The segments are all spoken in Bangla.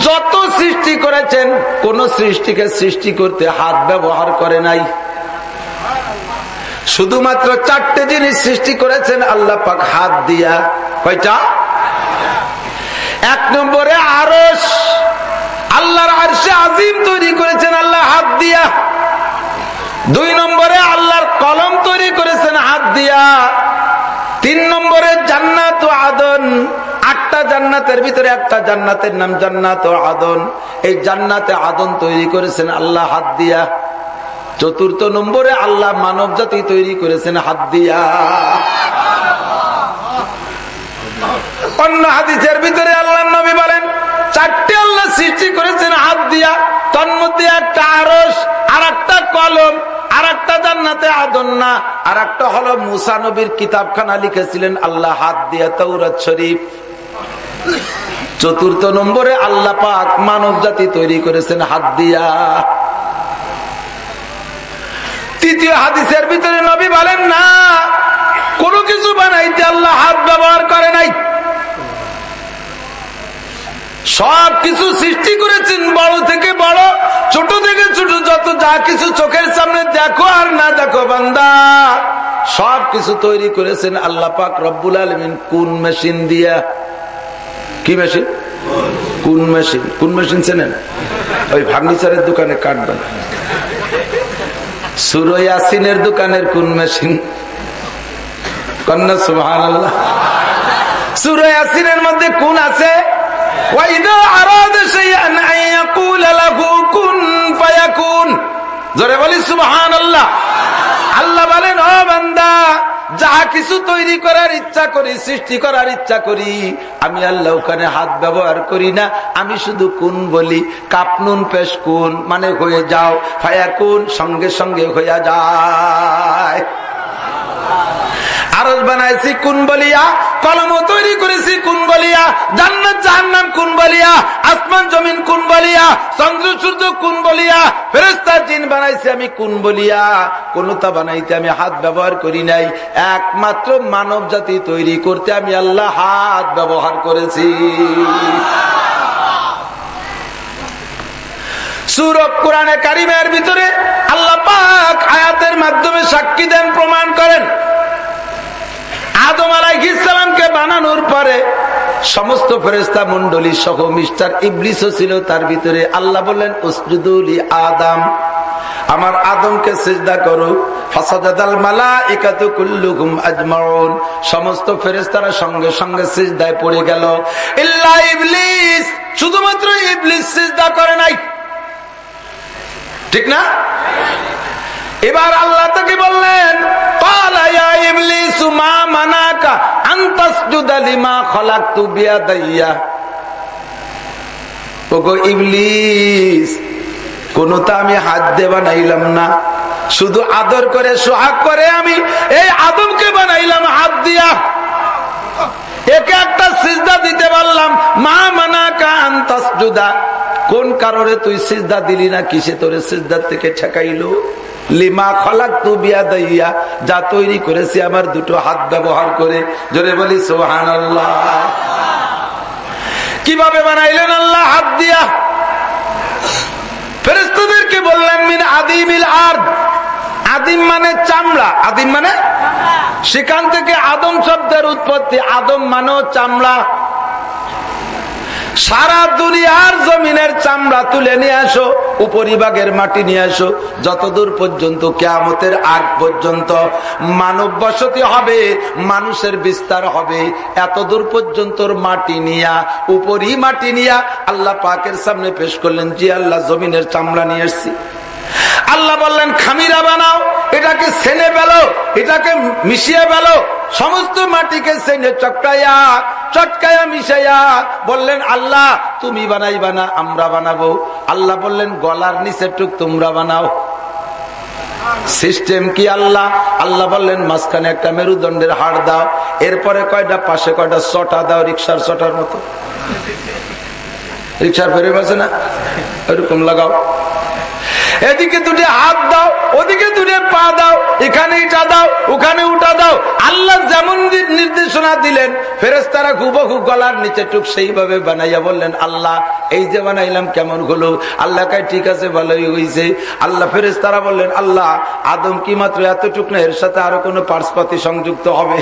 যত সৃষ্টি করেছেন, কোন সৃষ্টিকে সৃষ্টি করতে হাত ব্যবহার করে নাই। শুধুমাত্র চারটে জিনিস সৃষ্টি করেছেন, আল্লাহ পাক হাত দিয়া। কয়টা? এক নম্বরে আরস আল্লাহর আরশে আজিম তৈরি করেছেন, আল্লাহ হাত দিয়া। দুই নম্বরে আল্লাহর কলম তৈরি করেছেন হাত দিয়া। তিন নম্বরে জান্নাত ও আদন। আটটা জান্নাতের ভিতরে একটা জান্নাতের নাম জান্নাত আদন। এই জান্নাতে আদন তৈরি করেছেন আল্লাহ হাত দিয়া। চতুর্থ নম্বরে আল্লাহ মানব জাতি তৈরি করেছেন হাত দিয়া। অন্য হাদিসের ভিতরে আল্লাহ নবী বলেন, চারটে আল্লাহ সৃষ্টি করেছেন হাত দিয়া। তন্মধ্যে একটা আরস আর একটা কলম। আর একটা জান্নাতে আদন্না আর একটা হলো মুসা নবীর কিতাবখানা লিখেছিলেন, আল্লাহ হাত দিয়া তৌরত শরীফ। চতুর্থ নম্বরে আল্লাহ পাক মানব জাতি তৈরি করেছেন হাত দিয়া। তৃতীয় হাদিসের ভিতরে নবী বলেন না, কোনো কিছু বানাইতে আল্লাহ হাত ব্যবহার করে নাই। সব কিছু সৃষ্টি করেছেন বড় থেকে বড়, ছোট থেকে ছোট, যত যা কিছু চোখের সামনে দেখো আর না দেখো বান্দা। সব কিছু তৈরি করেছেন আল্লাহ পাক রব্বুল আলমিন। কোন মেশিন দিয়া? কি মেশিন? কোন মেশিন? কোন মেশিন চেনেন? ওই ফার্নিচারের দোকানে কাটবেন সুরয়াসিনের দোকানের কোন মেশিন? কন্যা সুহান আল্লাহ সুরয়াসিনের মধ্যে কোন আছে? আল্লাহ বলেন, ও বান্দা যাহা কিছু তৈরি করার ইচ্ছা করি, সৃষ্টি করার ইচ্ছা করি, আমি আল্লাহ ওখানে হাত ব্যবহার করি না, আমি শুধু কোন বলি কাপনুন পেশ কোন মানে হয়ে যাও, ফায়া কোন, সঙ্গে সঙ্গে হইয়া যায়। আরস বানাইছি কোন বলিয়া, কলম তৈরি করেছি কোন বলিয়া, জান্নাত জাহান্নাম কোন বলিয়া, আসমান জমিন কোন বলিয়া, চন্দ্র সূর্য কোন বলিয়া ফেরেস্তা জিন বানাইছি আমি কোন বলিয়া, কোনটা বানাইতে আমি হাত ব্যবহার করি নাই, একমাত্র মানব জাতি তৈরি করতে আমি আল্লাহ হাত ব্যবহার করেছি। সুরব কোরআনে কারিমের ভিতরে আল্লাহ পাক আয়াতের মাধ্যমে সাক্ষী দেন, প্রমাণ করেন। আদম আলাইসালামকে বানানোর পরে সমস্ত ফেরেস্তা মন্ডলী সহ মিস্টার ইবলিসও ছিল তার ভিতরে। আল্লাহ বললেন উসজুদুলি আদম। আমার আদমকে সেজদা করো। সমস্ত ফেরেস্তারা সঙ্গে সঙ্গে সিজদায় পড়ে গেল। ইবলিস, শুধুমাত্র ইবলিস সিজদা করে নাই। ঠিক না? এবার আল্লাহ তাকে বললেন? কোনটা আমি হাত দিয়ে বানাইলাম না। শুধু আদর করে, সোহাগ করে আমি এই আদমকে বানাইলাম হাত দিয়া। একে একটা সিজদা দিতে পারলাম, মা মানা কান তসজুদা। কোন কারণে তুই সিজদা দিলি না, কিসে তোরে সিজদার থেকে ঠেকাইলো? লিমা খলাক তু বিয়া দইয়া যা তৈরি করেছি আমার দুটো হাত ব্যবহার করে। জোরে বলি সোহান কীভাবে বানাইলেন আল্লাহ হাত দিয়া? ফেরেস্তাদেরকে বললেন মিন আদিমিল আর আদিম মানে চামড়া আদিম মানে? সেখান থেকে আদম শব্দের উৎপত্তি। আদম মানেও চামড়া। সারা দুনিয়ার জমিনের চামড়া তুলে নিয়ে আসো, উপরিভাগের মাটি নিয়ে আসো। যতদূর পর্যন্ত কেয়ামতের আগ পর্যন্ত মানব বসতি হবে, মানুষের বিস্তার হবে, এতদূর পর্যন্ত মাটি নিয়া উপরই মাটি নিয়া আল্লাহ পাকের সামনে পেশ করলেন, জি আল্লাহ, জমিনের চামড়া নিয়ে এসছি আল্লাহ বললেন, খামিরা বানাও, এটাকে সেনে বেলো এটাকে মিশিয়ে বেলো সমস্ত মাটিকে সেনে চটকাইয়া চটকাইয়া মিশাইয়া বললেন, আল্লাহ, তুমি বানাইবা না, আমরা বানাবো। আল্লাহ বললেন, গলার নিচে টুক, তোমরা বানাও। সিস্টেম কি আল্লাহ? আল্লাহ বললেন, মাঝখানে একটা মেরুদণ্ডের হাড় দাও, এরপরে কয়টা, পাশে কয়টা চটা দাও, রিক্সার চটার মতো। রিক্সার ফেরে পাচ্ছে না? ওইরকম লাগাও। এদিকে দুটি হাত দাও, ওদিকে দুটি পা দাও, এখানে ইটা দাও, ওখানে উঠা দাও। আল্লাহ যেমন নির্দেশনা দিলেন ফেরেস্তারা হুবহু গলার নিচে টুক সেইভাবে বানাইয়া বললেন, আল্লাহ, এই যে বানাইলাম কেমন হলো? আল্লাহ কাই ঠিক আছে, ভালোই হয়েছে আল্লাহ ফেরেস্তারা বললেন, আল্লাহ, আদম কি মাত্র এতটুক না, এর সাথে আরও কোনো পার্সপাতি সংযুক্ত হবে?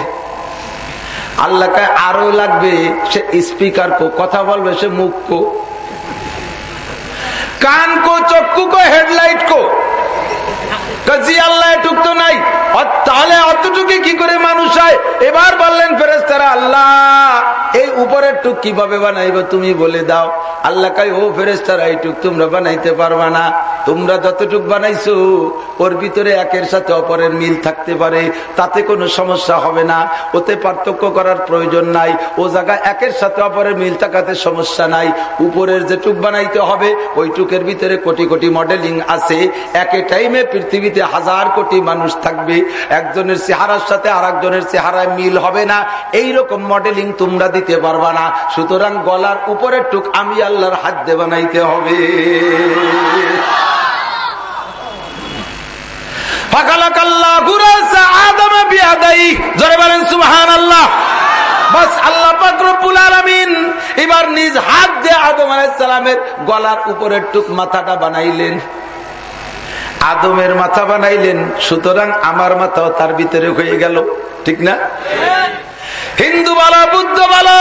আল্লাহকে আরও লাগবে, সে স্পিকার কো, কথা বলবে, সে মুখ কো। কান কো চক্ষু কো হেডলাইট কো তাহলে অতটুকু কি করে মানুষ হয়? এবার বললেন আল্লাহ, এই উপরের টুক কীভাবে বানাইব তুমি বলে দাও। আল্লাহ কাই ও এইটুক তোমরা বানাইতে পারবা না। তোমরা যতটুক বানাইছো, ওর ভিতরে একের সাথে অপরের মিল থাকতে পারে। তাতে কোনো সমস্যা হবে না। ওতে পার্থক্য করার প্রয়োজন নাই। ও জায়গা একের সাথে অপরের মিল থাকাতে সমস্যা নাই। উপরের যে টুক বানাইতে হবে, ওই টুকের ভিতরে কোটি কোটি মডেলিং আছে। একে টাইমে পৃথিবীতে হাজার কোটি মানুষ থাকবে, একজনের চেহারার সাথে আর একজনের চেহারায় মিল হবে না। এই রকম মডেলিং তোমরা দিতে পারবা না। সুতরাং গলার উপরের টুক আমি আল্লাহর হাত দিয়ে বানাইতে হবে। এবার নিজ হাত দিয়ে আদম আলাইসালামের গলার উপরের টুক মাথাটা বানাইলেন। আদমের মাথা বানাইলেন, সুতরাং আমার মাথাও তার ভিতরে হয়ে গেল। ঠিক না? হিন্দু বলো, বুদ্ধ বলো,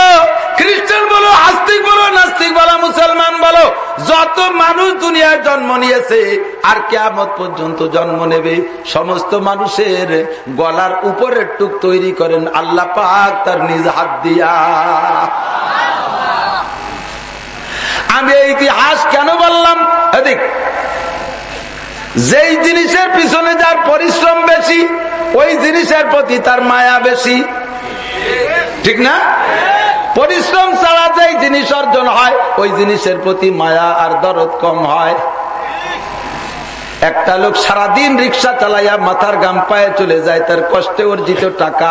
খ্রিস্টান বলো, আস্তিক বলো, নাস্তিক বলো, মুসলমান বলো, যত মানুষ দুনিয়ার জন্ম নিয়েছে, আর কেমত পর্যন্ত জন্ম নেবে, সমস্ত মানুষের গলার উপরের টুক তৈরি করেন আল্লাহ পাক তার নিজ হাত দিয়া। আমি এই ইতিহাস কেন বললাম? এদিক যেই জিনিসের পিছনে যার পরিশ্রম বেশি, ওই জিনিসের প্রতি তার মায়া বেশি। ঠিক না? পরিশ্রম ছাড়া যেই জিনিস অর্জন হয়, ওই জিনিসের প্রতি মায়া আর দরদ কম হয়। একটা লোক সারাদিন রিক্সা চালাইয়া মাথার গাম পায়ে চলে যায়, তার কষ্টে অর্জিত টাকা।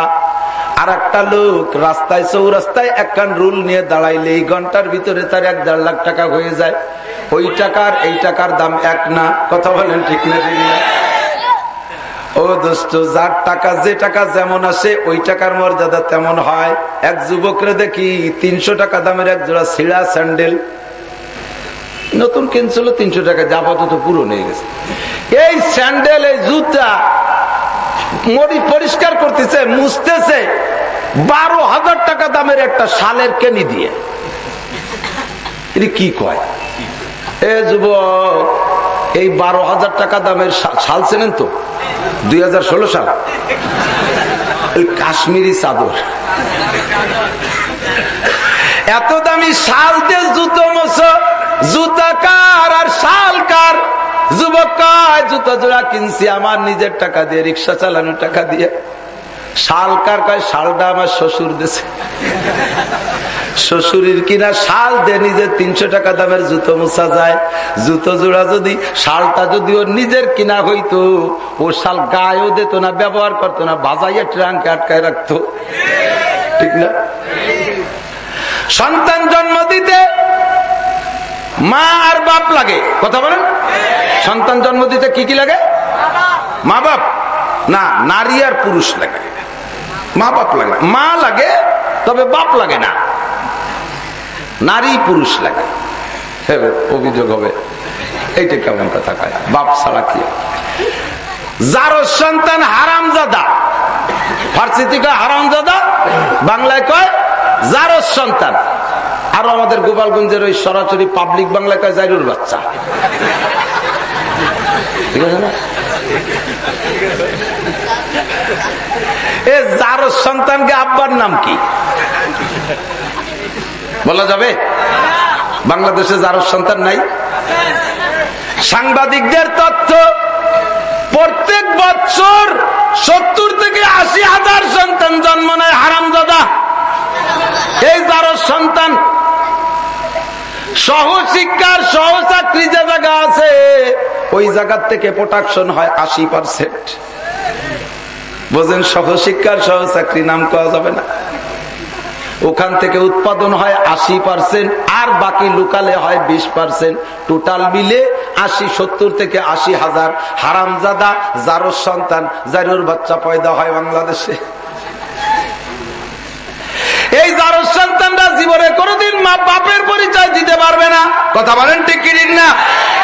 আর একটা লোক রাস্তায়, চৌরাস্তায় একখান রুল নিয়ে দাঁড়াইলে, এই ঘণ্টার ভিতরে তার এক দেড় লাখ টাকা হয়ে যায়। ওই টাকার, এই টাকার দাম এক না। কথা বলেন ঠিক না ঠিক না? ও দোস্ত, যার টাকা, যে টাকা যেমন আসে, ওই টাকার মর্যাদা তেমন হয়। এক যুবকরে দেখি তিনশো টাকা দামের এক জোড়া ছিড়া স্যান্ডেল। নতুন কিনছিল তিনশো টাকা, যা আপাতত পুরো নিয়ে গেছে। এই স্যান্ডেল, এই জুতা, মরি পরিষ্কার করতেছে, মুছতেছে, বারো হাজার টাকা দামের একটা শালের কেনি দিয়ে। এটি কি কয়? এ যুবক, এই বারো হাজার টাকা দামের শাল চেনেন তো? দুই সাল। ওই কাশ্মীরি চাদর। এত দামি শাল দিয়ে জুতো মশ জুতা কার আর শাল কার? যুবক জুতা জোড়া কিনছি আমার নিজের টাকা দিয়ে, রিক্সা চালানোর টাকা দিয়ে। শাল কার কয়, শালটা আমার শ্বশুর দেশে শ্বশুরের কিনা শাল দিয়ে নিজের তিনশো টাকা দামের জুতো মোছা যায়। জুতো জোড়া যদি, শালটা যদি ওর নিজের কিনা হইতো, ও শাল গায়েও দিত না, ব্যবহার করতো না, বাজাইয়া ট্রাঙ্কে আটকায় রাখতো। ঠিক না? সন্তান জন্ম দিতে মা আর বাপ লাগে। কথা বলেন? সন্তান জন্ম দিতে কি কি লাগে? মা বাপ। না, নারী আর পুরুষ লাগে। মা বাপ লাগে। মা লাগে, তবে বাপ লাগে না। নারী পুরুষ লাগে। অভিযোগ হবে। এইটা কেমন কথা কয়? বাপ ছাড়া কি? যার সন্তান হারামজাদা। ফার্সিতে কয় হারামজাদা? বাংলায় কয় যার সন্তান। আর আমাদের গোপালগঞ্জের ওই সরাসরি পাবলিক বাংলায় কয় জাইরুর বাচ্চা। ঠিক আছে না? এ যার সন্তানকে আব্বার নাম কি? বলা যাবে? বাংলাদেশে যার সন্তান নাই। সাংবাদিকদের তথ্য, প্রত্যেক বছর সত্তর থেকে আশি হাজার সন্তান জন্ম নেয় হারামজাদা। এই যার সন্তান সহশিক্ষার সহ চাকরি যে জায়গা আছে, ওই জায়গার থেকে প্রোটাকশন হয় আশি পার্সেন্ট। বোঝেন সহশিক্ষার সহ চাকরি নাম করা যাবে না? ওখান থেকে উৎপাদন হয় আশি পার্সেন্ট আর বাকি লোকালে হয় বিশ পার্সেন্ট টোটাল মিলে আশি, সত্তর থেকে আশি হাজার। হারামজাদা জারোর সন্তান জারুর বাচ্চা পয়দা হয় বাংলাদেশে এই জারোর সন্তানরা জীবনে কোনোদিন মা বাপের পরিচয় দিতে পারবে না। কথা বলেন ঠিক ঠিক না?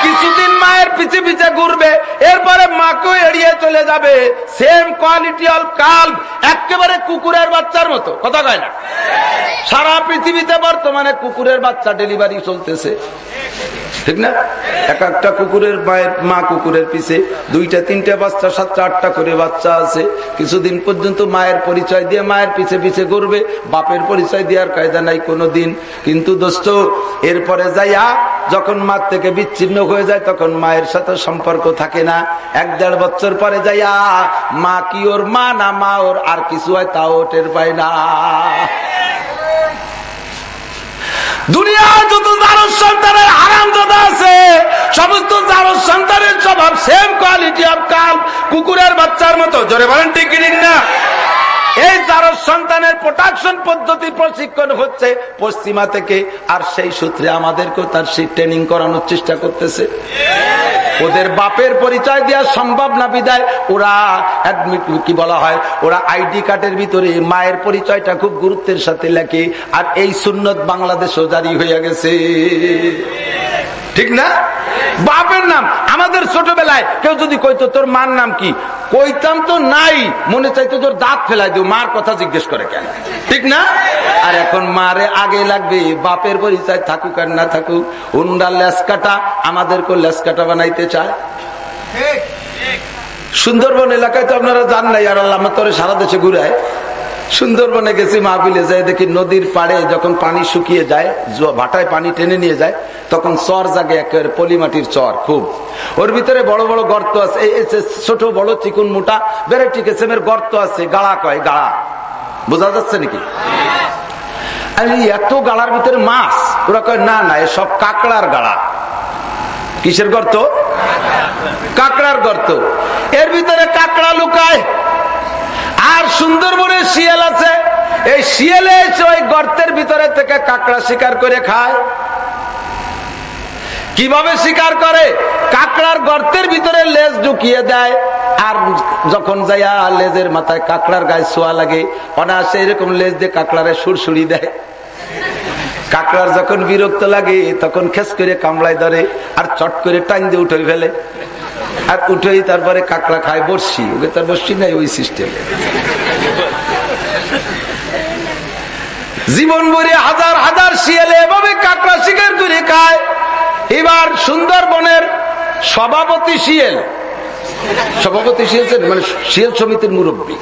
কিছুদিন মায়ের পিছে পিছে ঘুরবে, এরপরে মাকেও এড়িয়ে চলে যাবে। সেম কোয়ালিটি অল কাল একেবারে কুকুরের বাচ্চার মতো। কথা কয় না? সারা পৃথিবীতে বর্তমানে কুকুরের বাচ্চা ডেলিভারি চলতেছে। ঠিক না? এক একটা কুকুরের মায়ের মা কুকুরের পিছে, দুইটা, তিনটা বাচ্চা, সাতটা, আটটা করে বাচ্চা আছে। কিছুদিন পর্যন্ত মায়ের পরিচয় দিয়ে মায়ের পিছে পিছে করবে বাপের পরিচয় দেওয়ার কায়দা নাই কোনো দিন কিন্তু দোস্ত, এরপরে যাইয়া যখন মার থেকে বিচ্ছিন্ন হয়ে যায়, তখন মায়ের সাথে সম্পর্ক থাকে না। এক দেড় বছর পরে যাইয়া, মা কি ওর মা না মা ওর? আর কিছু হয় তাও টের পায় না। দুনিয়ার যত জারস সন্তানের আরাম দাদা আছে, সমস্ত জারস সন্তানের স্বভাব সেম কোয়ালিটি অব কাল কুকুরের বাচ্চার মতো। জোরে বলেন ঠিক না? এই জারস সন্তানের প্রোটাকশন পদ্ধতি প্রশিক্ষণ হচ্ছে পশ্চিমা থেকে, আর সেই সূত্রে আমাদেরকেও তার সেই ট্রেনিং করানোর চেষ্টা করতেছে। ওদের বাপের পরিচয় দেওয়া সম্ভব না বিদায়। ওরা অ্যাডমিট কি বলা হয়, ওরা আইডি কার্ডের ভিতরে মায়ের পরিচয়টা খুব গুরুত্বের সাথে লেখে, আর এই সুন্নত বাংলাদেশও জারি হয়ে গেছে। ঠিক না? বাপের নাম, আমাদের ছোটবেলায় কেউ যদি কইতো, তোর মার নাম কি? কইতাম তো নাই, মনে চাইতো তোর দাঁত ফেলাই দিও, মার কথা জিজ্ঞেস করে কেন? ঠিক না? আর এখন মারে আগে লাগবে, বাপের পরিচয় থাকুক আর না থাকুক, হুন্ডা লেসকাটা আমাদেরকে লেসকাটা বানাইতে চায়। সুন্দরবন এলাকায় তো আপনারা জান নাই, আর আল্লাহ আমার তোরে সারা দেশে ঘুরায়। সুন্দরবনে গেছি মাহবিলে যায় দেখি নদীর পাড়ে যখন পানি শুকিয়ে যায় ভাটায় পানি টেনে নিয়ে যায়, তখন চর জাগে, একেবারে পলিমাটির চর, খুব। ওর ভিতরে বড় বড় গর্ত আছে, এই ছোট বড় চিকুন মোটা ভ্যারাইটি কেসেমের গর্ত আছে, গাড়া কয়, গাড়া। বোঝা যাচ্ছে নাকি? এত গাড়ার ভিতরে মাছ। ওরা কয়, না না, এসব কাকড়ার গাড়া। কিসের গর্ত? কাকড়ার গর্ত। এর ভিতরে কাকড়া লুকায়। আর সুন্দরবনের শিয়াল আছে। এই শিয়ালে ওই গর্তের ভিতরে থেকে কাকড়া শিকার করে খায়। কীভাবে শিকার করে? কাকড়ার গর্তের ভিতরে লেজ ঢুকিয়ে দেয়। আর যখন যাইয়া লেজের মাথায় কাকড়ার গায়ে শোয়া লাগে, অনায়াসে এরকম লেজ দিয়ে কাকড়ারে সুরসুরি দেয়। কাকড়ার যখন বিরক্ত লাগে, তখন খেস করে কামড়ায় ধরে আর চট করে টাইম দিয়ে উঠে ফেলে। আর উঠেই তারপরে কাকড়া খায় বসছি ওকে তার বসছি নাই ওই সিস্টেম জীবন ভরে হাজার হাজার শিয়ালে এভাবে কাকড়া শিকার করে খায়। এবার সুন্দরবনের সভাপতি শিয়েল। সভাপতি শিয়েল মানে শিয়েল সমিতির মুরব্বী।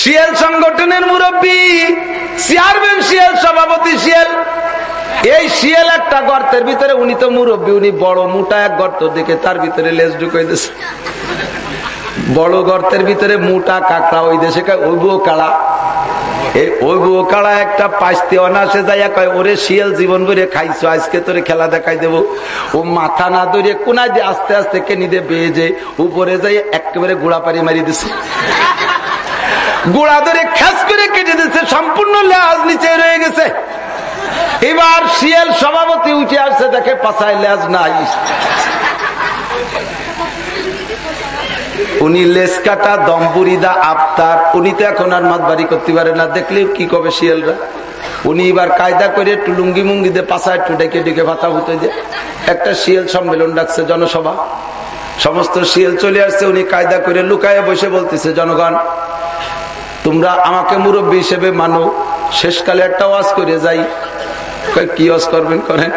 শিয়াল সংগঠনের মুরব্বী, চেয়ারম্যান শিয়াল, সভাপতি শিয়াল। এই শিয়াল একটা গর্তের ভিতরে, উনি তো মুরব্বী, উনি বড় মোটা এক গর্ত দেখে তার ভিতরে লেজ ঢুকাই দিয়েছে বড় গর্তের ভিতরে মোটা কাঁকড়া ওই দেশে ওইবুও কাড়া কাড়া একটা পাইতে অনাসে যাইয়া কয়, ওরে শিয়াল জীবন ভরে খাইছো, আজকে তোরে খেলা দেখাই দেবো। ও মাথা না ধরে কোনায় দিয়ে আস্তে আস্তে কেনি দিয়ে বেয়ে যে উপরে যাই একেবারে গুড়া পারি মারি দিছে। গোড়া ধরে খেস করে কেটে দিচ্ছে সম্পূর্ণ লেজ নিচে রয়ে গেছে। এবার শিয়াল সভাপতি উঠে আসছে, দেখে পাশায় লেজ নাই। উনি লেস কাটা দম্পুরিদা আফতার। উনি তো এখন আর মাত বাড়ি করতে পারে না। দেখলে কি কবে শিয়ালরা উনি এবার কায়দা করে একটু লুঙ্গি মুঙ্গি দিয়ে পাশায় একটু ডেকে ডেকে ভাতা হতে যে একটা শিয়াল সম্মেলন ডাকছে জনসভা। সমস্ত শিয়াল চলে আসছে, উনি কায়দা করে লুকায় বসে বলতেছে, জনগণ, তোমরা আমাকে মুরব্বী হিসেবে মানো। শেষকালে একটা ওয়াজ করে যাই। কি ওয়াজ করবেন করেন?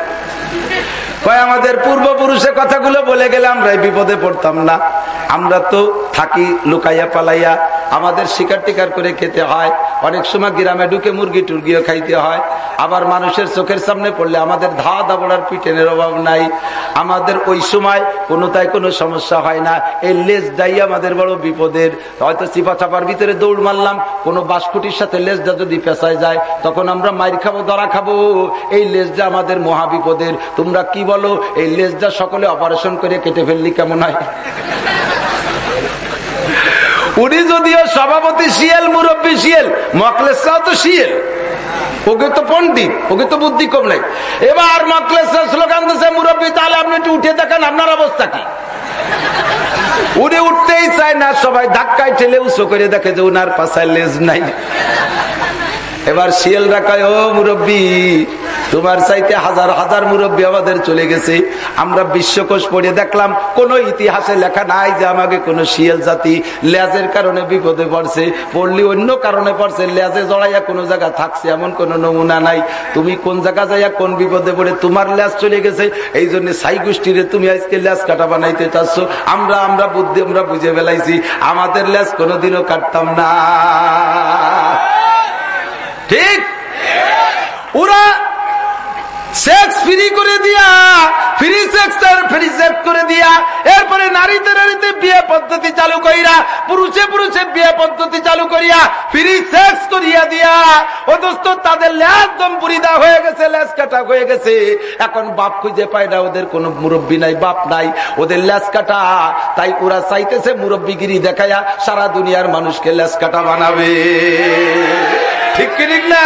কয়, আমাদের পূর্বপুরুষের কথাগুলো বলে গেলে আমরা বিপদে পড়তাম না। আমরা তো থাকি, লুকাইয়া পালাইয়া আমাদের শিকার টিকার করে খেতে হয়। অনেক সময় গ্রামে ঢুকে মুরগি টুরগিও খাইতে হয়। আবার মানুষের চোখের সামনে পড়লে আমাদের ধাওয়া দাবড়ার পিটেনের অভাব নাই। আমাদের ওই সময় কোনো তাই কোনো সমস্যা হয় না। এই লেজ দাই আমাদের বড় বিপদের। হয়তো চিপা চাপার ভিতরে দৌড় মারলাম, কোনো বাসকুটির সাথে লেজটা যদি পেঁচায় যায়, তখন আমরা মাইর খাব, দরা খাব। এই লেজটা আমাদের মহাবিপদের। তোমরা কি বলো? এই লেজটা সকলে অপারেশন করে কেটে ফেললি কেমন হয়? উনি যদিও সভাপতি শিয়াল, মুরব্বী শিয়াল মকলেসাও তো শিয়াল। ওকে তো পন্ডিত ওকে তো বুদ্ধি কম নাই। এবার মকলেশ্বর স্লোগান দিচ্ছে মুরব্বী, তাহলে আপনি একটু উঠে দেখেন, আপনার অবস্থা কি? উনি উঠতেই চায় না, সবাই ধাক্কায় ঠেলে উঁচু করে দেখে যে উনার পাশায় লেজ নাই। এবার শিয়াল রাখায়, ও মুরব্বী, তোমার চাইতে হাজার হাজার মুরব্বী আমাদের চলে গেছে। আমরা বিশ্বকোষ পড়ে দেখলাম, কোন ইতিহাসে লেখা নাই যে আমাকে কোন শিয়াল জাতি লেজের কারণে বিপদে পড়ছে। পড়লি অন্য কারণে পড়ছে, লেজে জড়াইয়া কোন জায়গা থাকছে, এমন কোন নমুনা নাই। তুমি কোন জায়গা যাইয়া কোন বিপদে পড়ে, তোমার লেজ চলে গেছে। এই জন্য সাই গোষ্ঠীরে তুমি আজকে লেজ কাটা বানাইতে চাচ্ছ। আমরা আমরা বুদ্ধি, আমরা বুঝে বেলাইছি আমাদের লেজ কোনোদিনও কাটতাম না। ঠিক? ওরা ফ্রি করে দিয়া ফ্রি ফ্রি করে দিয়া, এরপরে নারীতে নারীতে বিয়ে পদ্ধতি চালু পুরুষে বিয়ে পদ্ধতি চালু করিয়া ফ্রি করিয়া দিয়া তাদের হয়ে গেছে কাটা হয়ে গেছে। এখন বাপ খুঁজে পায় না, ওদের কোনো মুরব্বী নাই, বাপ নাই, ওদের ল্যাস কাটা। তাই ওরা চাইতেছে মুরব্বীগিরি দেখায়া সারা দুনিয়ার মানুষকে ল্যাস কাটা বানাবে। ঠিক কি ঠিক না?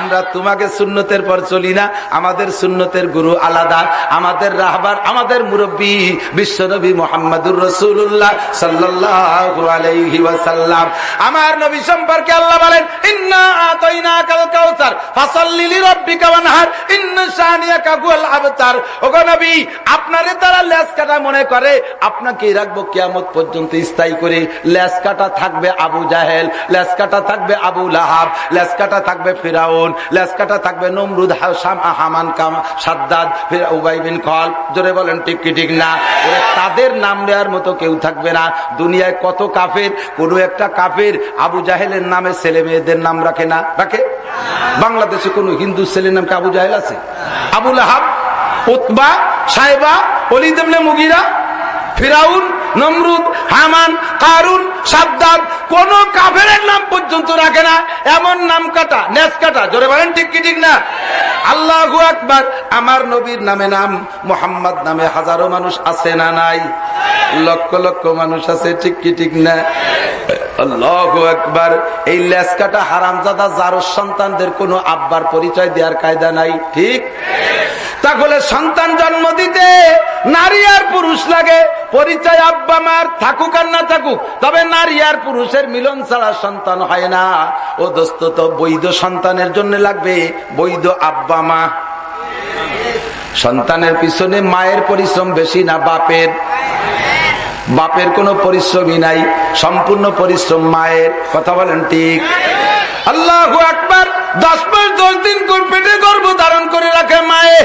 আমরা তোমাকে সুন্নতের পর চলি না। আমাদের সুন্নতের গুরু আলাদা। আমাদের রাহবার, আমাদের মুরব্বী বিশ্বনবী মোহাম্মদুর রসুল্লাহ সাল্লাহ আমার নবী সম্পর্কে আল্লাহ বলেন তারা কাটা মনে করে আপনাকে রাখব পর্যন্ত স্থায়ী করে। কাটা থাকবে আবু জাহেল কাটা থাকবে আবু লাহাব থাকবে ফিরাউন। লেজ কাটা থাকবে, নমরুদ হামান কাম, সাদ্দাদ উবাই বিন খল জোরে বলেন, ঠিক কি ঠিক না? তাদের নাম নেওয়ার মতো কেউ থাকবে না। দুনিয়ায় কত কাফের, কোন একটা কাফের আবু জাহেলের নামে ছেলে মেয়েদের নাম রাখে না। রাখে? বাংলাদেশে কোন হিন্দু ছেলের নামকে আবু জাহেল আছে? আবুল আহাব উতবা, সাহেবা অলিদেবনে মুগিরা, ফিরাউন, নমরুদ, হামান, কারুন সাদ্দাদ কোন কাফের নাম পর্যন্ত রাখে না। এমন নাম কাটা নেস কাটা, জোরে বলেন ঠিক কি ঠিক না? আল্লাহ আকবার, আমার নবীর নামে নাম, মোহাম্মদ নামে হাজারো মানুষ আছে না নাই? লক্ষ লক্ষ মানুষ আছে, ঠিক কি ঠিক না? পরিচয় আব্বা মার থাকুক আর না থাকুক, তবে নারী আর পুরুষের মিলন ছাড়া সন্তান হয় না। ও দোস্ত, তো বৈধ সন্তানের জন্য লাগবে বৈধ আব্বা, মা। সন্তানের পিছনে মায়ের পরিশ্রম বেশি না বাপের। বাপের কোনো পরিশ্রমই নাই, সম্পূর্ণ পরিশ্রম মায়ের। কথা বলেন ঠিক? আল্লাহ একবার দশ মাস দশ দিন পেটে গর্ভ ধারণ করে রাখে মায়ে।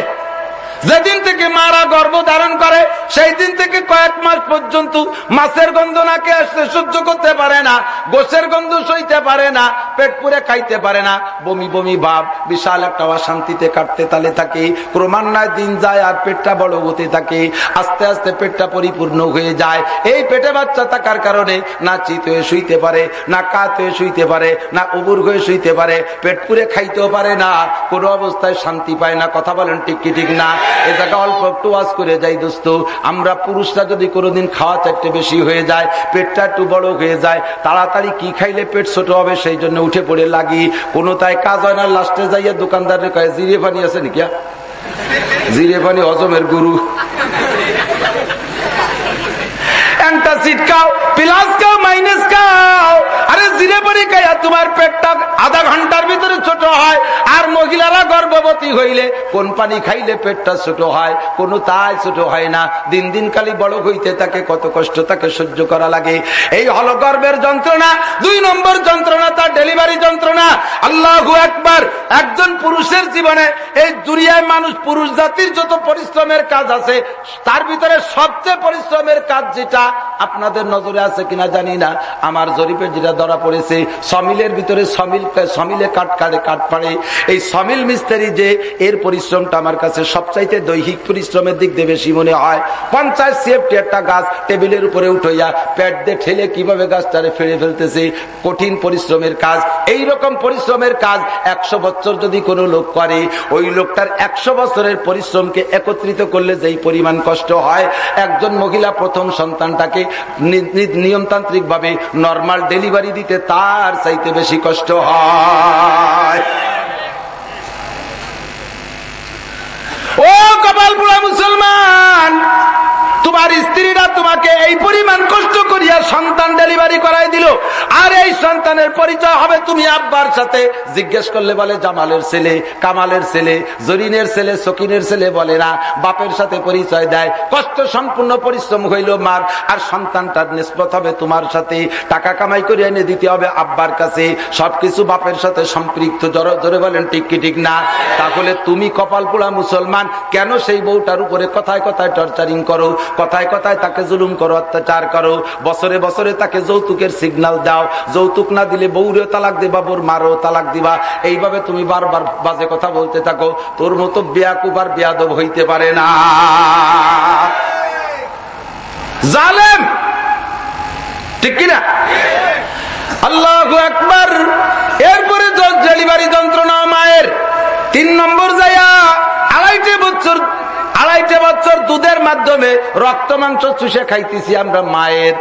যেদিন থেকে মারা গর্ভ ধারণ করে সেই দিন থেকে কয়েক মাস পর্যন্ত মাছের গন্ধ নাকে আসতে সহ্য করতে পারে না, গোসের গন্ধ সইতে পারে না, পেট পুরে খাইতে পারে না। বমি বমি ভাব, বিশাল একটা অশান্তিতে কাটতে তালে থাকে, ক্রমান্বয়ে দিন যায় আর পেটটা বড় হতে থাকে, আস্তে আস্তে পেটটা পরিপূর্ণ হয়ে যায়। এই পেটে বাচ্চা থাকার কারণে না চিত হয়ে শুইতে পারে, না কাত হয়ে শুইতে পারে, না উবুর হয়ে শুইতে পারে, পেট পুরে খাইতেও পারে না, কোনো অবস্থায় শান্তি পায় না। কথা বলেন ঠিক কি, ঠিক না? এ অল্প একটু ওয়াজ করে যাই দোস্ত। আমরা পুরুষরা যদি কোনোদিন খাওয়া চারটে বেশি হয়ে যায়, পেটটা একটু বড় হয়ে যায়, তাড়াতাড়ি কি খাইলে পেট ছোট হবে সেই জন্য উঠে পড়ে লাগি। কোনো তাই কাজ হয় না, লাস্টে যাইয়া দোকানদারের কয়ে, জিরে পানি আছে নাকি? জিরে পানি অজমের গুরু। অ্যান্টাসিড খাও প্লাস খাও মাইনাস খাও। আরে জিরে খাইয়া তোমার পেটটা আধা ঘণ্টার ভিতরে ছোট হয়। আর মহিলারা গর্ভবতী হইলে কোন পানি খাইলে পেটটা ছোট হয়, কোনো তাই ছোট হয় না। দিন দিন খালি বড় হইতে তাকে কত কষ্ট তাকে সহ্য করা লাগে। এই যন্ত্রণা। দুই নম্বর যন্ত্রণা তার ডেলিভারি যন্ত্রণা। আল্লাহ একবার একজন পুরুষের জীবনে এই দুনিয়ায় মানুষ, পুরুষ জাতির যত পরিশ্রমের কাজ আছে, তার ভিতরে সবচেয়ে পরিশ্রমের কাজ যেটা আপনাদের নজরে আছে কিনা জানি না। আমার জরিপে যেটা ধরা পড়েছে, সমিলের ভিতরে সমিল, সমিলে কাঠ কাটে কাঠ পাড়ে এই সমিল মিস্ত্রি যে এর পরিশ্রমটা আমার কাছে সবচাইতে দৈহিক পরিশ্রমের দিক দিয়ে বেশি মনে হয়। পঞ্চাশ সেফটি একটা গাছ টেবিলের উপরে উঠাইয়া প্যাট দিয়ে ঠেলে কীভাবে গাছটারে ফেলে ফেলতেছে, কঠিন পরিশ্রমের কাজ। এই রকম পরিশ্রমের কাজ একশো বছর যদি কোনো লোক করে, ওই লোকটার একশো বছরের পরিশ্রমকে একত্রিত করলে যেই পরিমাণ কষ্ট হয়, একজন মহিলা প্রথম সন্তানটাকে নিয়মতান্ত্রিক ভাবে নর্মাল ডেলিভারি দিতে তার চাইতে বেশি কষ্ট হয়। ও কপাল মুসলমান! তোমার স্ত্রীরা তোমাকে এই পরিমাণ কষ্ট করিয়া সন্তান ডেলিভারি করাই দিল। আর এই সন্তানের পরিচয় হবে তুমি আব্বার সাথে। জিজ্ঞেস করলে বলে, জামালের ছেলে, কামালের ছেলে, জরিনের ছেলে, সকিনের ছেলে বলে না। বাপের সাথে পরিচয় দেয়। কষ্ট সম্পূর্ণ পরিশ্রম হইল মার। আর সন্তানটার নিষ্পত হবে তোমার সাথে। টাকা কামাই করে এনে দিতে হবে আব্বার কাছে। সবকিছু বাপের সাথে সম্পৃক্ত। জোরে বলেন, ঠিক কি ঠিক না? তাহলে তুমি কপাল পোড়া মুসলমান, কেন সেই বউটার উপরে কথায় কথায় টর্চারিং করো? কথায় কথায় তাকে জুলুম করো, অত্যাচার করো, বছরে বছরে তাকে যৌতুকের সিগনাল দাও, যৌতুক না দিলে বউরেও তালাক দিবা বোর মারও তালাক দিবা। এইভাবে তুমি বারবার বাজে কথা বলতে থাকো, তোর মতো বেয়াকুবার বেয়াদব হইতে পারে না। জালেম! ঠিক কিনা? আল্লাহ একবার এরপরে ডেলিভারি যন্ত্রণা মায়ের। তিন নম্বর যাইয়া আড়াইটে বছর আড়াইটে বছর দুধের মাধ্যমে রক্ত, মাংস চুষে খাইতেছি আমরা মায়ের।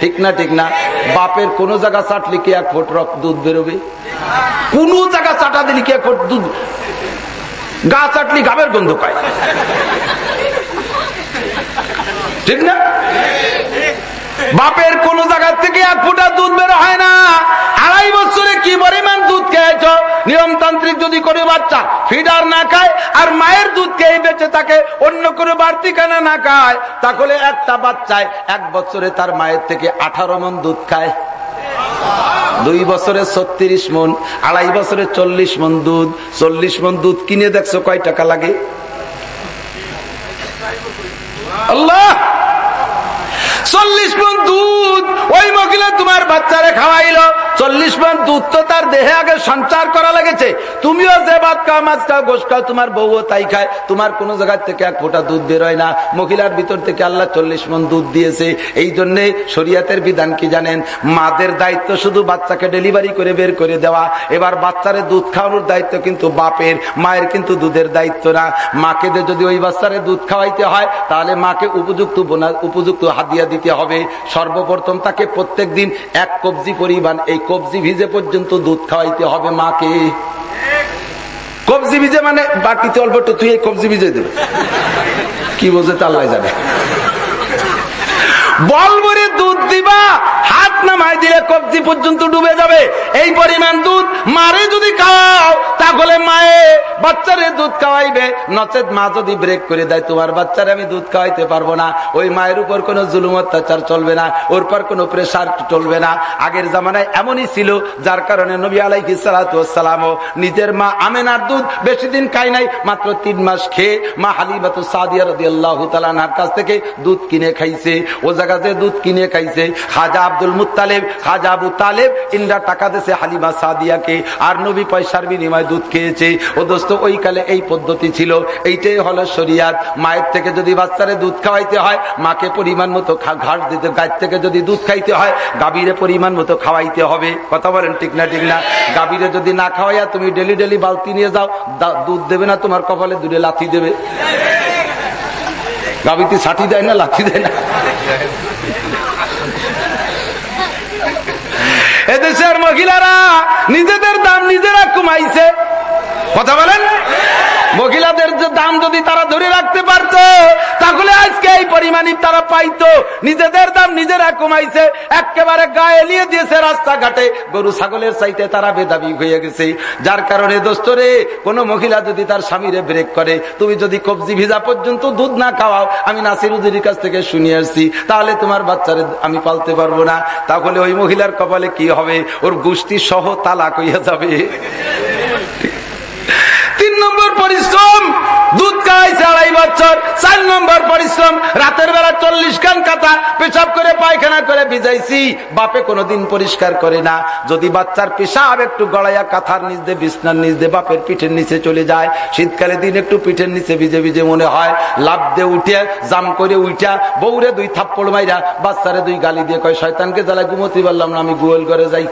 ঠিক না ঠিক না? বাপের কোন জায়গা চাটলে কি এক ফুট রক্ত দুধ বেরোবে? কোন জায়গা চাটা দিলে কি এক ফুট দুধ? গা চাটলি গাবের গন্ধ পায়। ঠিক না? বাপের কোন জায়গা থেকে এক ফুটা দুধ বের হয় না। আড়াই বছরে কি পরিমাণ দুধ খেয়েছ? নিয়মতান্ত্রিক যদি করে বাচ্চা ফিডার না খায় আর মায়ের দুধ খেয়ে বেঁচে থাকে, অন্য করে বাড়তি কানা না খায়, তাহলে একটা বাচ্চায় এক বছরে তার মায়ের থেকে আঠারো মন দুধ খায়। দুই বছরে ছত্রিশ মন আড়াই বছরে চল্লিশ মন দুধ। চল্লিশ মন দুধ কিনে দেখছ কয় টাকা লাগে? আল্লাহ! চল্লিশ মন দুধ। ওই মহিলা তোমার বাচ্চারে খাওয়াইলো। চল্লিশ মন দুধ তো তার দেহে আগে সঞ্চার করা লেগেছে। তুমিও যে ভাত খাও, মাছ খাও গোস খাও, তোমার বউও তাই খায়। তোমার কোন জায়গার থেকে এক ফোটা দুধ বেরোয় না। মহিলার ভিতর থেকে আল্লাহ চল্লিশ মন দুধ দিয়েছে। এই জন্যে শরিয়াতের বিধান কি জানেন? মাদের দায়িত্ব শুধু বাচ্চাকে ডেলিভারি করে বের করে দেওয়া। এবার বাচ্চারে দুধ খাওয়ানোর দায়িত্ব কিন্তু বাপের, মায়ের কিন্তু দুধের দায়িত্ব না। মাকে যদি ওই বাচ্চারে দুধ খাওয়াইতে হয়, তাহলে মাকে উপযুক্ত উপযুক্ত হাদিয়া দিতে হবে। সর্বপ্রথম তাকে প্রত্যেক দিন এক কবজি পরিমাণ, এই কবজি ভিজে পর্যন্ত দুধ খাওয়াইতে হবে মাকে। কবজি ভিজে মানে বাকিতে অল্প একটু তুই এই কবজি ভিজে দেবে। কি বোঝে তাল্লাই যাবে বল ভরে দুধ দিবা নামাই দিলে কবজি পর্যন্ত ডুবে যাবে। এই পরিমাণ দুধ মারে যদি খাওয়াও তাহলে মায়ে বাচ্চারে দুধ খাওয়াইবে। নচেত মা যদি ব্রেক করে দেয়, তোমার বাচ্চারে আমি দুধ খাওয়াইতে পারব না। ওই মায়ের উপর কোনো জুলুম, অত্যাচার চলবে না। ওর পর কোনো প্রেশার চলবে না। আগের জামানায় এমনই ছিল, যার কারণে নবী আলাইহি সালাম নিজের মা আমেনার দুধ বেশি দিন খাই নাই, মাত্র তিন মাস খেয়ে মা হালিবাত সাদিয়া রদি কাছ থেকে দুধ কিনে খাইছে। ও জায়গাতে দুধ কিনে খাইছে, খাজা আব্দুল মুতালেব খাজা আবু তালেব ইন্দ্রা টাকা দিয়েছে হালিমা সাদিয়াকে, আর নবী পয়সার বিনিময় দুধ খেয়েছে। ও দোস্ত, ওই কালে এই পদ্ধতি ছিল। এইটাই হলো শরিয়াত। মায়ের থেকে যদি বাচ্চারে দুধ খাওয়াইতে হয়, মাকে পরিমাণ মতো ঘাস দিতে গাছ থেকে যদি দুধ খাইতে হয়, গাভীরে পরিমাণ মতো খাওয়াইতে হবে। কথা বলেন ঠিক না ঠিক না? গাভীরে যদি না খাওয়াইয়া তুমি ডেলি ডেলি বালতি নিয়ে যাও দুধ দেবে না, তোমার কপালে দূরে লাথি দেবে। গাভীতে ছাটি দেয় না, লাথি দেয় না? এদেশের মহিলারা নিজেদের দাম নিজেরা কমাইছে। কথা বলেন? মহিলাদের যে দাম যদি তারা ধরে রাখতে পারত, তাহলে আজকে এই পরিমাণই তারা পাইতো। নিজেদের দাম নিজেরা কমাইছে, একেবারে গায়ে লিয়ে দিয়েছে রাস্তাঘাটে। গরু ছাগলের চাইতে তারা বেদাবি হয়ে গেছে। যার কারণে দোস্তরে, কোন মহিলা যদি তার স্বামীরে ব্রেক করে, তুমি যদি কবজি ভিজা পর্যন্ত দুধ না খাওয়াও, আমি নাসির উদ্দির কাছ থেকে শুনিয়ে আসছি, তাহলে তোমার বাচ্চারে আমি পালতে পারব না। তাহলে ওই মহিলার কপালে কি হবে? ওর গোষ্ঠী সহ তালাক হইয়া যাবে তিন নম্বর পরিশ্রম খাওয়াইছে আড়াই বছর, চার নম্বর পরিশ্রম, রাতের বেলা চল্লিশ খান কাতা পেশাব করে পায়খানা করে ভিজাইছি। বাপে কোনোদিন পরিষ্কার করে না। যদি বাচ্চার পেশাব একটু গড়াইয়া কাথার নিচ দিয়ে বিছনার নিচ দিয়ে বাপের পিঠের নিচে চলে যায়, শীতকালে দিন একটু পিঠের নিচে ভিজে ভিজে মনে হয় লাভ দিয়ে উঠে, জাম করে উঠা বউরে দুই থাপ্পড় মাইরা, বাচ্চারে দুই গালি দিয়ে কয়, শয়তানকে জ্বালায় ঘুমতি পারলাম না, আমি গোল করে যাই।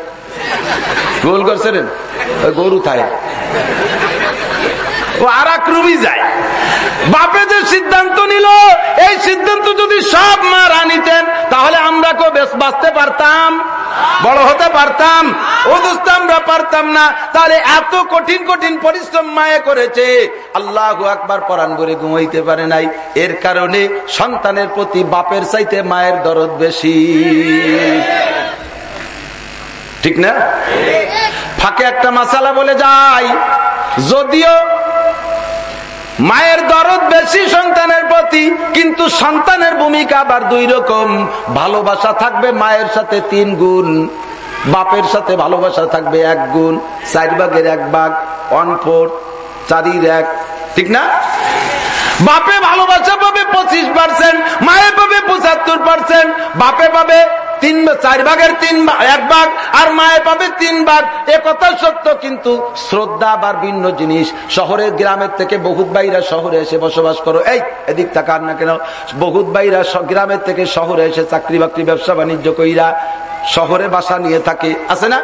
গোল করছে গরু থায়। ও আর এক রুবি যায়। বাপে যে সিদ্ধান্ত নিল, এই সিদ্ধান্ত যদি সব মা রানিতেন তাহলে আমরা কেউ বেশ বাঁচতে পারতাম? বড় হতে পারতাম? ও দোস্ত আমরা পারতাম না। তাহলে এত কঠিন কঠিন পরিশ্রম মায়ে করেছে। আল্লাহ একবার পরান করে ঘুমাইতে পারে নাই। এর কারণে সন্তানের প্রতি বাপের চাইতে মায়ের দরদ বেশি। ঠিক না? ফাঁকে একটা মাসালা বলে যাই যদিও মায়ের দরদ বেশি সন্তানের প্রতি, কিন্তু সন্তানের ভূমিকা আবার দুই রকম। ভালোবাসা থাকবে মায়ের সাথে তিন গুণ, বাপের সাথে ভালোবাসা থাকবে এক গুণ, চার ভাগের এক ভাগ ওয়ান ফোর চারির এক। ঠিক না? বাপে ভালোবাসা পাবে পঁচিশ পার্সেন্ট মায়ের পাবে পঁচাত্তর পার্সেন্ট বাপে পাবে তিন চার ভাগের তিন এক ভাগ, আর মায়ে পাবে তিন ভাগ। এ কথা সত্য, কিন্তু শ্রদ্ধা আবার ভিন্ন জিনিস। শহরের গ্রামের থেকে বহুত বাইরা শহরে এসে বসবাস করো। এই, এদিক তাকার না কেন? বহুত বাইরা গ্রামের থেকে শহরে এসে চাকরি বাকরি, ব্যবসা বাণিজ্য কইরা শহরে বাসা নিয়ে থাকে। আছে না?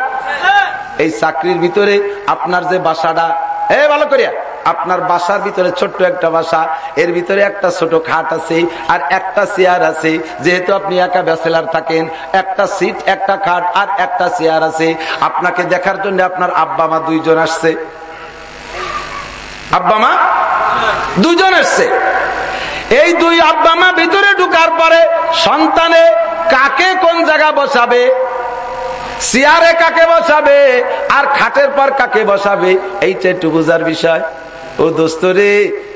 এই চাকরির ভিতরে আপনার যে বাসাটা, এ, ভালো করিয়া। আপনার বাসার ভিতরে ছোট্ট একটা বাসা, এর ভিতরে একটা ছোট খাট আছে আর একটা চেয়ার আছে। যেহেতু আপনি একা ব্যাচেলার থাকেন, একটা সিট, একটা খাট আর একটা চেয়ার আছে। আপনাকে দেখার জন্য আপনার আব্বা মা দুইজন আসছে। আব্বা মা? দুজন এসছে। এই দুই আব্বা মা ভিতরে ঢুকার পরে সন্তানে কাকে কোন জায়গা বসাবে, চেয়ারে কাকে বসাবে, আর খাটের পর কাকে বসাবে, এইটা একটু বোঝার বিষয়। ও দোস্তরে,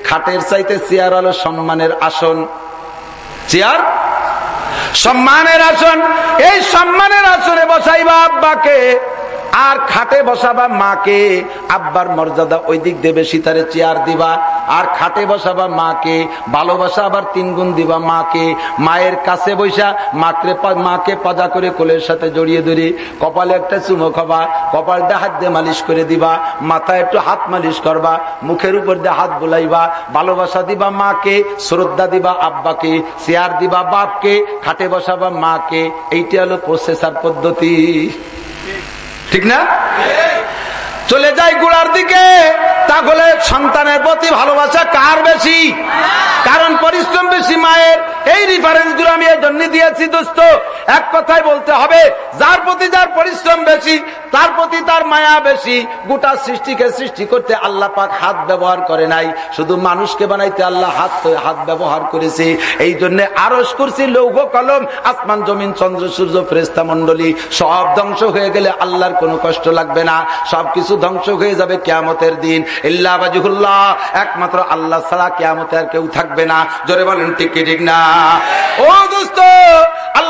খাটের চাইতে চেয়ার হলো সম্মানের আসন। চেয়ার? সম্মানের আসন। এই সম্মানের আসনে বসাইবা আব্বাকে আর খাটে বসাবা মাকে, আব্বার মর্যাদা ওই দিক দেবে, সীতারে চেয়ার দিবা। আর খাটে বসাবা মাকে, ভালোবাসা আবার তিন গুণ দিবা মাকে। মায়ের কাছে বৈশা মাকে মাকে পাজা করে কোলের সাথে জড়িয়ে ধরে, কপালে একটা চুমো খাবা কপালটা হাত দিয়ে মালিশ করে দিবা, মাথায় একটু হাত মালিশ করবা, মুখের উপর দিয়ে হাত বোলাইবা, ভালোবাসা দিবা মাকে, শ্রদ্ধা দিবা আব্বাকে, চেয়ার দিবা বাপকে, খাটে বসাবা মাকে। এইটা হলো প্রসেসার পদ্ধতি। ঠিক না? চলে যাই গোড়ার দিকে। তাহলে সন্তানের প্রতি ভালোবাসা কার বেশি? কারণ পরিশ্রম বেশি মায়ের। এই রিফারেন্সগুলো আমি এই জন্য দিয়েছি, দোস্ত। এক কথাই বলতে হবে, যার প্রতি যার পরিশ্রম বেশি, তার প্রতি তার মায়া বেশি। গোটা সৃষ্টিকে সৃষ্টি করতে আল্লাহ পাক হাত ব্যবহার করে নাই। শুধু মানুষকে বানাইতে আল্লাহ হাত হাত ব্যবহার করেছে। এই জন্য আরস করছি লৌহ কলম, আসমান, জমিন, চন্দ্র, সূর্য ফ্রেস্তা মন্ডলী সব ধ্বংস হয়ে গেলে আল্লাহর কোনো কষ্ট লাগবে না। সবকিছু ধ্বংস হয়ে যাবে কেয়ামতের দিন। ইল্লা বাজুহুল্লাহ একমাত্র আল্লাহ ছাড়া কেয়ামতে আর কেউ থাকবে না। জোরে বলেন, ঠিক ঠিক না? ও দোস্ত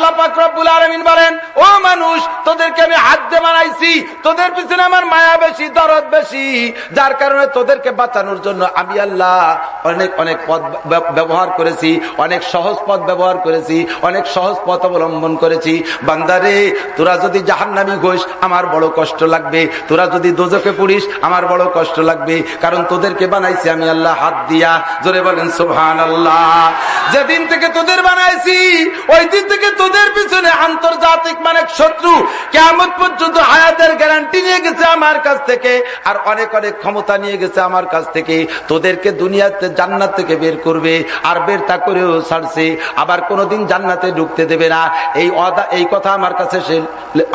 আল্লাহ পাক রব্বুল আলামিন বলেন, ও মানুষ, তোদেরকে আমি হাত দিয়ে বানাইছি। তোদের পিছনে আমার মায়া বেশি, দরদ বেশি। যার কারণে তোদেরকে বাঁচানোর জন্য আমি আল্লাহ অনেক অনেক পথ ব্যবহার করেছি, অনেক সহজ পথ ব্যবহার করেছি, অনেক সহজ পথ অবলম্বন করেছি। বান্দারে, তোরা যদি জাহান্নামি ঘোষ আমার বড় কষ্ট লাগবে। তোরা যদি দোজকে পুড়িস, আমার বড় কষ্ট লাগবে। কারণ তোদেরকে বানাইছি আমি আল্লাহ হাত দিয়া। জোরে বলেন সুহান আল্লাহ যেদিন থেকে তোদের বানাইছি, ওই দিন থেকে তোদের পিছনে আন্তর্জাতিক মানে শত্রু কেমন পর্যন্ত হায়াতের গ্যারান্টি নিয়ে গেছে আমার কাছ থেকে, আর অনেক অনেক ক্ষমতা নিয়ে গেছে আমার কাছ থেকে। তোদেরকে দুনিয়াতে জান্নাত থেকে বের করবে, আর বের তা করেও ছাড়ছে, আবার কোনোদিন জান্নাতে ঢুকতে দেবে না। এই এই কথা আমার কাছে সে,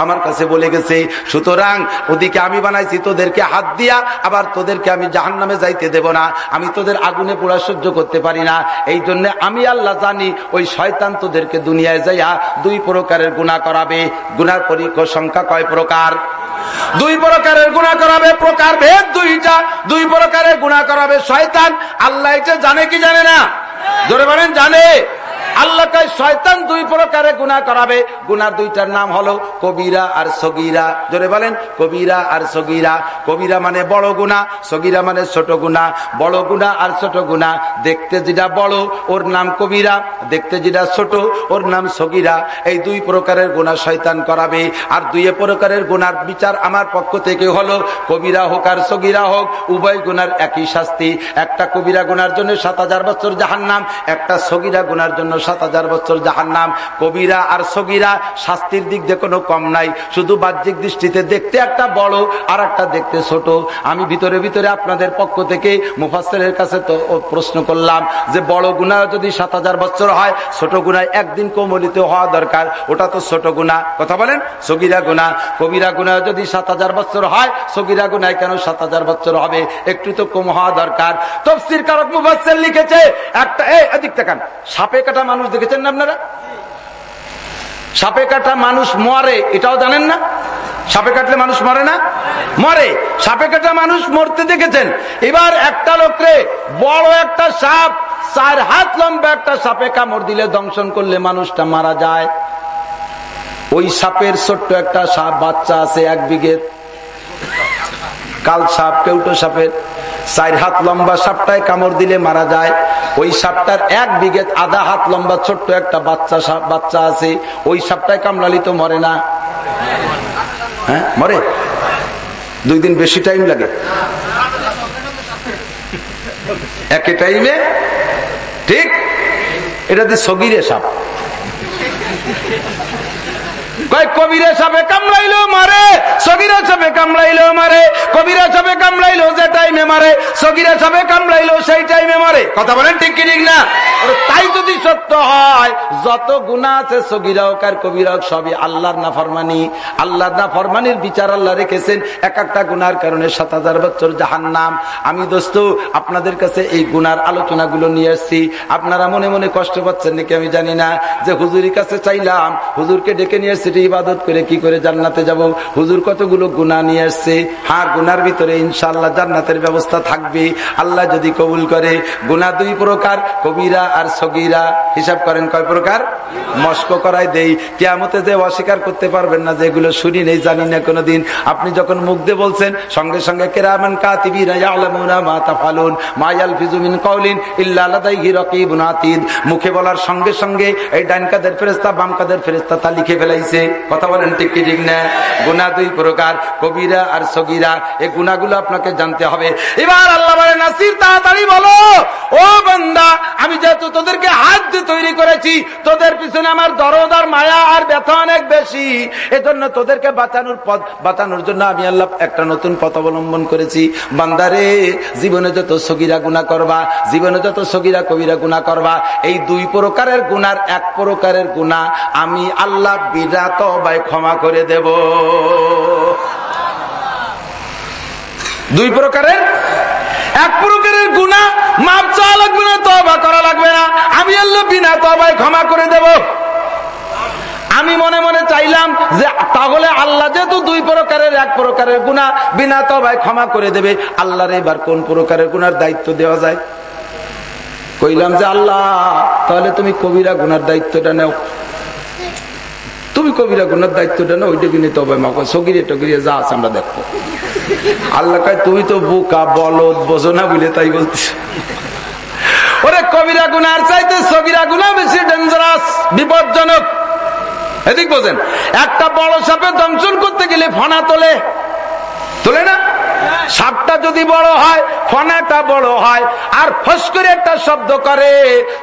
আমার কাছে বলে গেছে, সুতরাং ওদিকে আমি বানাইছি তোদেরকে হাত দিয়া, আবার তোদেরকে আমি জাহান নামে যাইতে দেব না। আমি তোদের আগুনে পোড়া সহ্য করতে পারি না। এই জন্য আমি আল্লাহ জানি, ওই শয়তান তোদেরকে দুনিয়ায় যাইয়া দুই প্রকারের গুণা করাবে। পরীক্ষা সংখ্যা কয় প্রকার? দুই প্রকারের গুণা করাবে, প্রকার ভেদ দুইটা। দুই প্রকারের গুণা করাবে শয়তান। আল্লাহ জানে কি জানে না? ধরে বলেন, জানে। আল্লাহ শয়তান দুই প্রকারে গুণা করাবে। গুণা দুইটার নাম হলো কবিরা আর সগিরা। জোরে বলেন, কবিরা আর সগিরা। কবিরা মানে বড় গুণা সগিরা মানে ছোট গুণা বড় গুণা আর ছোট গুণা দেখতে যেটা বড়, ওর নাম কবিরা। দেখতে যেটা ছোট, ওর নাম সগিরা। এই দুই প্রকারের গুণা শয়তান করাবে। আর দুই প্রকারের গুণার বিচার আমার পক্ষ থেকে হলো, কবিরা হোক আর সগিরা হোক, উভয় গুণার একই শাস্তি। একটা কবিরা গুনার জন্য সাত হাজার বছর জাহান নাম একটা সগিরা গুনার জন্য সাত হাজার বছর জাহান নাম কবিরা আর সগিরা শাস্তির দিক দিয়ে কোনো কম নাই। শুধু বাহ্যিক দৃষ্টিতে দেখতে একটা বড় আর একটা দেখতে ছোট। আমি ভিতরে ভিতরে আপনাদের পক্ষ থেকে মুফাসের কাছে তো প্রশ্ন করলাম যে বড় গুণা যদি সাত হাজার বছর হয়, ছোট গুণায় একদিন কোমলিত হওয়া দরকার। ওটা তো ছোট গুণা। কথা বলেন? সগিরা গুণা। কবিরা গুণা যদি সাত হাজার বছর হয়, সগিরা গুনায় কেন সাত হাজার বছর হবে? একটু তো কম হওয়া দরকার। তফসির কারক মুফাসের লিখেছে, একটা এই এদিক তাকান। সাপে কাটা মানুষ দেখেছেন না আপনারা? সাপে কাটা মানুষ মরে, এটাও জানেন না? সাপে কাটলে মানুষ মরে না? মরে। সাপে কাটা মানুষ মরতে দেখেছেন। এবার একটা লোকরে বড় একটা সাপ, চার হাত লম্বা একটা সাপে কামড় দিলে দংশন করলে মানুষটা মারা যায়। ওই সাপের ছোট্ট একটা সাপ, বাচ্চা আছে এক বিঘের। কাল সাপ, কেউটো সাপের। চার হাত লম্বা সাপটায় কামড় দিলে মারা যায়। ওই সাপটার এক বিঘে আধা হাত লম্বা ছোট্ট একটা বাচ্চা বাচ্চা আছে। ওই সাপটায় কামড়ালি তো মরে না। হ্যাঁ মরে? দুই দিন বেশি টাইম লাগে। একে টাইমে ঠিক? এটা সগিরে সাপ। কবিরা মারে মারে কবিরা যে টাইমে মারে সগিরা সেই টাইমে মারে। কথা বলেন ঠিক কি না? তাই যদি সত্য হয়, যত আছে না ফরমানির বিচার আল্লাহ রেখেছেন, এক একটা গুনার কারণে সাত হাজার বছর জাহান নাম আমি দোস্ত, আপনাদের কাছে এই গুনার আলোচনাগুলো নিয়ে আসছি। আপনারা মনে মনে কষ্ট পাচ্ছেন নাকি আমি জানি না। যে হুজুরির কাছে চাইলাম, হুজুরকে ডেকে নিয়ে এসছি ইবাদত করে কি করে জান্নাতে যাব? হুজুর কতগুলো গুণা নিয়ে আসছে? হ্যাঁ গুনার ভিতরে ইনশাল্লাহ জান্নাতের ব্যবস্থা থাকবে। আল্লাহ যদি কবুল করে গুণা দুই প্রকার, কবিরা আর সগিরা। হিসাব করেন কয় প্রকার? মস্ক করাই দেই। কেয়ামতে যে অস্বীকার করতে পারবেন না যে এগুলো শুনি নেই, জানি না কোনোদিন। আপনি যখন মুখ দিয়ে বলছেন, সঙ্গে সঙ্গে কেরামান কাতিবিরা ইয়ালামুনা মা তাফালুন, মা ইয়ালফিজু কওলিন ইল্লা লাদাইহি রাকিবুন আতীদ মুখে বলার সঙ্গে সঙ্গে এই ডান কাদের ফেরেশতা বাম কাদের তা লিখে ফেলাইছে। কথা বলেন ঠিক কি ঠিক না? গুণা দুই প্রকার, কবিরা আর সগিরা। এই গুণাগুলো আপনাকে জানতে হবে। এবার আল্লাহ বলে, নাসির, তাড়াতাড়ি বলো। ও বন্দা, আমি যেহেতু তোদেরকে হাত দিয়ে তৈরি করেছি, তোদের পিছনে আমার দরদার মায়া আর ব্যথা অনেক বেশি। এজন্য তোদেরকে বাঁচানোর পথ, বাঁচানোর জন্য আমি আল্লাহ একটা নতুন পথ অবলম্বন করেছি। বান্দারে জীবনে যত সগিরা গুণা করবা, জীবনে যত সগিরা কবিরা গুণা করবা, এই দুই প্রকারের গুনার এক প্রকারের গুণা আমি আল্লাহ বিরাট তবায় ক্ষমা করে দেব। দুই প্রকারের। এক প্রকারের গুণা মাপ চাওয়া লাগবে না তবা করা লাগবে না। আমি আল্লাহ বিনা তবায় ক্ষমা করে দেব। আমি মনে মনে চাইলাম যে তাহলে আল্লাহ যেহেতু দুই প্রকারের, এক প্রকারের গুণা বিনা তবায় ক্ষমা করে দেবে। আল্লাহর এবার কোন প্রকারের গুনার দায়িত্ব দেওয়া যায়? কইলাম যে আল্লাহ, তাহলে তুমি কবিরা গুনার দায়িত্বটা নেও। তুমি কবিরা গুনার দায়িত্বটা না ওইটা কিনে তবে মাকে সগিরে টগিরে যা আছে আমরা দেখব। আল্লাহ কায়, তুমি তো বোকা, বলদ, বোঝো না বলে তাই বলছি ওরে কবিরা গুনার চাইতে সগিরা গুনা বেশি ডেঞ্জারাস বিপজ্জনক। এদিক বোঝেন, একটা বড় সাপে দংশন করতে গেলে ফনা তোলে। তোলে না? সাপটা যদি বড় হয়, ফনাটা বড় হয়, আর ফস করে একটা শব্দ করে,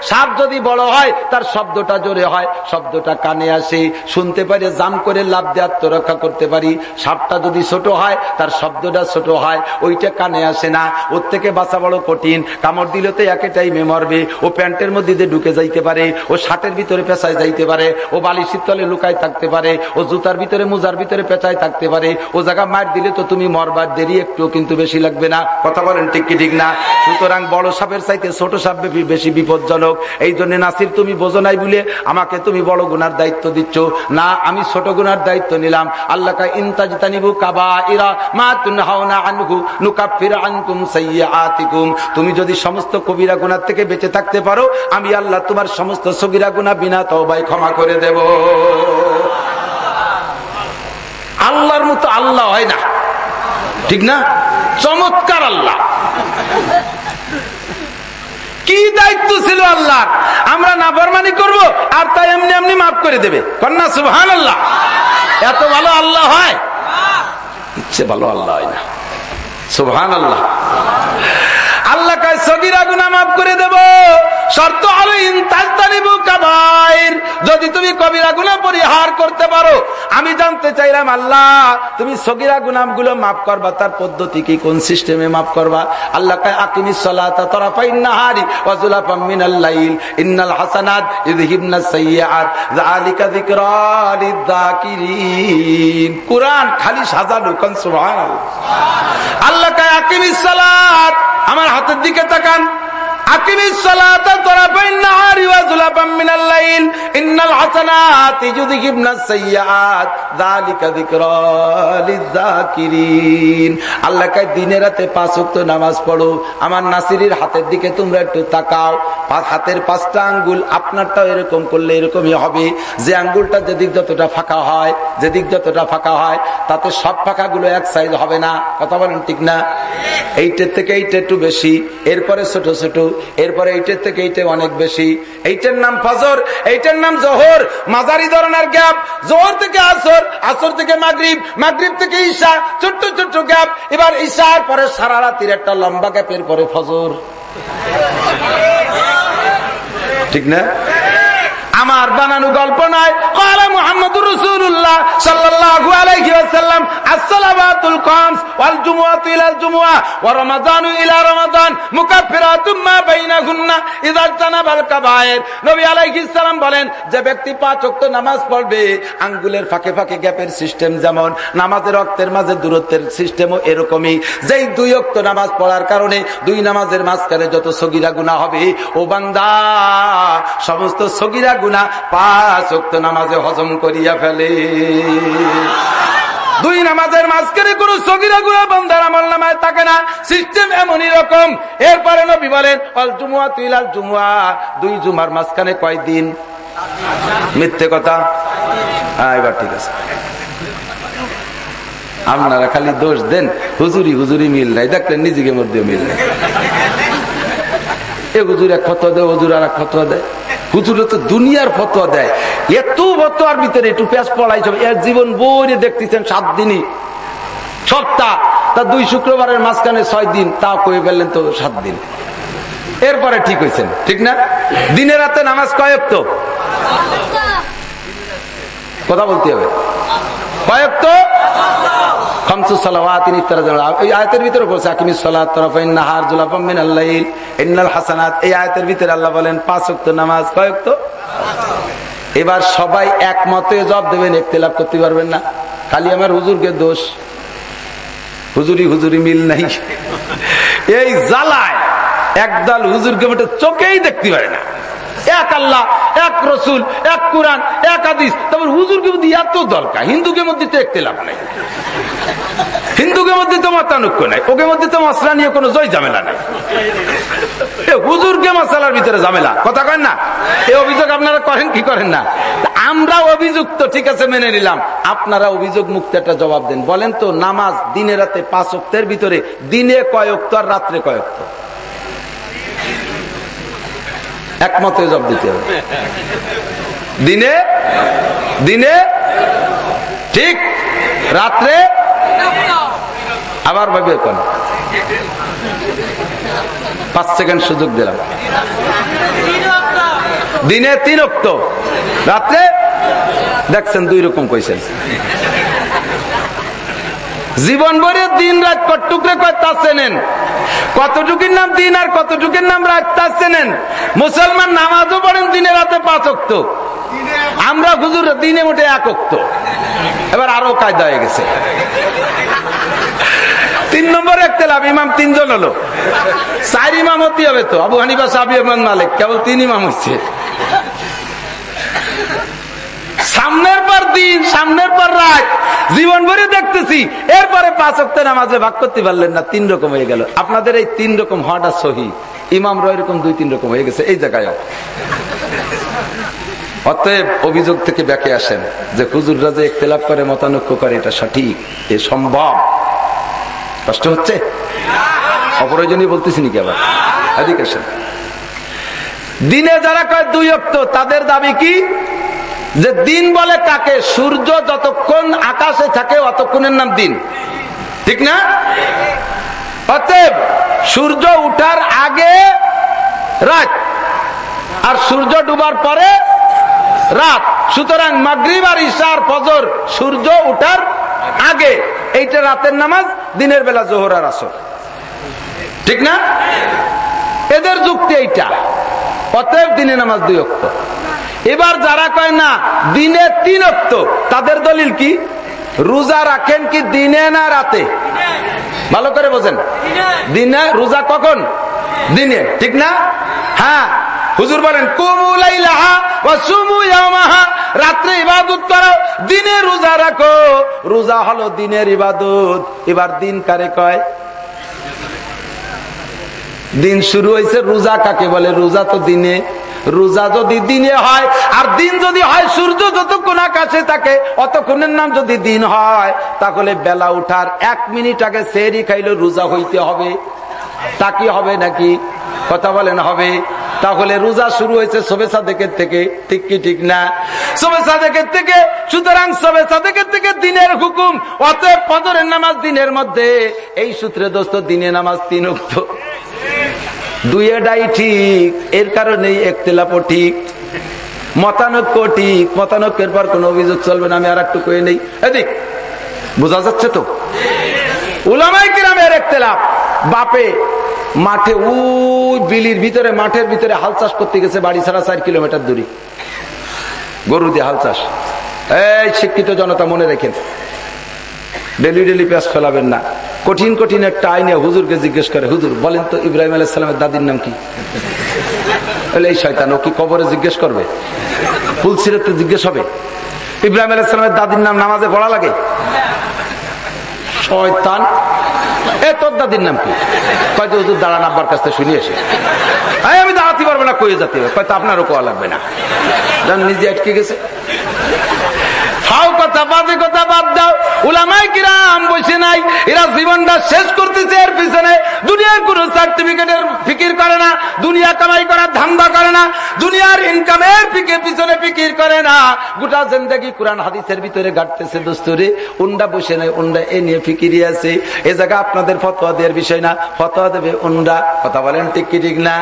সাপ যদি বড় হয়, তার শব্দটা জোরে হয়, শব্দটা কানে আসে, শুনতে পারে জাম করে লাভ দিয়ে আত্মরক্ষা করতে পারি। সাপটা যদি ছোট হয়, তার শব্দটা ছোট হয়, ওইটা কানে আসে না, ওর থেকে বাঁচা বড় কঠিন। কামড় দিলে তো একে টাইমে মরবে, ও প্যান্টের মধ্যে দিয়ে ঢুকে যাইতে পারে, ও শার্টের ভিতরে পেঁচায় যাইতে পারে, ও বালিশির তলে লুকায় থাকতে পারে, ও জুতার ভিতরে মোজার ভিতরে পেঁচায় থাকতে পারে, ও জায়গা মার দিলে তো তুমি মরবার দেরি একটু কিন্তু বেশি লাগবে না। কথা বলেন ঠিক কি ঠিক না? সুতরাং বড় সাপের চাইতে ছোট সাপ বেশি বিপজ্জনক। এই জন্য নাসির, তুমি বোঝো নাই বলে আমাকে তুমি বড় গুনার দায়িত্ব দিচ্ছ। না, আমি ছোট গুনার দায়িত্ব নিলাম। আল্লাহ তুমি যদি সমস্ত কবিরা গুনার থেকে বেঁচে থাকতে পারো, আমি আল্লাহ তোমার সমস্ত সগিরা গুনা বিনা তওবায় ক্ষমা করে দেব। আল্লাহর মতো আল্লাহ হয় না। ঠিক না? চমৎকার আল্লাহ। কি দায়িত্ব ছিল আল্লাহ আমরা না বরমানি করব, আর তাই এমনি এমনি মাফ করে দেবে। কন্যা সুহান আল্লাহ এত ভালো আল্লাহ হয়? ইচ্ছে ভালো আল্লাহ হয় না। সুহান আল্লাহ গুনা যদি তুমি কবিরা গুনাহ পরিহার করতে পারো, আমি জানতে চাইলাম, আল্লাহ, তুমি সগিরা মাফ করবা, তার পদ্ধতি কি, কোন সিস্টেমে মাফ করবা? আল্লাহ আমার হাতের দিকে তাকান। দিনে রাতে নামাজ আমার হাতের দিকে তোমরা একটু তাকাও। হাতের পাঁচটা আঙ্গুল আপনারটাও এরকম করলে এরকমই হবে। যে আঙ্গুলটা যেদিক যতটা ফাঁকা হয়, যেদিক যতটা ফাঁকা হয়, তাতে সব ফাঁকাগুলো এক সাইজ হবে না। কথা বলেন ঠিক না? এইটার থেকে এইটা একটু বেশি। এরপরে ছোট ছোট। এরপরে এইটার থেকে এইটা অনেক বেশি। এইটার নাম ফজর, এইটার নাম জোহর। মাঝারি ধরনের গ্যাপ, জোহর থেকে আসর আসর থেকে মাগরীব মাগরীব থেকে ঈশা, ছোট্ট ছোট্ট গ্যাপ। এবার ঈশার পরে সারা রাতির একটা লম্বা গ্যাপের পরে ফজর। ঠিক না? আমার বানানো গল্প নয়। বলেন, যে ব্যক্তি নামাজ পড়বে, আঙ্গুলের ফাঁকে ফাঁকে গ্যাপের সিস্টেম যেমন, নামাজের রক্তের মাঝে দূরত্বের সিস্টেমও এরকমই। যেই দুই অক্ত নামাজ পড়ার কারণে দুই নামাজের মাঝখানে যত সগিরা গুণা হবে, ও বান্দা, সমস্ত সগিরা গুনাহ পাঁচ ওয়াক্ত নামাজে হজম করিয়া ফেলে। দুই নামাজের মাঝখানে কোন সগিরা গুণা বন্ধার আমল নামায় থাকে না। সিস্টেম এমনই রকম। এরপরে নবী বলেন অল জুমুয়া তুইলাল জুমুয়া। দুই জুমার মাঝখানে কয়দিন? মিথ্যে কথা? হ্যাঁ এবার ঠিক আছে। আপনারা খালি দোষ দেন। হুজুরি হুজুরি মিল নাই। দেখলেন নিজেকে মধ্যে মিল নাই। এ হুজুর এক ফতোয়া দেয়, হুজুর আর এক ফতোয়া দেয়। হুজুরে তো দুনিয়ার ফতোয়া দেয়। এত ফতোয়ার ভিতরে একটু পেঁচ পড়াই সব এর জীবন বইরে দেখতেছেন সাত দিনই। সপ্তাহ তা দুই শুক্রবারের মাঝখানে ছয় দিন তা কয়ে ফেললেন তো সাত দিন। এরপরে ঠিক হয়েছেন ঠিক না? দিনে রাতে নামাজ কয়েক তো কথা বলতে হবে। পাঁচ নামাজ। এবার সবাই একমতে জব দেবেন একতেলাভ করতে পারবেন না। খালি আমার হুজুরকে দোষ। হুজুরি হুজুরি মিল নাই। এই জ্বালায় একদল হুজুরকে মোটে চোখেই দেখতে পারে না। এক আল্লাহ, এক রসুল, এক কোরআন, এক আদিস তারপর হুজুরকে মধ্যে এত দরকার, হিন্দুকে মধ্যে তো একতে লাভ নাই। হিন্দুকে মধ্যে তো মতানৈক্য নাই, ওকে মধ্যে তো মশলা নিয়ে কোনো জয় ঝামেলা নাই। হুজুরকে মশলার ভিতরে ঝামেলা, কথা কেন না? এই অভিযোগ আপনারা করেন কি করেন না? আমরা অভিযুক্ত, ঠিক আছে, মেনে নিলাম। আপনারা অভিযোগ মুক্ত একটা জবাব দেন। বলেন তো, নামাজ দিনে রাতে পাঁচ অক্তের ভিতরে দিনে কয়ক্ত আর রাত্রে কয়ক্ত একমতে জব দিতে হবে। দিনে দিনে, ঠিক, রাত্রে, আবার ভাবে কোন? পাঁচ সেকেন্ড সুযোগ দিলাম। দিনে তিন অক্ত, রাত্রে, দেখছেন দুই রকম কইছেন জীবন ভরে দিন রাত কটুকরে কয় তা চেনেন? কতটুকুর নাম দিন আর কতটুকুর নাম রাত তা চেনেন? মুসলমান নামাজও পড়েন, দিনে রাতে পাঁচ অক্ত। আমরা হুজুর, দিনে মোটে এক অক্ত। এবার আরও কায়দা হয়ে গেছে। তিন নম্বর একটা লাভ ইমাম তিনজন হলো। চার ইমাম হতে হবে তো। আবু সাবি রহমান মালিক, কেবল তিন ইমাম হচ্ছে সামনের পর দিন, সামনের পর রাত। জীবন ভরে দেখতেছি, এরপরে পাঁচ অক্টের নামাজে ভাগ করতে পারলেন না, তিন রকম হয়ে গেল। আপনাদের এই তিন রকম হওয়াটা সহি। ইমামরা এরকম দুই, তিন রকম হয়ে গেছে, এই জায়গায় অতএব অভিযোগ থেকে ব্যাকে আসেন যে হুজুররা যে ইখতলাফ করে, মতানৈক্য করে, এটা সঠিক, এ সম্ভব। কষ্ট হচ্ছে? অপ্রয়োজনীয় বলতেছি নাকি আবার? দিনে যারা কয় দুই অক্ত তাদের দাবি কি? যে দিন বলে কাকে সূর্য যতক্ষণ আকাশে থাকে অতক্ষণের নাম দিন। ঠিক না? অতএব সূর্য উঠার আগে রাত, আর সূর্য ডুবার পরে রাত। সুতরাং মাগরিব আর ঈশার ফজর সূর্য উঠার আগে, এইটা রাতের নামাজ, দিনের বেলা জোহর আর আসর। ঠিক না? এদের যুক্তি এইটা। অতএব দিনে নামাজ দুই অক্ত এবার যারা কয় না, দিনে তিন তাদের দলিল কি? রোজা রাখেন কি দিনে না রাতে? ভালো করে বোঝেন। দিনে, রোজা কখন? দিনে, ঠিক না? হ্যাঁ হুজুর বলেন রাত্রে ইবাদত করো, দিনে রোজা রাখো। রোজা হলো দিনের ইবাদত। এবার দিন কারে কয়? দিন শুরু হয়েছে, রোজা কাকে বলে? রোজা তো দিনে। রোজা যদি দিনে হয়, আর দিন যদি হয়, সূর্য যতক্ষণ আকাশে থাকে, অতক্ষণের নাম যদি দিন হয়, তাহলে বেলা উঠার এক মিনিট আগে সেরি খাইলে রোজা হইতে হবে। তা কি হবে নাকি? কথা বলেন, হবে। তাহলে রোজা শুরু হয়েছে সবে সাদেকের থেকে, ঠিক কি, ঠিক না? সবে সাদেকের থেকে, সুতরাং সবে সাদেকের থেকে দিনের হুকুম, অতএব পদরের নামাজ দিনের মধ্যে। এই সূত্রে দোস্ত, দিনে নামাজ তিন উক্ত দুইটাই ঠিক, এর কারণেই একতেলাপও ঠিক। মতানক্য ঠিক, মতানক্যের পর কোন অভিযোগ চলবে না, আমি আর একটু কয়ে নেই। এদিক, বোঝা যাচ্ছে তো? উলামাই কিরামের একতেলাপ, বাপে মাঠে উই বিলির ভিতরে, মাঠের ভিতরে হাল চাষ করতে গেছে, বাড়ি ছাড়া চার কিলোমিটার দূরে। গরু দিয়ে হাল চাষ। এই শিক্ষিত জনতা মনে রেখেন। ডেলি ডেলি পেঁয়াজ ফেলাবেন না। কঠিন কঠিন একটা আইনে হুজুরকে জিজ্ঞেস করে, হুজুর, বলেন তো ইব্রাহিম আলাইসালামের দাদির নাম কি? এই শয়তান, ও কি কবরে জিজ্ঞেস করবে? ফুলসিরাতে জিজ্ঞেস হবে। ইব্রাহিম আলাইসালামের দাদির নাম নামাজে পড়া লাগে? শয়তান, এ, তোর দাদির নাম কি? কয়তো হুজুর, দাঁড়ান, আব্বার কাছ থেকে শুনিয়ে এসে আমি দাঁড়াতে পারব না কয়ে যেতে? হবে কয়তো আপনারও কোয়া লাগবে না। নিজে আটকে গেছে। ফাও কথা, বাজে কথা বাদ দাও। উলামাই কিরাম বসে নাই, এরা জীবনটা শেষ করতেছে, এর পিছনে দুনিয়ার কোন সার্টিফিকেটের ফিকির করে না, দুনিয়া কামাই করার ধান্দা করে না, দুনিয়ার ইনকামের পিকে পিছনে ফিকির করে না। গোটা জিন্দগি কোরআন হাদিসের ভিতরে গাটতেছে দোস্তরে, উন্ডা বসে নাই, উন্ডা এ নিয়ে ফিকিরি আছে। এ জায়গা আপনাদের ফতোয়া দেওয়ার বিষয় না, ফতোয়া দেবে উন্ডা। কথা বলেন ঠিক কি ঠিক না?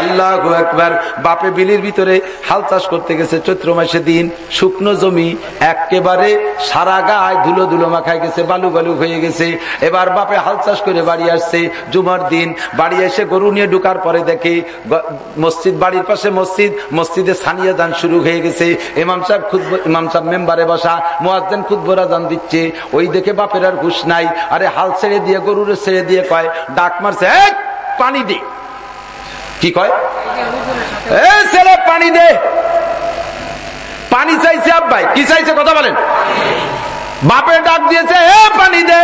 আল্লাহ একবার বাপে বিলির ভিতরে হাল চাষ করতে গেছে চৈত্র মাসে দিন। শুকনো জমি, একেবারে সারা গায়ে ধুলো ধুলো মাখায় গেছে, বালু বালু হয়ে গেছে। এবার বাপে হাল চাষ করে বাড়ি আসছে, জুমার দিন। বাড়ি এসে গরু নিয়ে ঢুকার পরে দেখে মসজিদ, বাড়ির পাশে মসজিদ, মসজিদে সানিয়া দান শুরু হয়ে গেছে। ইমাম সাহেব খুদ ইমাম সাহেব মেম্বারে বসা, মোয়াজ্জেন খুদবরা দান দিচ্ছে। ওই দেখে বাপের আর ঘুষ নাই। আরে হাল ছেড়ে দিয়ে, গরুর ছেড়ে দিয়ে কয়, ডাক মারছে পানি দে। কি কয়? পানি দে। পানি চাইছে আব্বাই। কি চাইছে, কথা বলেন। বাপের ডাক দিয়েছে, এ, পানি দে।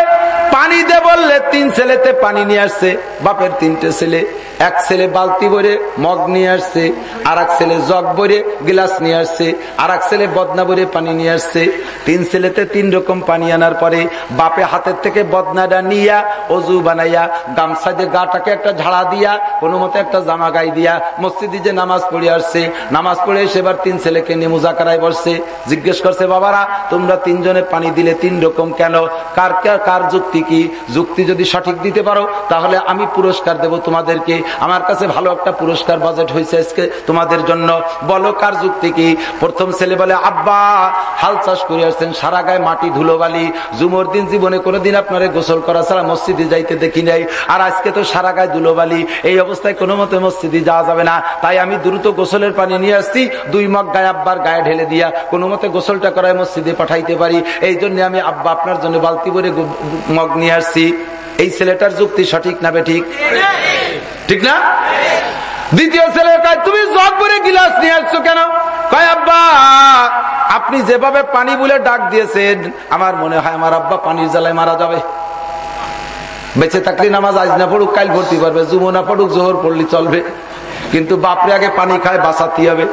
পানি দে বললে তিন ছেলেতে পানি নিয়ে আসছে। বাপের তিনটে ছেলে, এক ছেলে বালতি ভরে মগ নিয়ে আসছে আর এক ছেলে জগ ভরে গিলাস নিয়ে আসছে আর এক ছেলে বদনা ভরে পানি নিয়ে আসছে। তিন ছেলেতে তিন রকম পানি আনার পরে বাপে হাতের থেকে বদনাটা নিয়া অজু বানাইয়া, গামছা দিয়ে গাটাকে একটা ঝাড়া দিয়া, কোনো মতে একটা জামা গাই দিয়া মসজিদে যে নামাজ পড়ে আসছে। নামাজ পড়ে সেবার তিন ছেলেকে নিয়ে মুজাকারায় বসছে। জিজ্ঞেস করছে, বাবারা, তোমরা তিনজনে পানি দিলে তিন রকম কেন? কার কার যুক্তি কি? যুক্তি যদি সঠিক দিতে পারো, তাহলে আমি পুরস্কার দেব তোমাদেরকে। আমার কাছে ভালো একটা পুরস্কার বাজেট হয়েছে আজকে তোমাদের জন্য। বলো কার যুক্তি কি? প্রথম ছেলে বলে, আব্বা, হাল চাষ করে আসছেন, সারা গায়ে মাটি, ধুলোবালি। জুমর দিন জীবনে কোনোদিন আপনারা গোসল করা ছাড়া মসজিদে যাইতে দেখি নাই। আর আজকে তো সারা গায়ে ধুলোবালি। এই অবস্থায় কোনো মতে মসজিদে যাওয়া যাবে না। তাই আমি দ্রুত গোসলের পানি নিয়ে আসছি। দুই মগ গায়ে আব্বার গায়ে ঢেলে দিয়া কোনো মতে গোসলটা করায় মসজিদে পাঠাইতে পারি। এই জন্য আমি আব্বা আপনার জন্য বালতি ভরে মগ নিয়ে আসছি। এই ছেলেটার যুক্তি সঠিক না বে ঠিক? ঠিক না? দ্বিতীয় ছেলে কয়, তুমি জগ ভরে গিলাস নিয়ে আসছো কেন? কয়, আব্বা, আপনি যেভাবে পানি বলে ডাক দিয়েছেন, আমার মনে হয় আমার আব্বা পানির জ্বালায় মারা যাবে। বেঁচে থাকলে নামাজ আজ না পড়ুক, কাল ভর্তি পারবে জুমো না পড়ুক, জোহর পড়লি চলবে। কিন্তু বাপরে আগে পানি খায় বাঁচাতে হবে।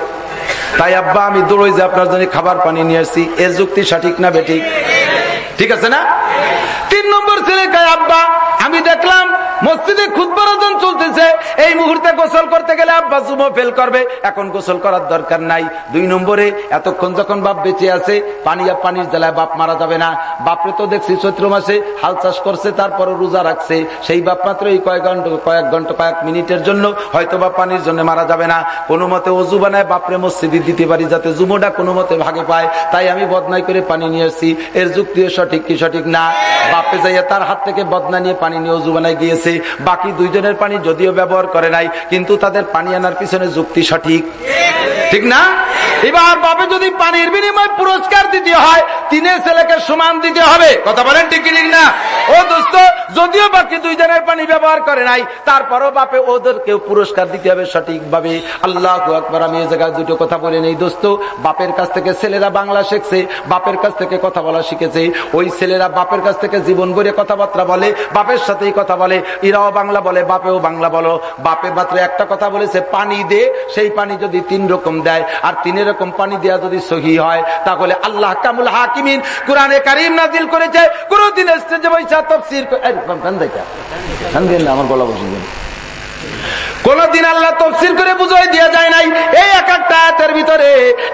তাই আব্বা, আমি দৌড়ই যে আপনার জন্য খাবার পানি নিয়ে আসছি, এর যুক্তি সঠিক না বেঠিক? ঠিক আছে না? তিন নম্বর ছেলে কায় আব্বা, আমি দেখলাম মসজিদে খুদ্বরজন চলতেছে। এই মুহূর্তে গোসল করতে গেলে আব্বা জুমো ফেল করবে। এখন গোসল করার দরকার নাই। দুই নম্বরে, এতক্ষণ যখন বাপ বেঁচে আছে, পানি আর পানির জ্বালায় বাপ মারা যাবে না। বাপরে তো দেখছি চৈত্র মাসে হাল চাষ করছে তারপরে রোজা রাখছে। সেই বাপ মাত্র এই কয়েক ঘণ্টা কয়েক ঘণ্টা, কয়েক মিনিটের জন্য হয়তো বা পানির জন্য মারা যাবে না। কোনো মতে অজু বানায় বাপরে মসজিদে দিতে পারি যাতে জুমোটা কোনো মতে ভাগে পায়। তাই আমি বদনাই করে পানি নিয়ে আসছি এর যুক্তিও সঠিক কি সঠিক না? বাপে যাইয়া তার হাত থেকে বদনা নিয়ে পানি নিয়ে অজু বানায় গিয়েছে। বাকি দুইজনের পানি যদিও ব্যবহার করে নাই, কিন্তু তাদের পানি আনার পিছনে যুক্তি সঠিক। ঠিক না? এবার বাপে যদি পানির বিনিময় পুরস্কার দিতে হয়, তিনে ছেলেকে সমান দিতে হবে। কথা বলেন ঠিক না? ও দোস্ত, যদিও বাকি দুইজনের পানি ব্যবহার করে নাই, তারপরও বাপে ওদেরকে পুরস্কার দিতে হবে সঠিকভাবে। আল্লাহ আকবর, আমি এই জায়গায় দুটো কথা বলে নেই। দোস্ত, বাপের কাছ থেকে ছেলেরা বাংলা শিখছে, বাপের কাছ থেকে কথা বলা শিখেছে। ওই ছেলেরা বাপের কাছ থেকে জীবন ভরে কথাবার্তা বলে, বাপের সাথেই কথা বলে। ইরাও বাংলা বলে, বাপেও বাংলা বলো। বাপে মাত্র একটা কথা বলেছে, পানি দে, সেই পানি যদি তিন রকম দেয়, আর তিন রকম পানি দেওয়া যদি সহি হয়, তাহলে আল্লাহ কামুল হাকিমিন কোরআনে কারিম নাজিল করেছে। কোনদিন স্টেজে বৈশা তফসির আমার গলা বসে কোনদিন আল্লাহ তফসিল করে বুঝাই দেওয়া যায় নাই। এই এক একটা আয়াতের ভিতরে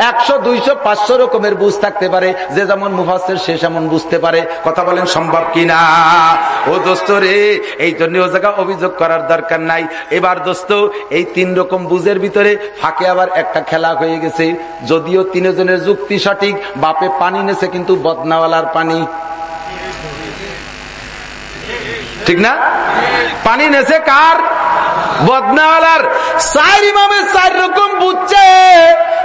একশো, দুইশো, পাঁচশো রকমের বুঝ থাকতে পারে। যে যেমন মুফাসের সে যেমন বুঝতে পারে। কথা বলেন সম্ভব কিনা? ও দোস্ত রে, এই জন্য ও জায়গা অভিযোগ করার দরকার নাই। এবার দোস্ত, এই তিন রকম বুঝের ভিতরে ফাঁকে আবার একটা খেলা হয়ে গেছে। যদিও তিনজনের যুক্তি সঠিক, বাপে পানি নেছে কিন্তু বদনাওয়ালার পানি। ঠিক না? পানি নেছে কার? বদনাওয়ালার চার ইমামে চার রকম বুঝছে,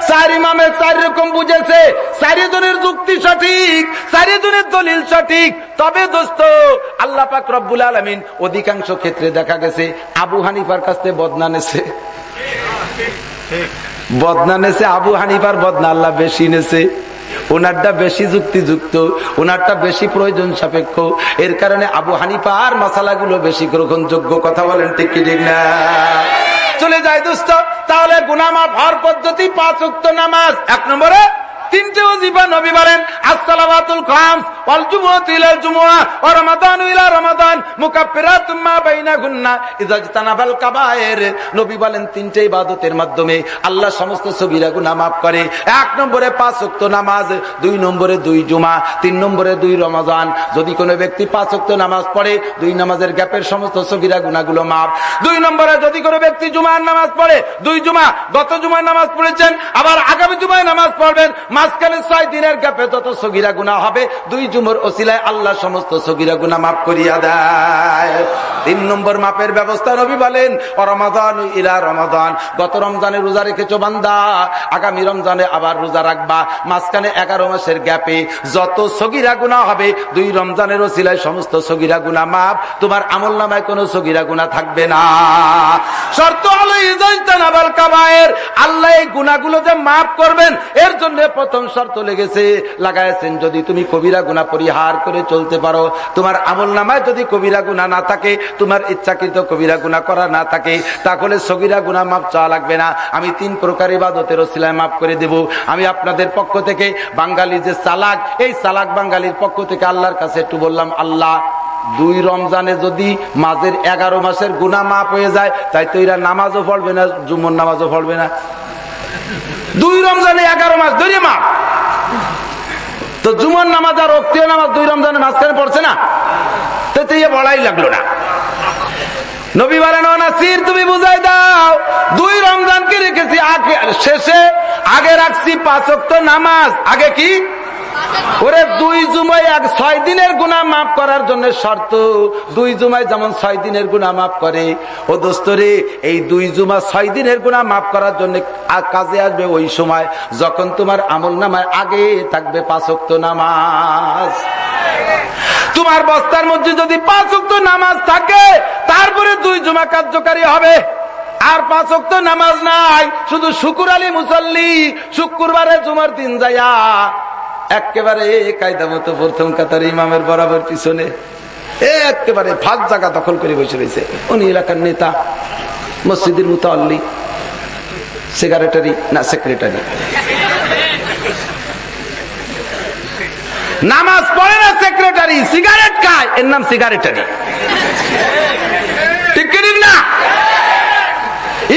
চার ইমামে চার রকম বুঝেছে। চারিজনের যুক্তি সঠিক, চারিজনের দলিল সঠিক। তবে দোস্ত, আল্লাহ পাক রব্বুল আলমিন অধিকাংশ ক্ষেত্রে দেখা গেছে, আবু হানিফার কাছ থেকে বদনা নেছে। বদনা নেছে, আবু হানিফার বদনা আল্লাহ বেশি নেছে। ওনারটা বেশি যুক্তিযুক্ত ওনারটা বেশি প্রয়োজন সাপেক্ষ। এর কারণে আবু হানিফা আর মশালাগুলো বেশি গ্রহণযোগ্য, কথা বলেন ঠিক কি ঠিক না? চলে যায় দুস্থ তাহলে গুনামা ভার পদ্ধতি পাঁচ উক্ত নামাজ। এক নম্বরে তিনটে ওজিফা নবী বলেন আসসালামাতুল খামস ওয়াল জুমুআতু ইলাল জুমুআহ ওয়া রমাদানু ইলা রমাদান মুকাফফিরাতুম মা বাইনাহুন্না ইজতানাবাল কাবায়ের। নবী বলেন, তিনটে ইবাদতের মাধ্যমে আল্লাহ সমস্ত সগীরা গুনাহ maaf করে। এক নম্বরে পাঁচ ওয়াক্ত নামাজ, দুই নম্বরে দুই জুমা, তিন নম্বরে দুই রমজান। যদি কোনো ব্যক্তি পাঁচ ওয়াক্ত নামাজ পড়ে, দুই নামাজের গ্যাপের সমস্ত সগীরা গুনাহগুলো maaf দুই নম্বরে যদি কোনো ব্যক্তি জুমার নামাজ পড়ে, দুই জুমা, গত জুমার নামাজ পড়েছেন, আবার আগামী জুমায় নামাজ পড়বেন মাঝখানে ছয় দিনের গ্যাপে যত সগিরা গুণা হবে, দুই জুমর ওসিলায় আল্লাহ সমস্ত সগিরা গুণা মাফ করিয়া দেয়। তিন নম্বর মাপের ব্যবস্থা নবী বলেন রমাদান ইলা রমাদান। গত রমজানে রোজা রেখেছো বান্দা, আগামী রমজানে আবার রোজা রাখবা। মাঝখানে এগারো মাসের গ্যাপে যত সগিরা গুণা হবে, দুই রমজানের ওসিলায় সমস্ত সগিরা গুণা মাপ তোমার আমল নামায় কোনো সগিরা গুণা থাকবে না। শর্ত হলো কাবায়ের। আল্লাহ এই গুণাগুলো যে মাফ করবেন, এর জন্য প্রথম শর্ত লেগেছে লাগাইছেন যদি তুমি কবিরা গুণা পরিহার করে চলতে পারো। তোমার আমল নামায় যদি কবিরা গুণা না থাকে তোমার ইচ্ছাকৃত কবিরা গুণা করা না থাকে, তাহলে সগিরা গুণা মাপ চাওয়া লাগবে না। আমি তিন প্রকার ইবাদতের সিলায় মাফ করে দেব। আমি আপনাদের পক্ষ থেকে বাঙালি যে চালাক এই চালাক বাঙালির পক্ষ থেকে আল্লাহর কাছে একটু বললাম, আল্লাহ, দুই রমজানে যদি মাঝের এগারো মাসের গুণা মাপ হয়ে যায়, তাই তো এরা নামাজও পড়বে না জুমন নামাজও পড়বে না। দুই রমজানে এগারো মাস ধরে মাপ তো জুমন নামাজ আর অক্তীয় নামাজ দুই রমজানের মাঝখানে পড়ছে না। তো ইয়ে বলাই লাগল না। নবী বলেন নাসির, তুমি বুঝাই দাও, দুই রমজানকে রেখেছি শেষে আগে রাখছি পাঁচক্ত নামাজ। আগে কি? ওরে দুই জুমায় এক, ছয় দিনের গুণা মাফ করার জন্য শর্ত। দুই জুমায় যেমন ছয় দিনের গুণা মাফ করে, ও দোস্তরে, এই দুই জুমা ছয় দিনের গুণা মাফ করার জন্য কাজে আসবে ওই সময় যখন তোমার আমল নামায় আগে থাকবে পাঁচক্ত নামাজ। তোমার বস্তার মধ্যে যদি পাঁচ অক্ত নামাজ থাকে, তারপরে দুই জুমা কার্যকারী হবে। আর পাঁচ অক্ত নামাজ নাই, শুধু শুকুর আলী মুসল্লি শুক্রবারে জুমার দিন যাইয়া একেবারে কায়দা মতো প্রথম কাতার ইমামের বরাবর পিছনে একেবারে ফাঁক জায়গা দখল করে বসে রয়েছে। উনি এলাকার নেতা, মসজিদের মতো আল্লি সেক্রেটারি না সেক্রেটারি। নামাজ পড়ে না সেক্রেটারি সিগারেট খায়। এর নাম সিগারেটারি ঠিক না?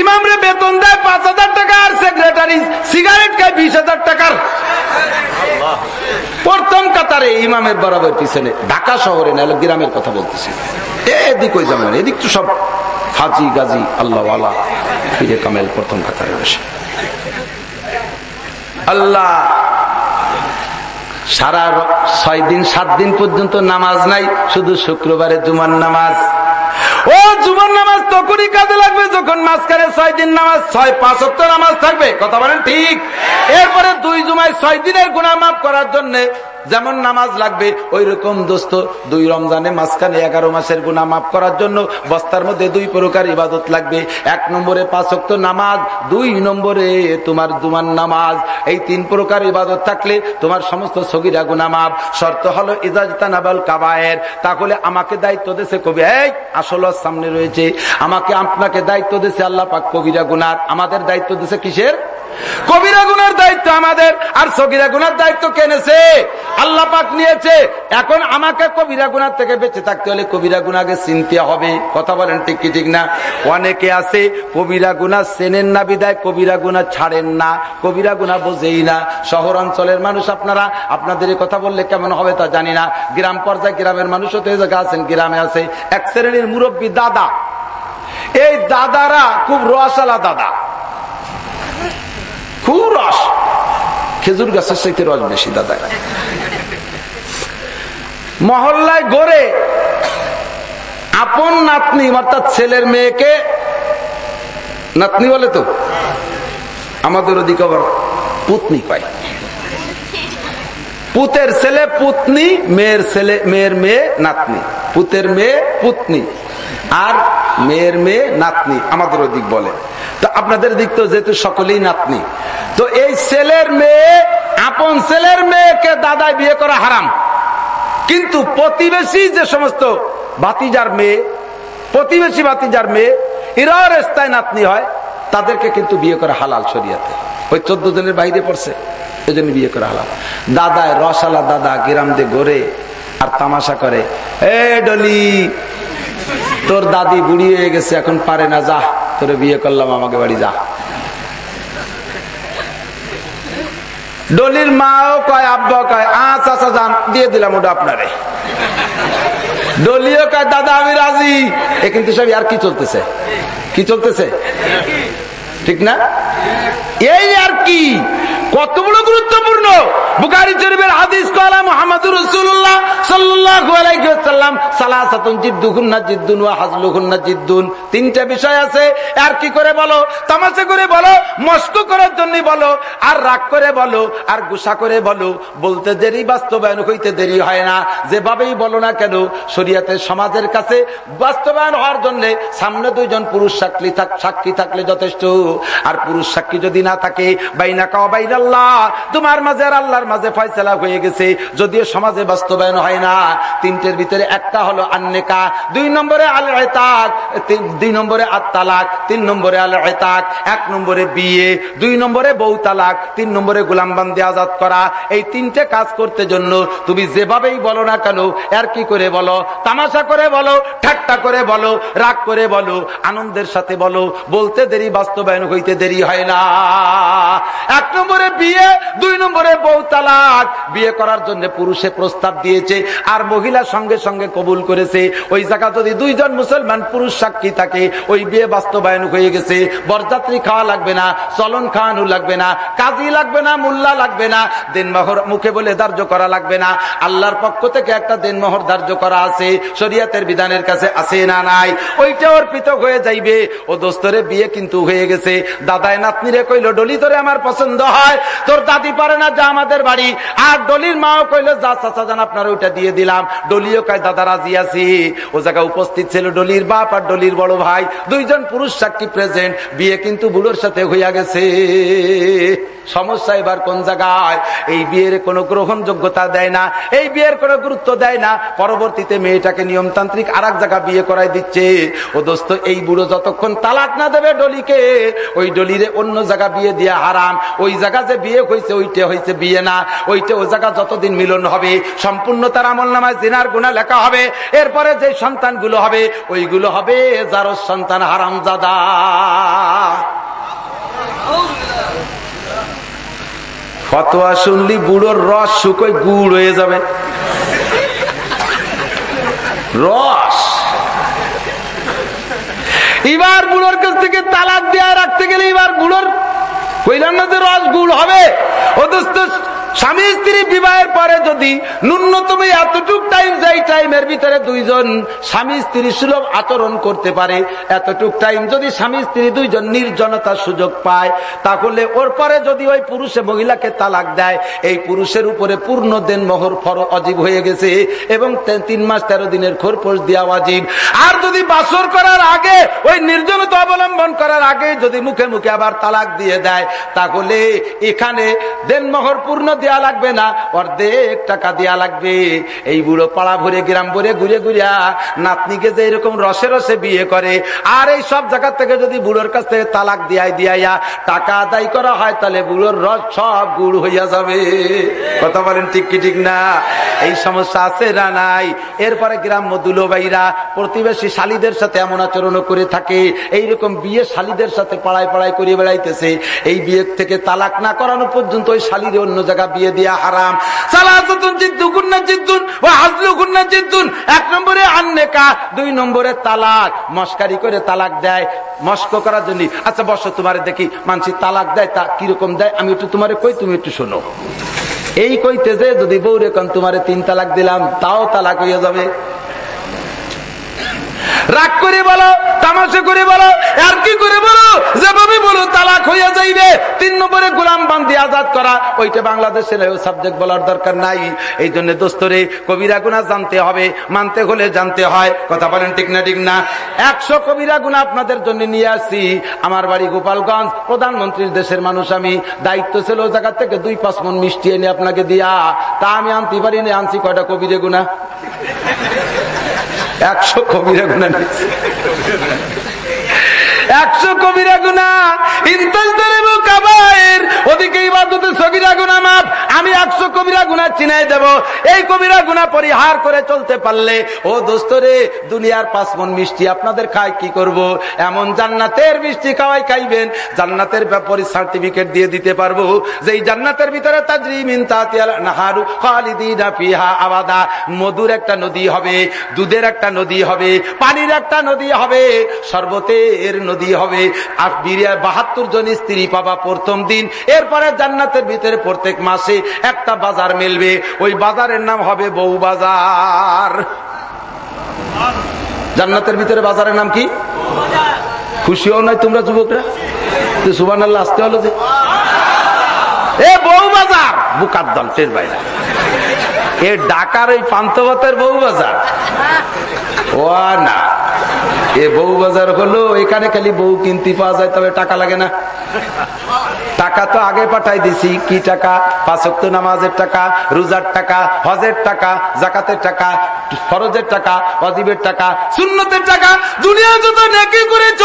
ইমামরে বেতন দেয় পাঁচ হাজার টাকা আর সেক্রেটারি সিগারেট খায় বিশ হাজার টাকার। প্রথম কাতারে ইমামের বরাবর পিছনে, ঢাকা শহরে না গ্রামের কথা বলতেছি। এদিক ওই যাবেন এদিক তো সব হাজি, গাজি আল্লাহ ফিরে কামেল প্রথম কাতারে বসে। আল্লাহ সারা ছয় দিন, সাত দিন পর্যন্ত নামাজ নাই, শুধু শুক্রবারে জুমার নামাজ। ও, জুমার নামাজ তখনই কাজে লাগবে যখন মাঝখানে ছয় দিন নামাজ, ছয়, পাঁচ সপ্তাহ নামাজ থাকবে। কথা বলেন ঠিক? এরপরে দুই জুমায় ছয় দিনের গুণা মাফ করার জন্য যেমন নামাজ লাগবে ওই রকম দোস্ত, দুই রমজানে মাঝখানে এগারো মাসের গুণা মাফ করার জন্য বস্তার মধ্যে দুই প্রকার ইবাদত লাগবে। এক নম্বরে পাঁচ অক্ট নামাজ, দুই নম্বরে তোমার দুমান নামাজ। এই তিন প্রকার ইবাদত থাকলে তোমার সমস্ত সগিরা গুণা মাফ। শর্ত হলো ইজাজতা নাবাল কাবায়ের তাহলে আমাকে দায়িত্ব দিয়েছে কবি। এই, আসল সামনে রয়েছে। আমাকে, আপনাকে দায়িত্ব দেশে আল্লাহ পাক কবিরা গুনার আমাদের দায়িত্ব দিয়েছে কিসের? কবিরা গুনার দায়িত্ব আমাদের, আর সগিরা গুনার দায়িত্ব কেনেছে আল্লাহ পাক নিয়েছে। এখন আমাকে কবিরা গুনার থেকে বেঁচে থাকতে হলে কবিরা গুনাকে চিনতে হবে। কথা বলেন ঠিক কি ঠিক না? অনেকে আছে, কবিরা গুনা চেনেন না বিদায় কবিরা গুনা ছাড়েন না। কবিরা গুনা বোঝেই না। শহর অঞ্চলের মানুষ আপনারা, আপনাদের কথা বললে কেমন হবে তা জানি না। গ্রাম পর্যায়ে গ্রামের মানুষও তো জায়গা আছেন, গ্রামে আছে। এক শ্রেণির মুরব্বী দাদা। এই দাদারা খুব রসালা দাদা। রস খেজুর গাছের রস বেশি, দাদা। মহল্লায় গড়ে আপন নাতনি, অর্থাৎ ছেলের মেয়েকে, নাতনি বলে তো? আমাদের ওদিকে আবার পুতনি পাই পুতের ছেলে পুতনি, মেয়ের ছেলে, মেয়ের মেয়ে নাতনি। পুতের মেয়ে পুতনি আর মেয়ের মেয়ে নাতনি, আমাদের ওদিক বলে। তো আপনাদের দিক তো যেহেতু সকলেই নাতনি। তো এই ছেলের মেয়ে, আপন ছেলের মেয়েকে দাদায় বিয়ে করা হারাম। কিন্তু প্রতিবেশী যে সমস্ত বাতিজার মেয়ে, প্রতিবেশী বাতিজার মেয়ে এরাও রেস্তায় নাতনি হয়, তাদেরকে কিন্তু বিয়ে করা হালাল শরিয়াতে। ওই চোদ্দ জনের বাইরে পড়ছে। এই বিয়ে করা হালাল দাদায় রসালা দাদা, গ্রাম দিয়ে গড়ে আর তামাশা করে। এ ডলি, তোর দাদি বুড়ি হয়ে গেছে, এখন পারে না, যা, তোরে বিয়ে করলাম, আমাকে বাড়ি যা। ডলির মাও কয়, আব্বা কয় আচ্ছা চাচা যান, দিয়ে দিলাম ওটা আপনারে। ডলিও কয়, দাদা, আমি রাজি। এ কিন্তু সব আর কি চলতেছে? কি চলতেছে? ঠিক না? এই আর কি? কত বড় গুরুত্বপূর্ণ। বুকারি শরীফের হাদিস কলা মোহাম্মদুর রসুল্লাহ সাল্লাল্লাহু আলাইহি ওয়াসাল্লাম, সালাসাতুন জিদ্দুহুন্না জিদ্দুন ওয়া হাজলুহুন্না জিদ্দুন। তিনটা বিষয় আছে। আর কি করে বলো? তামাশা করে বলো, মস্ক করার জন্য বলো, আর রাগ করে বলো, আর গুসা করে বলো। বলতে দেরি, বাস্তবায়ন হইতে দেরি হয় না। যেভাবেই বলো না কেন, শরিয়াতের সমাজের কাছে বাস্তবায়ন হওয়ার জন্য সামনে দুইজন পুরুষ সাক্ষী সাক্ষী থাকলে যথেষ্ট। আর পুরুষ সাক্ষী যদি না থাকে, বাইনা কাওয়া বাইনা আল্লাহ, তোমার মাঝে আর আল্লাহর মাঝে ফয়সলা হয়ে গেছে। যদিও সমাজে বাস্তবায়ন হয় না, তিনটের ভিতরে একটা হলো আন্নেকা, দুই নম্বরে আল এতাক দুই নম্বরে আত্মালাক তিন নম্বরে আল এতাক এক নম্বরে বিয়ে, দুই নম্বরে বউ তালাক, তিন নম্বরে গোলামবান্দি আজাদ করা। এই তিনটে কাজ করতে জন্য তুমি যেভাবেই বলো না কেন আর কি করে বলো? তামাশা করে বলো, ঠাট্টা করে বলো, রাগ করে বলো, আনন্দের সাথে বলো, বলতে দেরি, বাস্তবায়ন হইতে দেরি হয় না। এক নম্বরে বিয়ে, দুই নম্বরে বউ তালাক। বিয়ে করার জন্য পুরুষে প্রস্তাব দিয়েছে আর মহিলা সঙ্গে সঙ্গে কবুল করেছে। ওই জায়গা যদি দুইজন মুসলমান পুরুষ সাক্ষী থাকে, ওই বিয়ে বাস্তবায়ন হয়ে গেছে। বরযাত্রী খাওয়া লাগবে না, চলন খাওয়ানো লাগবে না, কাজী লাগবে না, মুল্লা লাগবে না, দেনমোহর মুখে বলে ধার্য করা লাগবে না। আল্লাহর পক্ষ থেকে একটা দেনমোহর ধার্য করা আছে, শরিয়াতের বিধানের কাছে আছে না নাই। ওইটা ওর পৃথক হয়ে যাইবে। ও দোস্তরে বিয়ে কিন্তু হয়ে গেছে। দাদায় নাতনিরে কইল, ডলি ধরে আমার পছন্দ হয়। তোর দাদি পারে না যা আমাদের বাড়ি। আর ডলির মাও কইলো, যা চাচা জান, আপনার ওইটা দিয়ে দিলাম। ডলিও কয়, দাদা, রাজি আছি। ও জায়গায় উপস্থিত ছিল ডলির বাপ আর ডলির বড় ভাই। দুইজন পুরুষ সাক্ষী প্রেজেন্ট বিয়ে কিন্তু বুড়োর সাথে হইয়া গেছে। সমস্যা এবার কোন জায়গায়? এই বিয়ের কোনো গ্রহণযোগ্যতা দেয় না। এই বিয়ের কোনো গুরুত্ব দেয় না। পরবর্তীতে মেয়েটাকে নিয়মতান্ত্রিক আর এক জায়গা বিয়ে করাই দিচ্ছে। ও দোস্ত, এই বুড়ো যতক্ষণ তালাক না দেবে ডলিকে, ওই ডলিরে অন্য জায়গা বিয়ে দিয়া হারাম। ওই জায়গা যে বিয়ে হয়েছে ওইটা হয়েছে বিয়ে না। ওইটা ও জায়গা যতদিন মিলন হবে, সম্পূর্ণ তার আমল নামা মাস দিনার গুণা লেখা হবে। এরপরে যে সন্তানগুলো হবে, ওইগুলো হবে যারো সন্তান হারামজাদা। ফতোয়া শুনলি বুড়োর রস শুকোয় গুড় হয়ে যাবে। রস। এবার বুড়োর কাছ থেকে তালাক দেওয়া রাখতে গেলে এবার বুড়োর কইলাম না যে রসগুল হবে। অথচ স্বামী স্ত্রী বিবাহের পরে যদি ন্যূনতম এতটুক টাইম যাই টাইমের ভিতরে দুইজন স্বামী স্ত্রী সুলভ আচরণ করতে পারে, এতটুক টাইম যদি স্বামী স্ত্রী দুইজন নির্জনতার সুযোগ পায়, তাহলে ওর পরে যদি ওই পুরুষে মহিলাকে তালাক দেয়, এই পুরুষের উপরে পূর্ণ দেন মহর ফর অজীব হয়ে গেছে এবং তিন মাস তেরো দিনের খোরপোষ দেওয়া অজীব। আর যদি বাসর করার আগে, ওই নির্জনতা অবলম্বন করার আগে যদি মুখে মুখে আবার তালাক দিয়ে দেয়, তাহলে এখানে দেন মহর পূর্ণ দেওয়া লাগবে না, অর্ধেক টাকা দেওয়া লাগবে। এই বুড়ো পাড়া ভরে, গ্রাম ভরে ঘুরে ঘুরিয়া নাতনিকে যে এরকম রসে রসে বিয়ে করে, আর এই সব জায়গা থেকে যদি বুড়োর কাছ থেকে তালাক দিয়াই দিয়াইয়া টাকা আদায় করা হয়, তাহলে বুড়োর রস সব গুড় হইয়া যাবে। কথা বলেন ঠিক কি ঠিক না? এই সমস্যা আছে না নাই? এরপরে গ্রাম্য দুলোবাইরা প্রতিবেশী শালীদের সাথে এমন আচরণ করে থাকে, এইরকম বিয়ে শালীদের সাথে পাড়ায় পাড়ায় করে বেড়াইতেছে। এই বিয়ে থেকে তালাক না করানো পর্যন্ত ওই শালীর অন্য জায়গা বিয়ে দিয়া হারাম। আচ্ছা তোমার দেখি, মানসি তালাক দেয়, তা কীরকম দেয়? আমি একটু তোমার কই, তুমি একটু শোনো। এই কইতে যে, যদি বউরে কন তোমার তিন তালাক দিলাম, তাও তালাক হইয়া যাবে। রাগ করে বলো, তামাশা করে বলো, আর কি করে বলো? যেভাবে বলো, তালাক হইয়া যাইবে। তিন নম্বরে গোলাম বান্দি আজাদ করা, ওইটা বাংলাদেশের সাবজেক্ট বলার দরকার নাই। এই জন্য দোস্তরে, কবিরা গুণা জানতে হবে, মানতে হলে জানতে হয়। কথা বলেন ঠিক না ঠিক না? একশো কবিরা গুণা আপনাদের জন্য নিয়ে আসি আমার বাড়ি গোপালগঞ্জ, প্রধানমন্ত্রীর দেশের মানুষ আমি। দায়িত্ব ছিল জায়গা থেকে দুই পাঁচ মন মিষ্টি এনে আপনাকে দিয়া। তা আমি আনতে পারিনি, আনছি কয়টা কবিরে গুণা একশো কবিরা গুণা নিচ্ছে একশো কবিরা গুণা ওদিকে ইবাদতে সগিরা গুণা মাপ আমি একশো কবিরা গুণা চিনাই দেব। এই কবিরা গুণা পরিহার করে চলতে পারলে, ও দোস্তরে দুনিয়ার পাঁচ মন মিষ্টি আপনাদের খাই কি করব। এমন জান্নাতের মিষ্টি খাওয়াই খাইবেন, জান্নাতের ব্যাপারে সার্টিফিকেট দিয়ে দিতে পারব। যে জান্নাতের ভিতরে তাজরিমিন নাহারু খালিদিনা ফিহা আবাদা। মধুর একটা নদী হবে, দুধের একটা নদী হবে, পানির একটা নদী হবে শরবতের নদী হবে। আর বাহাত্তর জন স্ত্রী পাবা প্রথম দিন। এরপরে জান্নাতের ভিতরে প্রত্যেক মাসে একটা বাজার মিলবে। ওই বাজারের নাম হবে বউ বাজার। জান্নাতের ভিতরে বাজারের নাম কি? খুশিও নয় তোমরা যুবকরা? সুবান আল্লাহ আসতে হলো যে। এ বউ বাজার! বুকার দল টের বাইরে এ ডাকার ওই পান্তবতের বউ বাজার। ও না। এ বউ বাজার হলো, এখানে খালি বউ কিনতে পাওয়া যায়, তবে টাকা লাগে না। টাকা তো আগে পাঠাই দিছি, কি টাকা? পাঁচক্ত নামাজের টাকা, রোজার টাকা, হজের টাকা, জাকাতের টাকা, ফরজের টাকা অজিবের টাকা শূন্যতের টাকা দুনিয়া যত নেকি করেছ,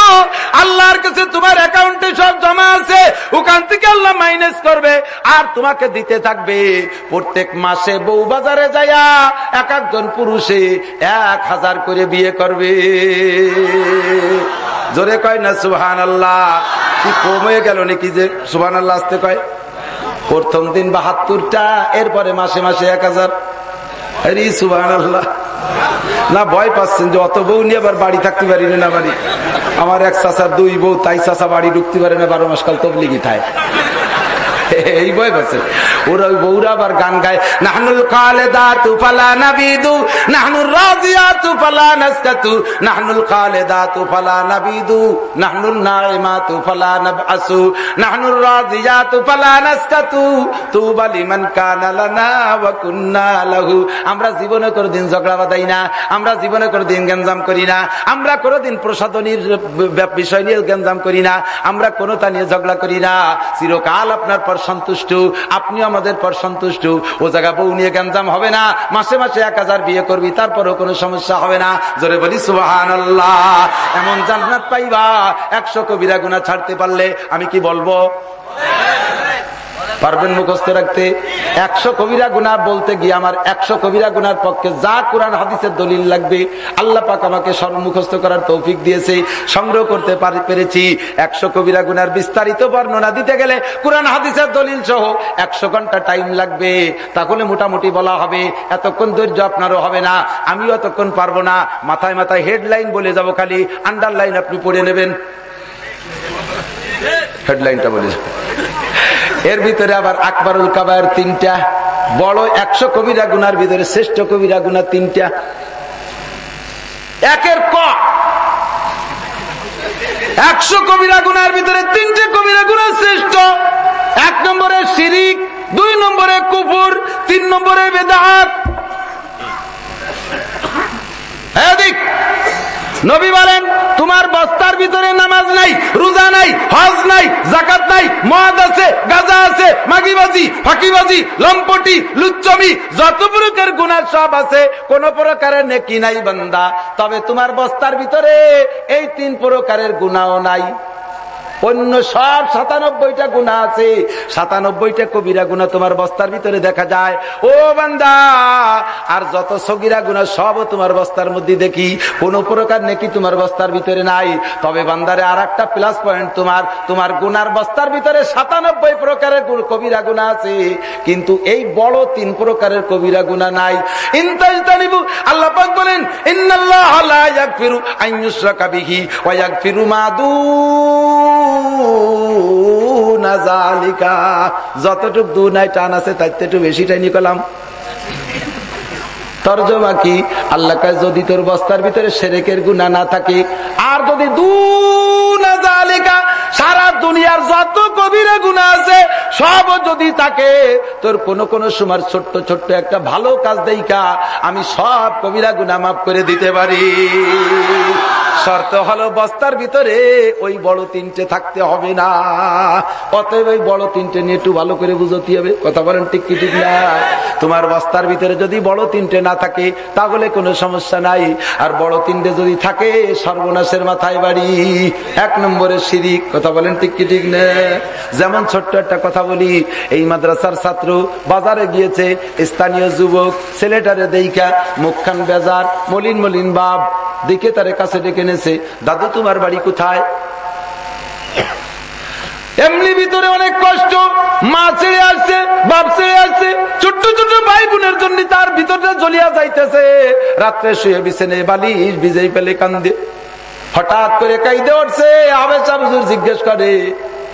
আল্লাহর কাছে তোমার অ্যাকাউন্টে সব জমা আছে, ওখান থেকে আল্লাহ মাইনাস করবে, আর তোমাকে দিতে থাকবে। প্রত্যেক মাসে বউ বাজারে যাইয়া এক একজন পুরুষে এক হাজার করে বিয়ে করবে। জোরে কয় না সুহান আল্লাহ কি কমে গেল নাকি যে সুহান আল্লাহ আসতে কয়? প্রথম দিন বাহাত্তরটা, এরপরে মাসে মাসে এক হাজার। আল্লাহ না, ভয় পাচ্ছেন যে অত বউ নিয়ে আবার বাড়ি থাকতে পারি না বাড়ি। আমার এক চাষার দুই বউ, তাই চাষা বাড়ি ঢুকতে পারে না, বারো মাস কাল তবলিগি থায় এই বই বসে ওরা ওই বৌরা আবার গান গায়, নাহনুল খালেদা তু ফালা নাবিদু নাহনুল রাজিয়া তু ফালা নাসকাতু, নাহনুল খালেদা তু ফালা নাবিদু, নাহনুল নাইমা তু ফালা নাবআসু নাহনুল রাজিয়া তু ফালা তু বালিমান কানা লানা ওয়া কুন্না লাহু। আমরা জীবনে কোনদিন ঝগড়া বাঁধাই না, আমরা জীবনে কোনদিন গঞ্জাম করি না, আমরা কোনদিন প্রসাদনীর বিষয় নিয়ে গঞ্জাম করি না, আমরা কোনটা নিয়ে ঝগড়া করি না। চিরকাল আপনার পর সন্তুষ্ট আপনি আমাদের পর সন্তুষ্ট। ও জায়গা বউ নিয়ে গ্যাঞ্জাম হবে না, মাসে মাসে এক হাজার বিয়ে করবি, তারপরও কোনো সমস্যা হবে না। জোরে বলি সুবাহান এমন জান্নাত পাইবা, একশো কবিরা গুণা ছাড়তে পারলে আমি কি বলব? পারবেন মুখস্থ রাখতে। একশো কবিরা গুণা বলতে গিয়ে আমার একশো কবিরা গুনার পক্ষে যা কোরআন হাদিসের দলিল লাগবে, আল্লাহ পাক আমাকে সর্বমুখস্থ করার তৌফিক দিয়েছে। সংগ্রহ করতে পেরেছি একশো কবিরা গুনার বিস্তারিত বর্ণনা দিতে গেলে কোরআন হাদিসের দলিল সহ একশো ঘণ্টা টাইম লাগবে। তাহলে মোটামুটি বলা হবে, এতক্ষণ ধৈর্য আপনারও হবে না, আমিও এতক্ষণ পারব না। মাথায় মাথায় হেডলাইন বলে যাব খালি, আন্ডারলাইন আপনি পড়ে নেবেন। হেডলাইনটা বলে এর ভিতরে আবার আকবরুল কাবার তিনটা, বড় একশো কবিরা গুনার ভিতরে শ্রেষ্ঠ কবিরা গুনা তিনটা। একের ক। একশো কবিরা গুনার ভিতরে তিনটে কবিরা গুণা শ্রেষ্ঠ। এক নম্বরে শিরিক, দুই নম্বরে কুপুর তিন নম্বরে বেদাহাত এদিক। নবী বলেন, তোমার বস্তার ভিতরে নামাজ নাই, রোজা নাই, হজ নাই জাকাত নাই, মদ আছে, গাজা আছে, মাগিবাজি, ফাঁকিবাজি, লম্পটি, লুচ্চমি, যত প্রকার গুণা সব আছে, কোন প্রকারের নেকি নাই বান্দা। তবে তোমার বস্তার ভিতরে এই তিন প্রকারের গুণাও নাই। অন্য সব সাতানব্বইটা গুণা আছে। সাতানব্বইটা কবিরা গুণা তোমার বস্তার ভিতরে দেখা যায়। ও বান্দা, আর যত সগিরা গুণা সব তোমার বস্তার মধ্যে দেখি। কোন প্রকার নাকি তোমার বস্তার ভিতরে নাই। তবে বান্দারে আর একটা প্লাস পয়েন্ট তোমার তোমার গুনার বস্তার ভিতরে সাতানব্বই প্রকারের কবিরা গুণা আছে। কিন্তু এই বড় তিন প্রকারের কবিরা গুণা নাই। আল্লাহ বলেন, ইন্নাল্লাহ লা যতটুক দু নাই টান আছে তার একটু বেশি টাইনি কলাম তর্জমা কি? আল্লাহ কাজ যদি তোর বস্তার ভিতরে সেরেকের গুণা না থাকে, আর যদি সারা দুনিয়ার যত কবিরা গুণা আছে সব যদি থাকে, তোর কোন কোন সময় ছোট্ট ছোট্ট একটা ভালো কাজ দেইকা আমি সব কবিরা গুণা মাফ করে দিতে পারি। শর্ত হলো বস্তার ভিতরে ওই বড় তিনটে থাকতে হবে না। অতএব ওই বড় তিনটে নিয়ে একটু ভালো করে বুঝতে হবে। কথা বলেন ঠিক কি না? তোমার বস্তার ভিতরে যদি বড় তিনটে না থাকে, তাহলে কোনো সমস্যা নাই। আর বড় তিনটে যদি থাকে, সর্বনাশের মাথায় বাড়ি। এক নম্বরের সিঁড়ি, কথা বলেন ঠিক কি ঠিক না? যেমন ছোট্ট একটা কথা বলি, এই মাদ্রাসার ছাত্র বাজারে গিয়েছে, স্থানীয় যুবক ছেলেটারে দেইকা মুখখান বেজার, মলিন মলিন বাপ, দেখে তার কাছে ডেকে এনেছে, দাদু, তোমার বাড়ি কোথায়? এমনি ভিতরে অনেক কষ্ট। মা ছেড়ে আসছে, বাপ ছেড়ে আসছে। ছোট্ট ছোট্ট ভাই বোনের জন্য তার ভিতরে জ্বলিয়া যাইতেছে। রাত্রে শুয়ে বিছেনে বালিশ বিজেই পেলে কান্দে। হঠাৎ করে কাইদে উঠছে আবেশ আবজুর জিজ্ঞেস করে,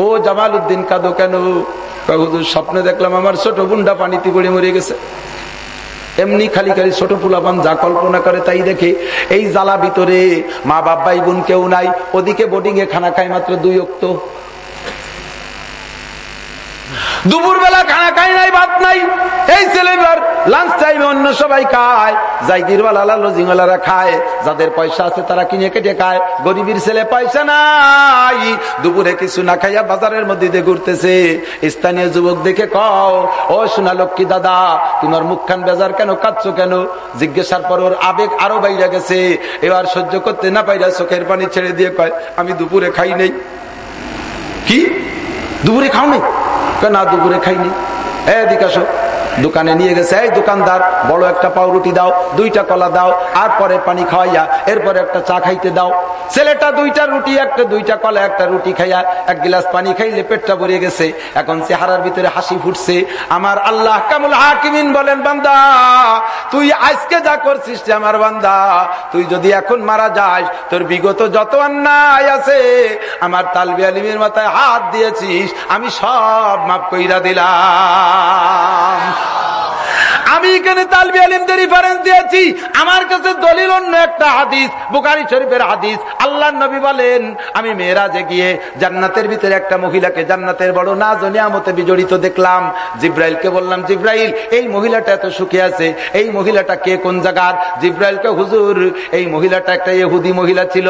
ও জামাল উদ্দিন, কাদো কেন? স্বপ্নে দেখলাম আমার ছোট বুন্ডা পানিতে পড়ে মরে গেছে। এমনি খালি খালি ছোট ফুলাপান যা কল্পনা করে তাই দেখে, এই জ্বালা ভিতরে মা বাপ ভাই বোন কেউ নাই। ওদিকে বোর্ডিং এ খানা খায় মাত্র দুই অক্ত। দুপুর বেলা খানা খাই নাই, ভাত নাই। এই ছেলেবার লাঞ্চ টাইমে অন্য সবাই খায়। জাইদির বেলা লজিংওয়ালারা খায়। যাদের পয়সা আছে তারা কিনে কেটে খায়। গরিবের ছেলে পয়সা নাই। দুপুরে কিছু না খাইয়া বাজারের মধ্যে দিয়ে ঘুরতেছে। স্থানীয় যুবক দেখে কও, ও সোনা লক্ষ্মী দাদা, তোমার মুখখান বেজার কেন, কাঁদছ কেন? জিজ্ঞাসার পর ওর আবেগ আরও বাইরে গেছে। এবার সহ্য করতে না পাইরা চোখের পানি ছেড়ে দিয়ে কয়, আমি দুপুরে খাই নেই। কি? দুপুরে খাও নেই? না দুপুরে খাইনি? এদিকে আসো। দোকানে নিয়ে গেছে, এই দোকানদার বড় একটা পাউরুটি দাও, দুইটা কলা দাও, আর পরে পানি খাওয়াইয়া, এরপরে একটা চা খাইতে দাও। ছেলেটা দুইটা রুটি, একটা দুইটা কলা, একটা রুটি খাইয়া এক গিলাস পানি খাইলে পেটটা ভরে গেছে। এখন চেহারার ভিতরে হাসি ফুটছে। আমার আল্লাহ কামুল হাকিমিন বলেন, বান্দা, তুই আজকে যা করছিস আমার বান্দা, তুই যদি এখন মারা যাস, তোর বিগত যত অন্যায় আছে, আমার তালবি আলিমের মাথায় হাত দিয়েছিস, আমি সব মাফ কইরা দিলাম। আমি এখানে তালবি আলিমদের রিফারেন্স দিয়েছি। আমার কাছে দলিল অন্য একটা হাদিস বুকারি শরীফের হাদিস। আল্লাহ নবী বলেন, আমি মেয়েরাজে গিয়ে জান্নাতের ভিতরে একটা মহিলাকে জান্নাতের বড় না জনিয়ামতে বিজড়িত দেখলাম। জিব্রাইলকে বললাম, জিব্রাইল, এই মহিলাটা এত সুখে আছে। এই মহিলাটা কে কোন জায়গার জিব্রাইলকে, হুজুর, এই মহিলাটা একটা ইহুদি মহিলা ছিল।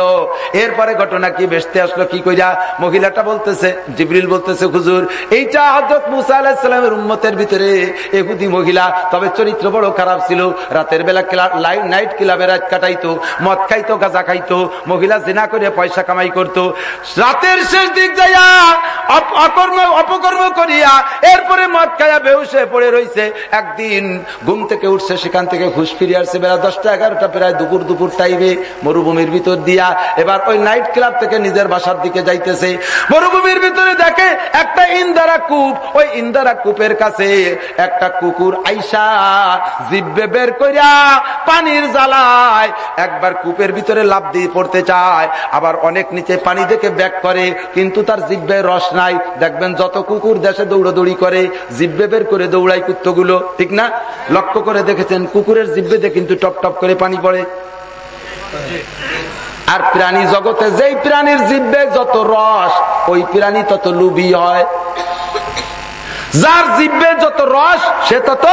এরপরে ঘটনা কি? বেসতে আসলো কি কইরা? মহিলাটা বলতেছে জিব্রিল বলতেছে, হুজুর, এইটা হজরত মুসা আলাহিসামের উম্মতের ভিতরে এহুদি মহিলা। তবে চরিত্র বড় খারাপ ছিল। রাতের বেলা নাইট ক্লাবে রাত কাটাইতো, মদ খাইতো, গাঁজা খাইতো, মহিলা জেনা করে পয়সা কামাই করত। রাতের শেষ দিক যাইয়া অপকর্ম করিয়া এরপরে মদ খাইয়া বেউসে পড়ে রয়েছে একদিন ঘুম থেকে উঠছে, সেখান থেকে ঘুষ ফিরে আসছে। বেলা দশটা এগারোটা, প্রায় দুপুর দুপুর টাইমে মরুভূমির ভিতর দিয়া এবার ওই নাইট ক্লাব থেকে নিজের বাসার দিকে যাইতেছে। মরুভূমির ভিতরে দেখে একটা ইন্দারা কূপ। ওই ইন্দারা কূপের কাছে একটা কুকুর আইসা জিব্বে বের করিয়া পানির জ্বালায়। একবার কূপের ভিতরে লাভ দিয়ে পড়তে চায়, আবার অনেক নিচে পানি দেখে ব্যাক করে, কিন্তু তার জিব্বে রস নাই। দেখবেন যত কুকুর দেশে দৌড়াদৌড়ি করে, জিব্বে বের করে দৌড়াই কুত্তগুলো। ঠিক না? লক্ষ্য করে দেখেছেন, কুকুরের জিব্বেতে কিন্তু টপ টপ করে পানি পড়ে। আর প্রাণী জগতে যেই প্রাণীর জিব্বে যত রস, ওই প্রাণী তত লুবি হয়। যার জিব্বে যত রস, সে তত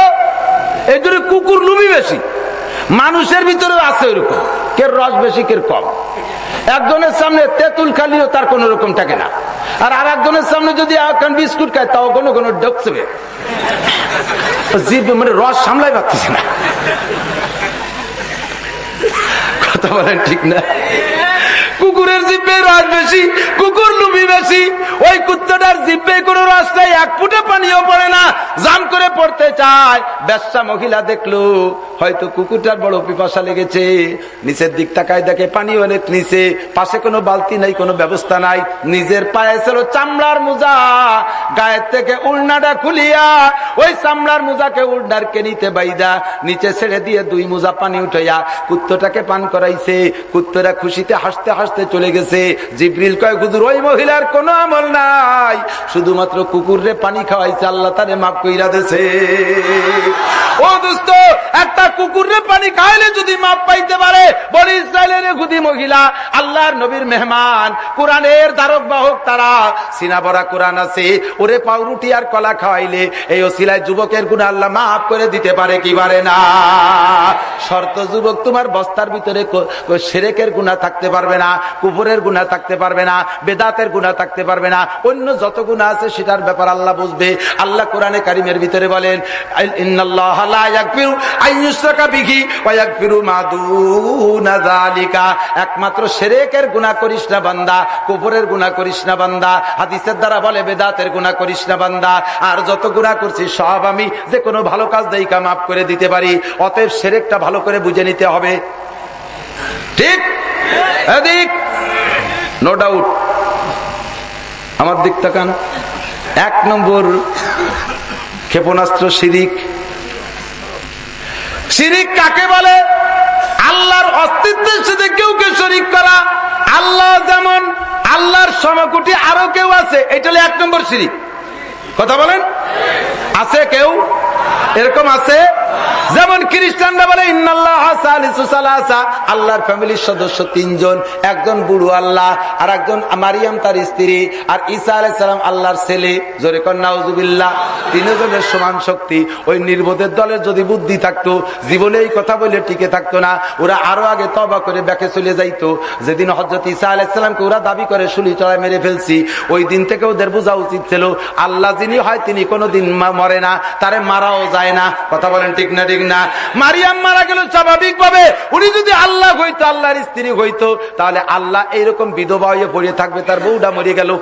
এই জন্য কুকুর লুবি বেশি। মানুষের ভিতরে আছে ওরকম কে রস বেশি কে কম। একজনের সামনে তেঁতুল খালিও তার কোন রকম থাকে না। আর আর একজনের সামনে যদি বিস্কুট খায়, তাও কোনো কোনো ডকসবে জিভ মানে রস সামলাই পাচ্ছে না। কথা বলেন ঠিক না? কুকুরের জিব্বে রস বেশি, কুকুর লুবি বেশি। ওই কুত্তাটার জিব্বে কোনো রাস্তায় এক ফুটে পানিও পড়ে না, জাম করে পড়তে চায়। ব্যবসা মহিলা দেখল, হয়তো কুকুরটার বড় পিপাসা লেগেছে। নিচের দিক তাকায় দেখে পানি অনেক নিচে, পাশে কোনো বালতি নাই, কোনো ব্যবস্থা নাই। নিজের পায়ে ছিল চামড়ার মোজা, গায়ের থেকে উল্নাটা খুলিয়া ওই চামড়ার মোজাকে উল্নার কেনিতে বাইদা, নিচে ছেড়ে দিয়ে দুই মোজা পানি উঠাইয়া কুত্তটাকে পান করাইছে। কুত্তরা খুশিতে হাসতে হাসতে চলে গেছে। জিব্রিল কয়, হুজুর, ওই মহিলার কোনো আমল নাই। শুধুমাত্র কুকুরে পানি খাওয়াইছে, আল্লাহ তারে মাফ কইরা দেছে। ও দোস্ত, একটা কুকুরে পানি খাইলে যদি মাপ পাইতে পারে বড় ইসরায়েলের খুদি মহিলা, আল্লাহর নবীর মেহমান, কোরআনের ধারক বাহক তারা, সিনা বড়া কোরআন আছে, ওরে পাউরুটি আর কলা খাওয়াইলে, এই ওসিলায় যুবকের গুণ আল্লাহ মাফ করে দিতে পারে কি পারে না? শর্ত যুবক তোমার বস্তার ভিতরে সেরেকের গুণা থাকতে পারবে না। কুপুরের গুণা থাকতে পারবে না, বেদাতের গুণা থাকতে পারবে না, অন্য যত গুণা আছে সেটার ব্যাপার আল্লাহ বুঝবে। আল্লাহ কোরআনে কারিমের ভিতরে বলেন একমাত্র শিরকের গুনাহ করিস না বান্দা, কুফরের গুনাহ করিস না বান্দা, হাদিসের দ্বারা বলে বেদাতের গুনাহ করিস না বান্দা। আর যত গুনাহ করছিস সব আমি যে কোনো ভালো কাজ দেইকা মাফ করে দিতে পারি। অতএব শিরকটা ভালো করে বুঝে নিতে হবে। ঠিক এদিক। নো ডাউট আমার দিক তাকান। এক নম্বর ক্ষেপণাস্ত্র শিরিক। শিরিক কাকে বলে? আল্লাহর অস্তিত্বের সাথে কেউ কেউ শরিক করা। আল্লাহ যেমন, আল্লাহর সমকুটি আরও কেউ আছে। এটা হলো এক নম্বর শিরিক। কথা বলেন? আছে কেউ? এরকম আছে? যেমন খ্রিস্টানরা বলে আল্লাহর ফ্যামিলির সদস্য তিনজন, একজন বুড়ো আল্লাহ আর একজন মারিয়াম তার স্ত্রী, আর ঈসা আলাইসালাম আল্লাহর ছেলে। জোরে কন্যাউজুবিল্লাহ তিনজনের সমান শক্তি। ওই নির্বোধের দলের যদি বুদ্ধি থাকতো জীবনে এই কথা বলে টিকে থাকতো না। ওরা আরও আগে তবা করে ব্যাকে চলে যাইতো। যেদিন হজরত ঈসা আলাইসালামকে ওরা দাবি করে শুলি চড়ায় মেরে ফেলছি। ওই দিন থেকে ওদের বোঝা উচিত ছিল, আল্লাহ যিনি হয় তিনি কোনোদিন মরে না, তারে মারাও যায় না। কথা বলেন ঠিক না না। মারিয়াম মারা গেল স্বাভাবিক ভাবে উনি যদি আল্লাহ হইতো, আল্লাহর স্ত্রী হইতো, তাহলে আল্লাহ এইরকম বিধবা হয়ে পড়ে থাকবে, তার বউটা মরে গেল।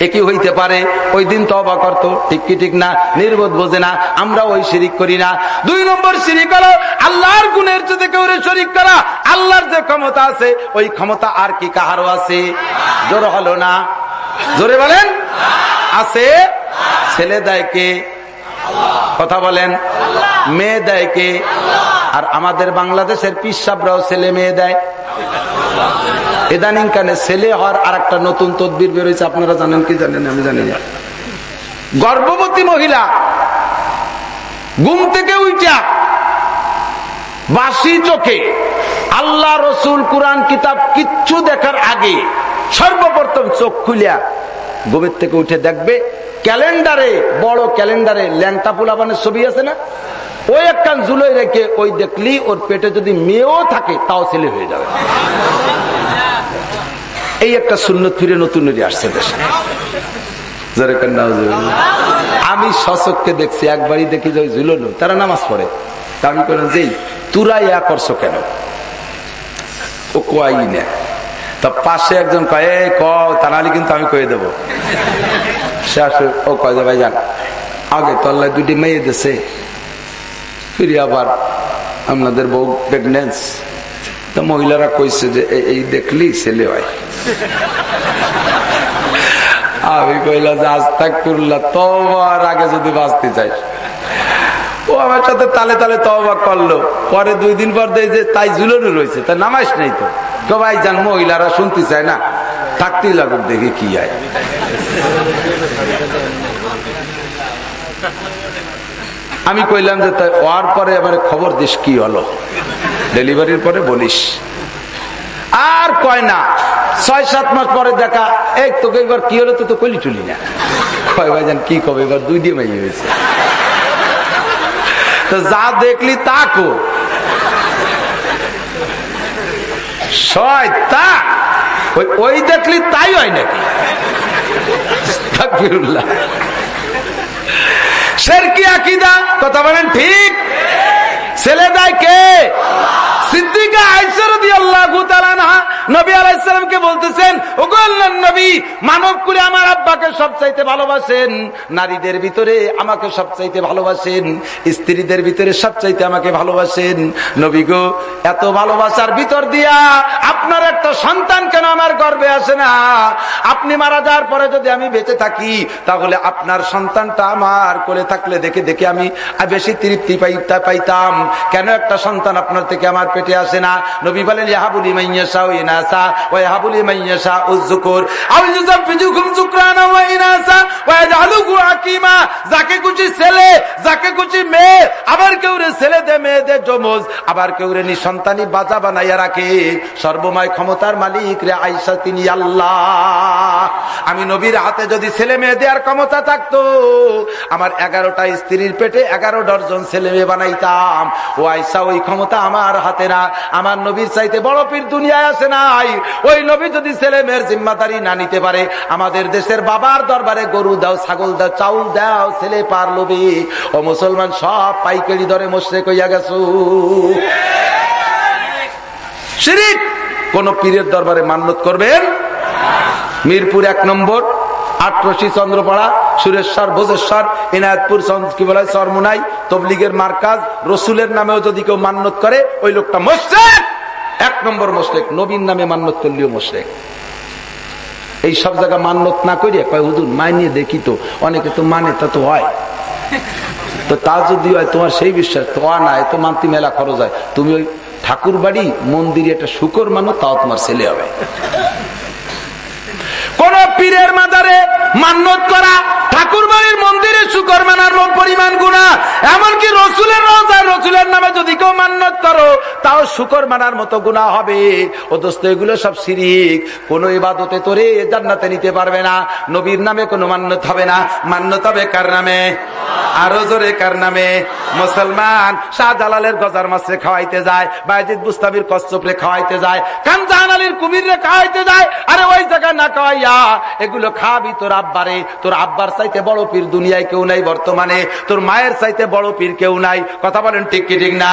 একই হইতে পারে? ওই দিন তবা করত, ঠিক কি ঠিক না? নির্বোধ বোঝে না আমরা ওই শিরিক করি না। দুই নম্বর শিরিক হলো, আল্লাহর গুণের যদি কেউ শরিক করা, আল্লাহর যে ক্ষমতা আছে, ওই ক্ষমতা আর কি কাহারও আছে? জোর হলো না। জোরে বলেন। আছে। ছেলে দেয় কে? কথা বলেন। মেয়ে দেয় কে? আর আমাদের বাংলাদেশের পিসাবরাও ছেলে মেয়ে দেয়। ইদানিং কানে ছেলে হওয়ার আর একটা নতুন তদবির বেরোয়েছে আপনারা জানেন কি জানেন আমি জানি না। গর্ভবতী মহিলা ঘুম থেকে উইটা বাসি চোখে আল্লাহ রসুল কোরআন কিতাব কিচ্ছু দেখার আগে সর্বপ্রথম চোখ খুলিয়া ঘুমের থেকে উঠে দেখবে ক্যালেন্ডারে, বড় ক্যালেন্ডারে ল্যাংটা পোলাবানের ছবি আছে না? ওই একখান জুলোই রেখে ওই দেখলি ওর পেটে যদি মেয়েও থাকে, তাও ছেলে হয়ে যাবে। এই একটা শূন্য ফিরে নতুন আসছে দেশে। আমি সচককে দেখছি, একবারই দেখি যে ঝুললো তারা নামাজ পড়ে। তা আমি করলাম যে তুরা ইয়া করছ কেন? ও কোয়াই না। পাশে একজন কয়ে ক তা নাহলে কিন্তু আমি কয়ে দেবো। সে আসে, ও কয়ে ভাই যান আগে তল্লায় দুটি মেয়ে দেশে ফিরে আবার আপনাদের বউ প্রেগনেন্স তো মহিলারা কইছে যে এই দেখলি ছেলে হয় আমি কইলা যে আজ তাক করলা তোমার আগে যদি বাঁচতে চাই। ও আমার সাথে তালে তালে তবা করল। পরে দুই দিন পর যে তাই ঝুলনো রয়েছে, তা নামাইস নেই তো। ভাই যান মহিলারা শুনতে চায় না। থাকতেই লাগুক দেখে কি হয় আমি কইলাম যে, তাই ওয়ার পরে এবার খবর দিস কি হলো? ডেলিভারির পরে বলিস। আর কয় না ছয় সাত মাস পরে দেখা, এই তোকে এবার কি হলো তো তো কলি চলি না। কয় ভাই যান কি কবে এবার দুই দিয়ে মাই হয়েছে। তো যা দেখলি তা কো। শয়তান! ওই দেখলি তাই হয় নাকি? শেরকি আকিদা কথা বলেন ঠিক? ছেলে দেয় কে? সিদ্দিকা নবী আলাইসালামকে বলতেছেন ওগল্লান নবী, মানব করে আমার আব্বাকে ভালোবাসেন, নারীদের ভিতরে আমাকে ভালোবাসেন, স্ত্রীদের ভিতরে সবচাইতে আমাকে ভালোবাসেন। নবী গো, এত ভালোবাসার ভিতর দিয়া আপনার একটা সন্তান কেন আমার গর্বে আসে না? আপনি মারা যাওয়ার পরে যদি আমি বেঁচে থাকি, তাহলে আপনার সন্তানটা আমার কোলে থাকলে দেখে দেখে আমি বেশি তৃপ্তি পাইতা পাইতাম। কেন একটা সন্তান আপনার থেকে আমার পেটে আসে না? নবী বলেন ইহাবুলি সর্বময় ক্ষমতার মালিক রে আইসা তিনি আল্লাহ। আমি নবীর হাতে যদি ছেলে মেয়ে দেওয়ার ক্ষমতা থাকতো, আমার এগারোটা স্ত্রীর পেটে এগারো ডজন ছেলে মেয়ে বানাইতাম। ও আইসা ওই ক্ষমতা আমার হাতে না। আমার নবীর চাইতে বড় পীর দুনিয়ায় আছে নাই। ওই নবী যদি ছেলে মেয়ের জিম্মাদারি না নিতে পারে, আমাদের দেশের বাবার দরবারে গরু দাও, ছাগল দাও, চাউল দাও, ছেলে পার লোবে ও মুসলমান, সব পাইকারি দরে মশরে কইয়া গেছো। কোন পীরের দরবারে মান্যত করবেন? মিরপুর এক নম্বর। আটরশি চন্দ্রপাড়া, সুরেশ্বর, ভোজেশ্বর, ইনায়তপুর কি বলে, সরমুনাই, তবলিগের মার্কাজ, রসুলের নামেও যদি কেউ মান্যত করে, ওই লোকটা মোশেক এক নম্বর মোশেক নবীন নামে মান্যত করলেও মোশেক এই সব জায়গা মান্যত না করিয়া কয়, হুজুর মাইনিয়ে দেখি তো, অনেকে তো মানে তা তো হয়। তো তা যদি হয়, তোমার সেই বিশ্বাস, তো না এত মান্তি মেলা খরচ হয়। তুমি ওই ঠাকুর বাড়ি মন্দিরে একটা শুকর মানো, তাও তোমার ছেলে হবে। কোন পীরের মাজারে মান্যত করা ঠাকুর বাড়ির মন্দিরে শুকর মানার পরিমাণ গুণা। এমনকি রসুলের রোজা রসুলের নামে যদি কেউ মান্যত করো, তাও শুকর মানার মতো গুণা হবে। ও দোস্ত, এগুলো সব সিরিক কোন ইবাদতে তোরে জান্নাতে নিতে পারবে না। নবীর নামে কোনো মান্যত হবে না। মান্যত হবে কার নামে? আরও জোরে কার নামে? মুসলমান শাহজালালের গজার মাসে খাওয়াইতে যায় বাইজিদ বুস্তাবির কচ্ছপরে খাওয়াইতে যায়, কানজাহান আলীর কুমিরে খাওয়াইতে যায়, আরে ওই জায়গা না খাওয়াইয়া এগুলো খাবি তোর আব্বারে। তোর আব্বার চাইতে বড় পীর দুনিয়ায় কেউ নাই বর্তমানে। তোর মায়ের চাইতে বড় পীর কেউ নাই। কথা বলেন ঠিক কি ঠিক না?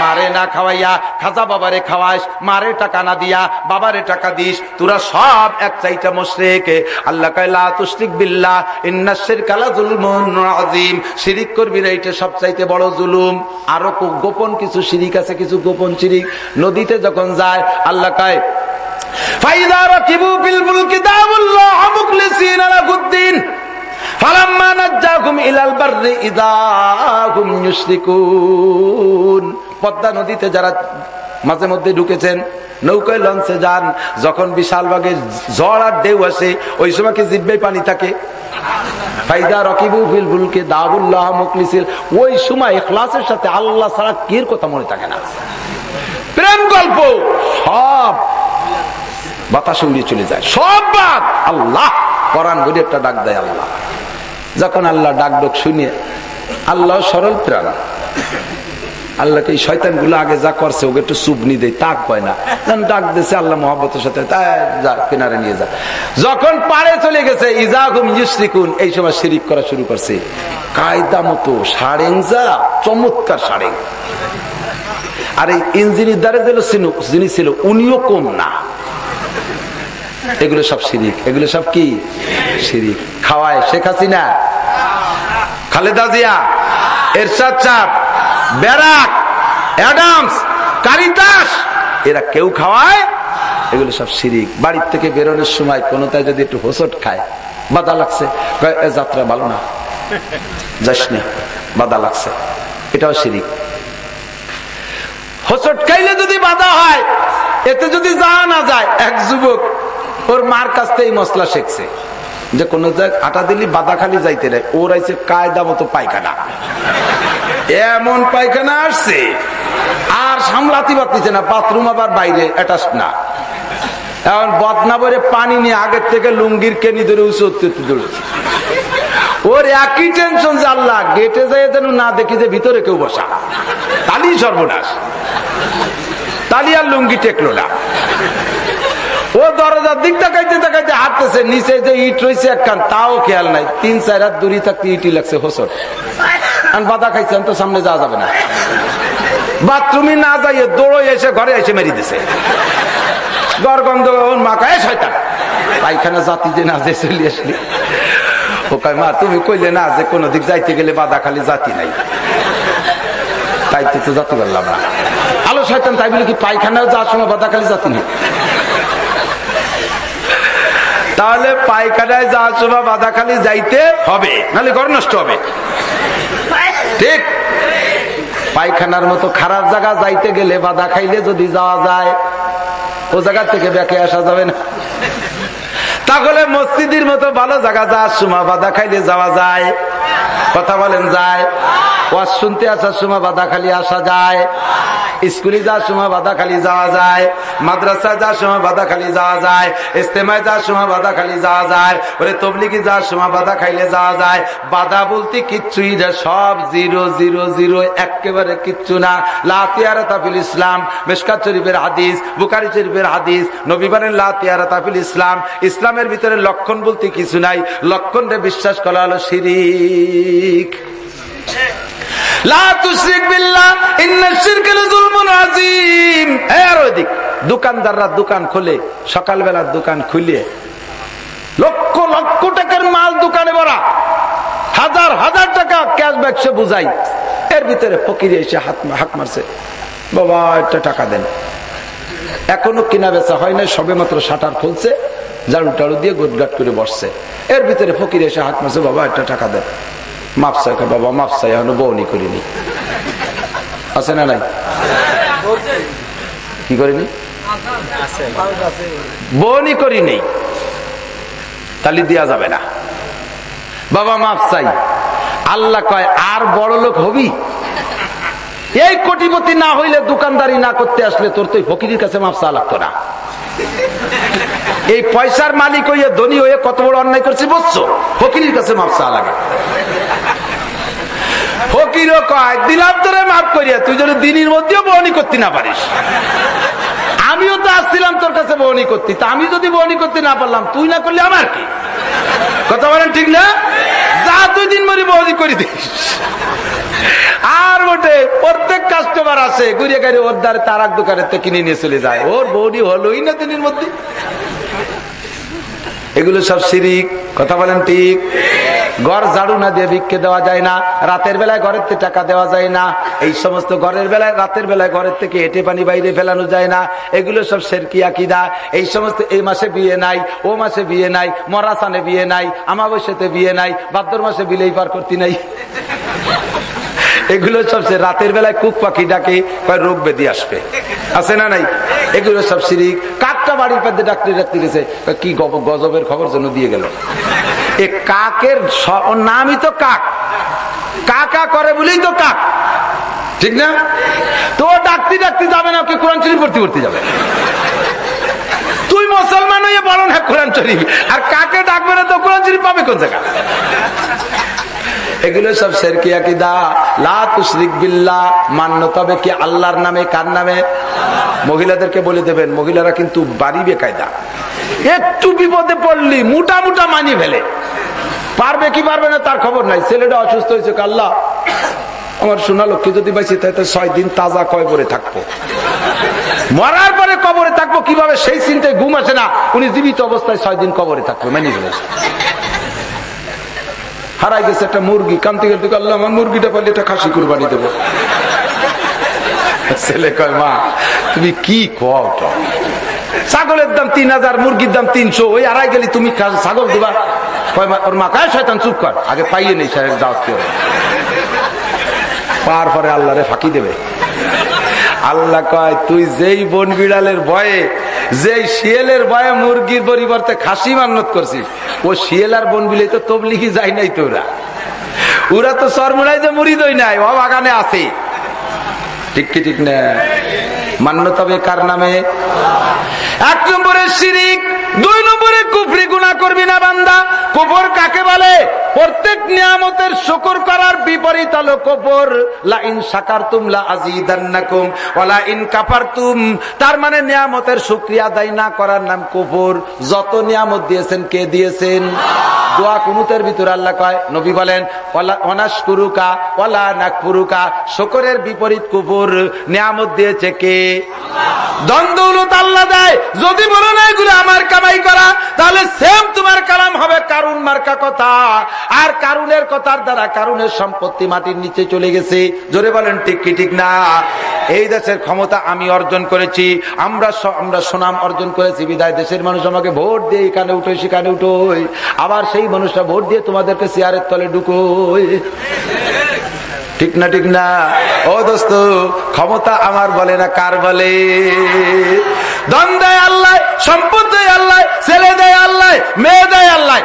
মারে না খাওয়াইয়া, খাজা বাবারে খাওয়াইস মারে টাকা না দিয়া, বাবারে টাকা দিস, তোরা সব এক চাইটা মশরেকে। আল্লাহ কাইলা তুষ্টিক বিল্লাহ ইন্নাসের কালা জুলমুন আজিম শিরিক করবি না, এটা সব চাইতে বড় জুলুম। আরও গোপন কিছু শিরিক আছে, কিছু গোপন শিরিক। নদীতে যখন যায়, আল্লাহ কায় ফাইদা পদ্মা নদীতে যারা মাঝে মধ্যে ঢুকেছেন, নৌকায় লঞ্চে যান, যখন বিশাল আর ঢেউ আসে, ওই সময় কি জিব্বে পানি থাকে? ফাইদা রকিবু ওই সময় এখলাসের সাথে আল্লাহ ছাড়া কির কথা মনে থাকে না? প্রেম গল্প, সব বাতাসে উড়িয়ে চলে যায়। সব বাদ! আল্লাহ! করান বলে একটা ডাক দেয় আল্লাহ। যখন আল্লাহ ডাক ডোক শুনিয়ে আল্লাহ সরল প্রাণ। আল্লাহকে এই শয়তানগুলো আগে যা করছে, ওকে একটু সুবনি দেয়, তাক পায় না। ডাক দিছে, আল্লাহ মহাব্বতের সাথে যা, কিনারে নিয়ে যা। যখন পারে চলে গেছে ইজাগুম ইউসরিকুন এই সময় শিরিক করা শুরু করছে। কায়দা মতো সারেং যা, চমৎকার সারেং। আর এই ইঞ্জিনিয়ার দ্বারা যিনি ছিল, উনিও কম না। এগুলো সব শিরিক। এগুলো সব কি? শিরিক। খাওয়ায় শেখ হাসিনা। খালেদা জিয়া, এরশাদ চাপ ব্যারাক, অ্যাডামস কারিদাস এরা কেউ খাওয়ায়? এগুলো সব শিরিক। বাড়ির থেকে বেরোনোর সময় কোনোটায় যদি একটু হোসট খায়, বাধা লাগছে। যাত্রা ভালো না। যাস বাধা লাগছে। এটাও শিরিক। হোসট খাইলে যদি বাধা হয়, এতে যদি যাওয়া না যায়, এক যুবক ওর মার কাছ থেকে মশলা শেখছে। যে কোন জায়গায় আটা দিলি, বাদা খালি যাইতে রে ওর আইসে কায়দা মতো পায়খানা। এমন পায়খানা আসছে, আর সামলাতে পারতেছে না, বাথরুম আবার বাইরে অ্যাটাচ না। এখন বদনা পানি নিয়ে আগের থেকে লুঙ্গির কেনি ধরে উঁচু ওর একই টেনশন যে আল্লাহ গেটে যাই যেন না দেখি যে ভিতরে কেউ বসা। তালি সর্বনাশ। তালি আর লুঙ্গি টেকলো না। ও দরজার দিক তাকাইতে তাকাইতে হাঁটতেছে, নিচে যে ইট রয়েছে একখান, তাও খেয়াল নাই। তিন, চার হাত দূরি থাকতে ইটি লাগছে, হোসর। বাধা খাইছেন তো সামনে যাওয়া যাবে না। বাথরুমে না যাইয়ে দৌড়ো এসে ঘরে এসে মেরি দিছে। গরগন্ধ মাকা এ শয়তান, পায়খানা জাতি যে না যে চলে আসলি। ও কয়, মা, তুমি কইলে না যে কোনো দিক যাইতে গেলে বাধা খালি জাতি নাই। তাইতে তো জাতি পারলাম না। আলো শয়তান, তাই বলে কি পায়খানাও যাওয়ার সময় বাধা খালি জাতি নেই? তাহলে পায়খানায় যাওয়ার সময় বাধা খালি যাইতে হবে, নাহলে ঘর নষ্ট হবে। ঠিক? পায়খানার মতো খারাপ জায়গা যাইতে গেলে বাধা খাইলে যদি যাওয়া যায়, ও জায়গা থেকে ব্যাকে আসা যাবে না। তাহলে মসজিদের মতো ভালো জায়গা যাওয়ার সময় বাধা খাইলে যাওয়া যায়। কথা বলেন যায়? ওয়াজ শুনতে আসার সময় বাধা খালি আসা যায়। স্কুলে যাওয়ার সময় বাধা খালি যাওয়া যায়, মাদ্রাসায় যাওয়ার সময় বাধা খালি যাওয়া যায় ইস্তেমায় যাওয়ার সময় বাধা খালি যাওয়া যায়, ওরে তবলিগি যাওয়ার সময় বাধা খাইলে যাওয়া যায়। বাধা বলতে কিচ্ছুই না, সব জিরো জিরো জিরো একেবারে কিচ্ছু না। লাতিয়ারা তাফিল ইসলাম, মেশকাত শরীফের হাদিস বুকারি শরীফের হাদিস নবীবানের লাতিয়ারা তাফিল ইসলাম। ইসলামের ভিতরে লক্ষণ বলতে কিছু নাই, লক্ষণটা বিশ্বাস করা হলো শিরিক। দোকানদাররা দোকান খোলে, সকালবেলার দোকান খুলে। লক্ষ লক্ষ টাকার মাল দোকানে ভরা। হাজার হাজার টাকা ক্যাশ ব্যাগসে বুঝাই। এর ভিতরে ফকির এসে হাত হাত মারছে। বাবা, একটা টাকা দেন। এখনও কিনা বেচা হয় না সবে মাত্র শাটার খুলছে, ঝাড়ু টাড়ু দিয়ে গোটগাট করে বসছে। এর ভিতরে ফকির এসে হাত মারছে, বাবা, একটা টাকা দেন। বাবা এখনও বউনি করিনি। আছে না নাই? কি করিনি? বউনি করি নেই তালি দেওয়া যাবে না। বাবা আল্লাহ কয়, আর বড় লোক হবি? এই কোটিপতি না হইলে দোকানদারি না করতে আসলে তোর তো ফকিরের কাছে মাপসা লাগতো না। এই পয়সার মালিক হইয়ে ধনী হয়ে কত বড় অন্যায় করছে, বুঝছ? ফকিরের কাছে মাপসা লাগে। ফকিরও কয়, দিলাম তোরে, মাফ করিয়া, তুই যদি দিনের মধ্যেও বহনি করতে না পারিস। আমিও তো আসছিলাম তোর কাছে বহনি করতে, তা আমি যদি বহনি করতে না পারলাম, তুই না করলে আমার কি? কথা বলেন ঠিক না? যা দুই দিন মরি বহনি করে দিস। আর বটে, প্রত্যেক কাস্টমার আসে ঘুরে গাড়ি ওর দ্বারে তার এক দোকানের তো কিনে নিয়ে চলে যায়, ওর বৌনি হলোই না দিনের মধ্যে। এগুলো সব শিরিক। কথা বলেন ঠিক? ঘর ঝাড়ু না দিয়ে ভিক্ষে দেওয়া যায় না, রাতের বেলায় ঘরের থেকে টাকা দেওয়া যায় না, এই সমস্ত ঘরের বেলায়, রাতের বেলায় ঘরের থেকে এটে পানি বাইরে ফেলানো যায় না, এগুলো সব শেরকি আকিদা। এই সমস্ত এই মাসে বিয়ে নাই, ও মাসে বিয়ে নাই মরাসানে বিয়ে নাই, আমাবস্যাতে বিয়ে নাই, ভাদ্র মাসে বিলেই পার করতে নাই। এগুলো সবচেয়ে রাতের বেলায় কুক পাখি ডাকে রোগ বেদি আসবে। আছে না নাই? এগুলো সব সিরিক কাকটা বাড়ির পাশে ডাক্তার ডাকতে গেছে কি গজবের খবর জন্য দিয়ে গেল। এ কাকের নামই তো কাক। কাকা করে বলেই তো কাক। ঠিক না? তো ডাকতে ডাকতে যাবে না, ওকে কোরআন শরীফ ভর্তি করতে যাবে। তুই মুসলমান হয়ে বলো না কোরআন শরীফ। আর কাকে ডাকবে না তো কোরআন শরীফ পাবে কোন জায়গা এগুলো সব শেরকিয়া কি দা লাশরিক বিল্লা মান্য তবে কি আল্লাহর নামে, কার নামে? মহিলাদেরকে বলে দেবেন, মহিলারা কিন্তু বাড়ি বেকায়দা। একটু বিপদে পড়লি, মোটা মোটা মানি ফেলে। পারবে কি পারবে না তার খবর নাই। ছেলেটা অসুস্থ হয়েছে আল্লাহ, আমার সোনা লক্ষ্মী যদি বাইছি তো ছয় দিন তাজা কয় করে থাকব। মরার পরে কবরে থাকব, কীভাবে সেই চিন্তায় ঘুম আসে না? উনি জীবিত অবস্থায় ছয় দিন কবরে থাকব, মেনে ফেলেছে হারাই গেছে একটা মুরগি কান্তি কান্তি আল্লাহ, আমার মুরগিটা পারলে একটা খাসি কুরবানি দেবো। ছেলে কয়, মা, তুমি কি কও ছাগলের দাম তিন হাজার, মুরগির দাম তিনশো, ওই আড়াই গেলি তুমি ছাগল দিবা? ওর মা কায়, শয়তান, চুপ কর, আগে পাইয়ে নেই সাহেব দাওয়াত পার পরে আল্লাহরে ফাঁকি দেবে। আল্লাহ কয়, তুই যেই বন বিড়ালের ভয়ে, যেই শিয়ালের ভয়ে মুরগির পরিবর্তে খাসি মান্নত করছিস, ও শিয়াল আর বন বিলে তো তবলিগি যাই নাই তোরা ওরা। তো সরমুড়াই যে মুড়ি দই নাই, ও বাগানে আছে। ঠিক ঠিক তবে কার নামে? এক নম্বরে শিরিক, দুই নম্বরে কুফরি গুণা করবি না বান্দা। কুফর কাকে বলে? প্রত্যেক নিয়ামতের শুকর করার বিপরীত হলো কফর লা ইন শাকারতুম লা আজিদান্নাকুম ওয়ালা ইন কাফারতুম। তার মানে নিয়ামতের শুকরিয়া আদায় না করার নাম কফর যত নিয়ামত দিয়েছেন, কে দিয়েছেন? দোয়া কুনুতের ভিতরে আল্লাহ কয়, নবী বলেন অনাস কুরুকা ওয়ালা নাকফুরুকা। শুকরের বিপরীত কুফর নিয়ামত দিয়েছে কে? দ্বন্দ্বলত আল্লাহ দেয়। যদি বলো না এগুলো আমার কামাই করা, তাহলে সেম তোমার কালাম হবে কারুন মার্কা কথা। আর কারুনের কথার দ্বারা কারুনের সম্পত্তি মাটির নিচে চলে গেছে। জোরে বলেন, ঠিক কি, ঠিক না? এই দেশের ক্ষমতা আমি অর্জন করেছি। আমরা আমরা সুনাম অর্জন করেছি। বিদায়, দেশের মানুষ আমাকে ভোট দিয়ে এখানে উঠো, সেখানে উঠো। আবার সেই মানুষটা ভোট দিয়ে তোমাদেরকে চেয়ারের তলে ঢুকো ঠিক না ঠিক না? ও দোস্ত, ক্ষমতা আমার বলে না, কার বলে? দন দেয় আল্লাহ, সম্পদ দেয় আল্লাহ, ছেলে দেয় আল্লাহ, মেয়ে দেয় আল্লাহ।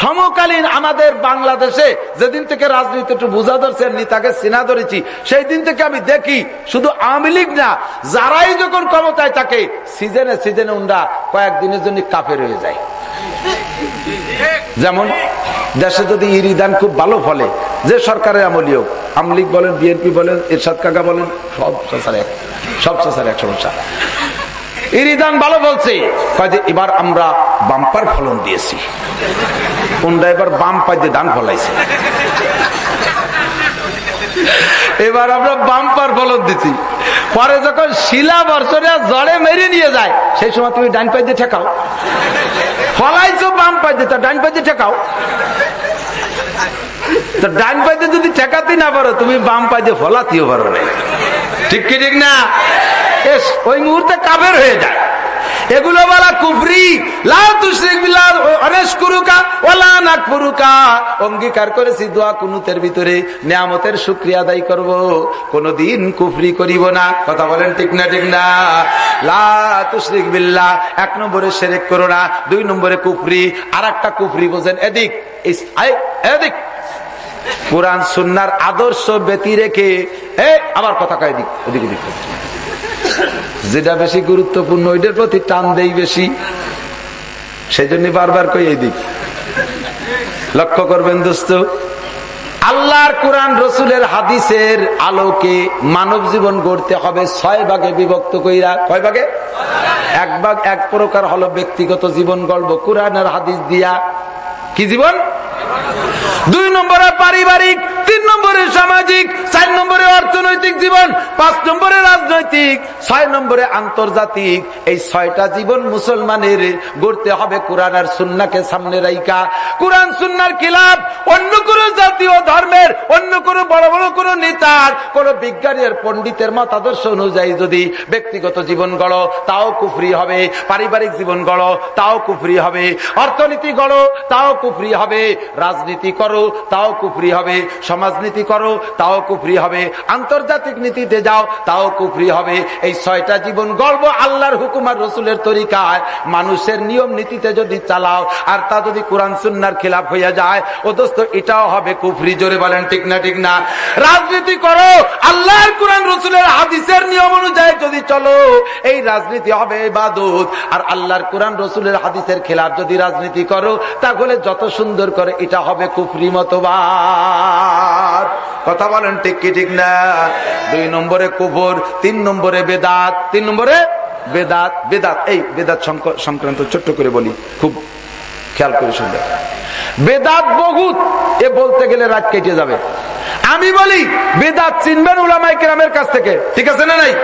সমকালীন আমাদের বাংলাদেশে যেদিন থেকে রাজনীতি একটু বোঝা ধরছে নেতাকে সিনা ধরেছি, সেই দিন থেকে আমি দেখি শুধু আওয়ামী লীগ না, যারাই যখন ক্ষমতায় থাকে, সিজনে সিজনে উন্ডা কয়েকদিনের জন্য কাপের হয়ে যায়। যেমন দেশে যদি ইরিদান খুব ভালো ফলে, যে সরকারের আমলি হোক আমলিগ বলেন, বিএনপি বলেন, এরশাদ কাকা বলেন, সব সব চাষার এক সমস্যা। ইরিদান ভালো বলছে। এবার আমরা বাম্পার ফলন দিয়েছি। কোনটা এবার বাম পাইতে ধান ফলাইছে? এবার আমরা বাম্পার ফলন দিছি। পরে যখন শিলা বর্ষরে জড়ে মেরে নিয়ে যায়, সেই সময় তুমি ডান পাইতে ঠেকাও। ফলাইছো বাম পাইতে তা ডান পাইতে ঠেকাও। তো ডান পাইতে যদি ঠেকাতে না পারো, তুমি বাম পাইতে ফলাতেও পারো না। ঠিক কি ঠিক না? ওই মুহূর্তে কাবের হয়ে যায়। এগুলো বলা কুফরি অঙ্গীকার করেছি দোয়া কুনুতের ভিতরে, নিয়ামতের শুক্রিয়া আদায় করব। কোনদিন কুফরি করিব না। কথা বলেন ঠিক না ঠিক না? লাতুশরিক বিল্লাহ, এক নম্বরে সেরেক করো না, দুই নম্বরে কুফরি আর একটা কুফরি বোঝেন, এদিক এদিক। কোরআন, সুন্নার আদর্শ ব্যতি রেখে, এ, আবার কথা কয় দিক ওদিকে দিক যেটা বেশি গুরুত্বপূর্ণ, ওইটার প্রতি টান দেই বেশি। সেই জন্য বারবার কই এই দিক। লক্ষ্য করবেন দোস্ত, আল্লাহর কোরআন রসুলের হাদিসের আলোকে মানব জীবন গড়তে হবে ছয় ভাগে বিভক্ত কইরা। কয় ভাগে? এক ভাগ, এক প্রকার হলো ব্যক্তিগত জীবন গল্প। কোরআনের হাদিস দিয়া কি জীবন? দুই নম্বরে পারিবারিক তিন নম্বরে সামাজিক, চার নম্বরে অর্থনৈতিক জীবন, পাঁচ নম্বরে রাজনৈতিক, ছয় নম্বরে আন্তর্জাতিক। এই ছয়টা জীবন মুসলমানের গড়তে হবে কোরআন আর সুন্নাকে সামনে রাইকা কোরআন সুন্নার কিলাপ অন্য কোন জাতীয় ধর্মের, অন্য কোন বড় বড় কোন নেতার, কোন বিজ্ঞানের পণ্ডিতের মতাদর্শ অনুযায়ী যদি ব্যক্তিগত জীবন গড়, তাও কুফরি হবে। পারিবারিক জীবন গড়, তাও কুফরি হবে। অর্থনীতি গড়, তাও কুফরি হবে। রাজনীতি করো, তাও কুফরি হবে। সমাজনীতি করো, তাও কুফরি হবে। আন্তর্জাতিক নীতিতে যাও, তাও কুফরি হবে। এই ছয়টা জীবন গর্ব আল্লাহর হুকুমার রসুলের তরিকায়। মানুষের নিয়ম নীতিতে যদি চালাও, আর তা যদি কোরআন সুন্নার খেলাফ হইয়া যায়, ও দোস্ত, এটাও হবে কুফরি। জোরে বলেন, ঠিক না ঠিক না? রাজনীতি করো, আল্লাহর কোরআন, রসুলের হাদিসের নিয়ম অনুযায়ী যদি চলো, এই রাজনীতি হবে ইবাদত। আর আল্লাহর কোরআন, রসুলের হাদিসের খেলাফ যদি রাজনীতি করো, তাহলে যত সুন্দর করে এটা হবে কুফরি মতবাদ কথা বলেন ঠিক কি ঠিক না? দুই নম্বরে কুফর, তিন নম্বরে বেদাত, তিন নম্বরে বেদাত বেদাত, এই বেদাত সংক্রান্ত ছোট্ট করে বলি। খুব খেয়াল করে শুনবে। বেদাত বহুত, এ বলতে গেলে রাত কেটে যাবে। আমি বলি, বেদাত চিনবেন উলামাই কেরামের কাছ থেকে। ঠিক আছে না নাই?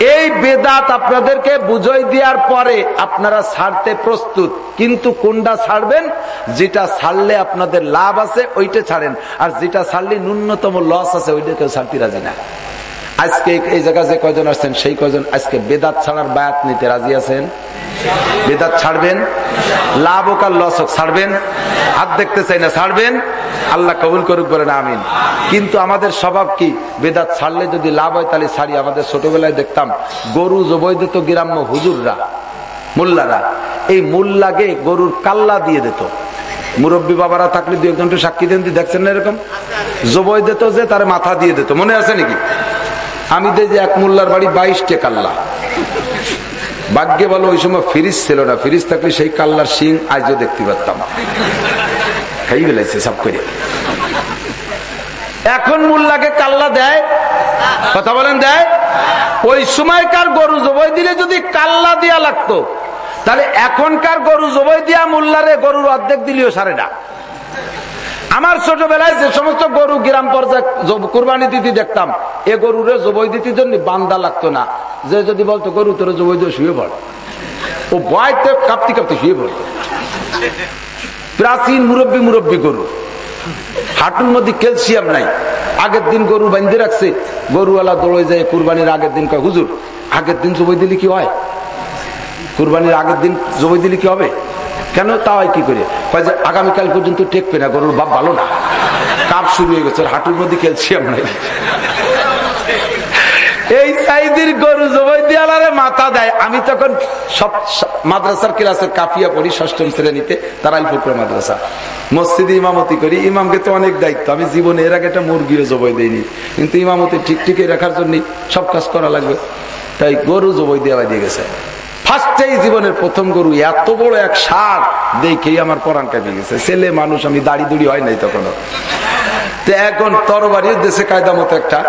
এই বেদাত আপনাদেরকে বুঝাই দেওয়ার পরে আপনারা ছাড়তে প্রস্তুত। কিন্তু কোনটা ছাড়বেন? যেটা ছাড়লে আপনাদের লাভ আছে, ওইটা ছাড়েন। আর যেটা ছাড়লে ন্যূনতম লস আছে ওইটা কেউ ছাড়তে রাজি না। আজকে এই জায়গায় যে কয়জন আসছেন, সেই কয়জন আজকে বেদাত ছাড়ার বায়াত নিতে রাজি আছেন? বেদাত ছাড়বেন? লাভ হোক আর লস ছাড়বেন? হাত দেখতে চাই না, ছাড়বেন? আল্লাহ কবুল করুক বলেন, আমিন। কিন্তু আমাদের স্বভাব কি? বেদাত ছাড়লে যদি লাভ হয়, তাহলে ছাড়ি। আমাদের ছোটবেলায় দেখতাম, গরু জবৈ দিত গ্রাম্য হুজুররা, মোল্লারা। এই মোল্লাকে গরুর কাল্লা দিয়ে দিত। মুরব্বী বাবারা থাকলে দু একজন সাক্ষী দেন, দেখছেন না এরকম? জবই দিত যে, তার মাথা দিয়ে দিত। মনে আছে নাকি? আমি দেখি এক মোল্লার বাড়ি বাইশটে কাল্লা। ভাগ্যে বলো, ওই সময় ফ্রিজ ছিল না। ফ্রিজ থাকলে সেই কাল্লার সিং আজও দেখতে পারতাম। খাই বেলাইছে সব করে। এখন মোল্লাকে কাল্লা দেয়? কথা বলেন, দেয়? ওই সময়কার গরু জবই দিলে যদি কাল্লা দিয়া লাগতো, তাহলে এখনকার গরু জবই দিয়া মোল্লারে গরুর অর্ধেক দিলেও সারে না। আমার ছোটবেলায় যে সমস্ত গরু গ্রাম পর্যায়ে কোরবানি দিতে দেখতাম, এ গরুরে জবই দিতে জন্য বান্দা লাগতো না। যে যদি বলতো, গরু, তোর জবই দিয়ে শুয়ে পড়। ও বয়তে কাঁপতে কাঁপতে শুয়ে পড়ত প্রাচীন মুরব্বী মুরব্বী গরু। হাঁটুর মধ্যে ক্যালসিয়াম নাই। আগের দিন গরু বান্ধে রাখছে, গরুওয়ালা দৌড়ে যায় কুরবানির আগের দিন কয়, হুজুর, আগের দিন জবই দিলে কি হয়? কুরবানির আগের দিন জবই দিলে কি হবে? কেন তাও কি করে? যে আগামীকাল পর্যন্ত টেকবে না, গরুর বাপ ভালো না। কাপ শুরু হয়ে গেছে হাঁটুর মধ্যে ক্যালসিয়াম নাই এই সাইদির গরু জবাই দিয়ালারে মাথা দেয়। আমি তখন সব মাদ্রাসার ক্লাসের কাপিয়া পড়ি, ষষ্ঠম শ্রেণীতে তারাই ফুকর মাদ্রাসা। মসজিদে ইমামতি করি, ইমামকে তো অনেক দায়িত্ব। আমি জীবনে এর আগে একটা মুরগিও জবাই দেয়নি কিন্তু ইমামতি ঠিক ঠিকই রাখার জন্য সব কাজ করা লাগবে। তাই গরু জবাই দেওয়া দিয়ে গেছে। ফার্স্টেই জীবনের প্রথম গরু এত বড় এক সার দেখেই আমার পরাণ কাটে গেছে। ছেলে মানুষ, আমি দাড়ি দুড়ি হয় নাই তখন তো এখন তরবারির দেশে কায়দা মতো একটা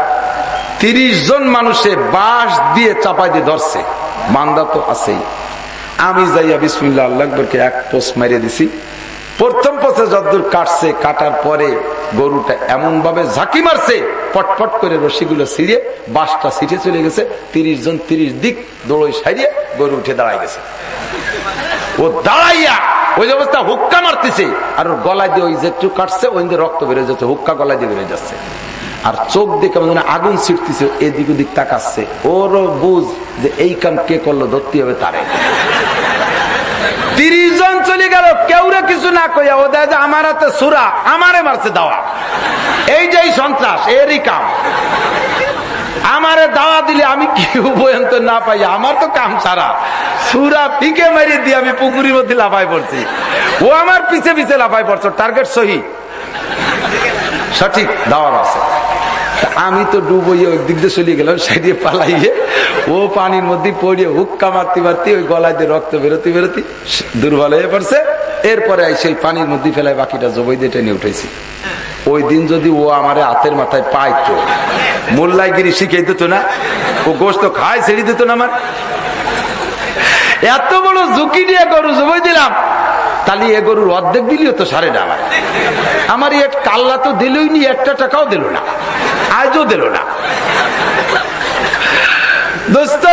তিরিশ জন মানুষে বাঁশ দিয়ে চাপাই দিয়ে ধরছে। মান্দা তো আছেই। আমি যাইয়া বিসমিল্লা আল্লাহকে এক পোস্ট মারিয়ে দিছি। প্রথম পথে যদ্দূর কাটছে, কাটার পরে গরুটা এমন ভাবে ঝাঁকি মারছে, পটপট করে রশিগুলো ছিঁড়ে বাসটা ছিটে চলে গেছে, তিরিশ জন তিরিশ দিক দৌড়ই সারিয়ে গরু উঠে দাঁড়াই গেছে। ও দাঁড়াইয়া ওই অবস্থা হুক্কা মারতেছে, আর ওর গলায় দিয়ে ওই যে একটু কাটছে, ওই দিয়ে রক্ত বেড়ে যাচ্ছে, হুক্কা গলায় দিয়ে বেড়ে যাচ্ছে। আর চোখ দেখে মানে আগুন ছিটতেছে এদিক ওদিক তাকাচ্ছে, ওরও বুঝ যে এই কাম কে করল ধরতে হবে তারে। তিরিশ জন চলে গেল কেউ কিছু না কইয়া, ও দেয় যে আমার হাতে সুরা, আমারে মারছে দাওয়া। এই যে সন্ত্রাস, এরই কাম। আমারে দাওয়া দিলে আমি কি উপয়ন্ত না পাই, আমার তো কাম সারা। সুরা পিকে মারিয়ে দিয়ে আমি পুকুরির মধ্যে লাফাই পড়ছি। ও আমার পিছে পিছে লাফাই পড়ছো টার্গেট সহি। সঠিক, দাওয়া আছে। আমি তো ডুবইয়ে ওই দিক দিয়ে চলে গেলাম, সাইডে পালাইয়ে ও পানির মধ্যে পড়িয়ে হুক্কা মারতে মারতে ওই গলায় দিয়ে রক্ত বেরোতে বেরোতে দুর্বল হয়ে পড়ছে। এরপরে সেই পানির মধ্যে ফেলায় বাকিটা জবই দিয়ে টেনে উঠেছি ওই দিন যদি ও আমার হাতের মাথায় পাইতো, মোল্লাইগিরি শিখে দিত না, ও গোস্ত খায় ছেড়ে দিত না আমার। এত বড় ঝুঁকি নিয়ে গরু জবই দিলাম, তাহলে এ গরুর অর্ধেক দিলিও তো সারে না আমার। আমার এক কাল্লা তো দিলই নি, একটা টাকাও দিল না, আজও দিল না। দোস্ত,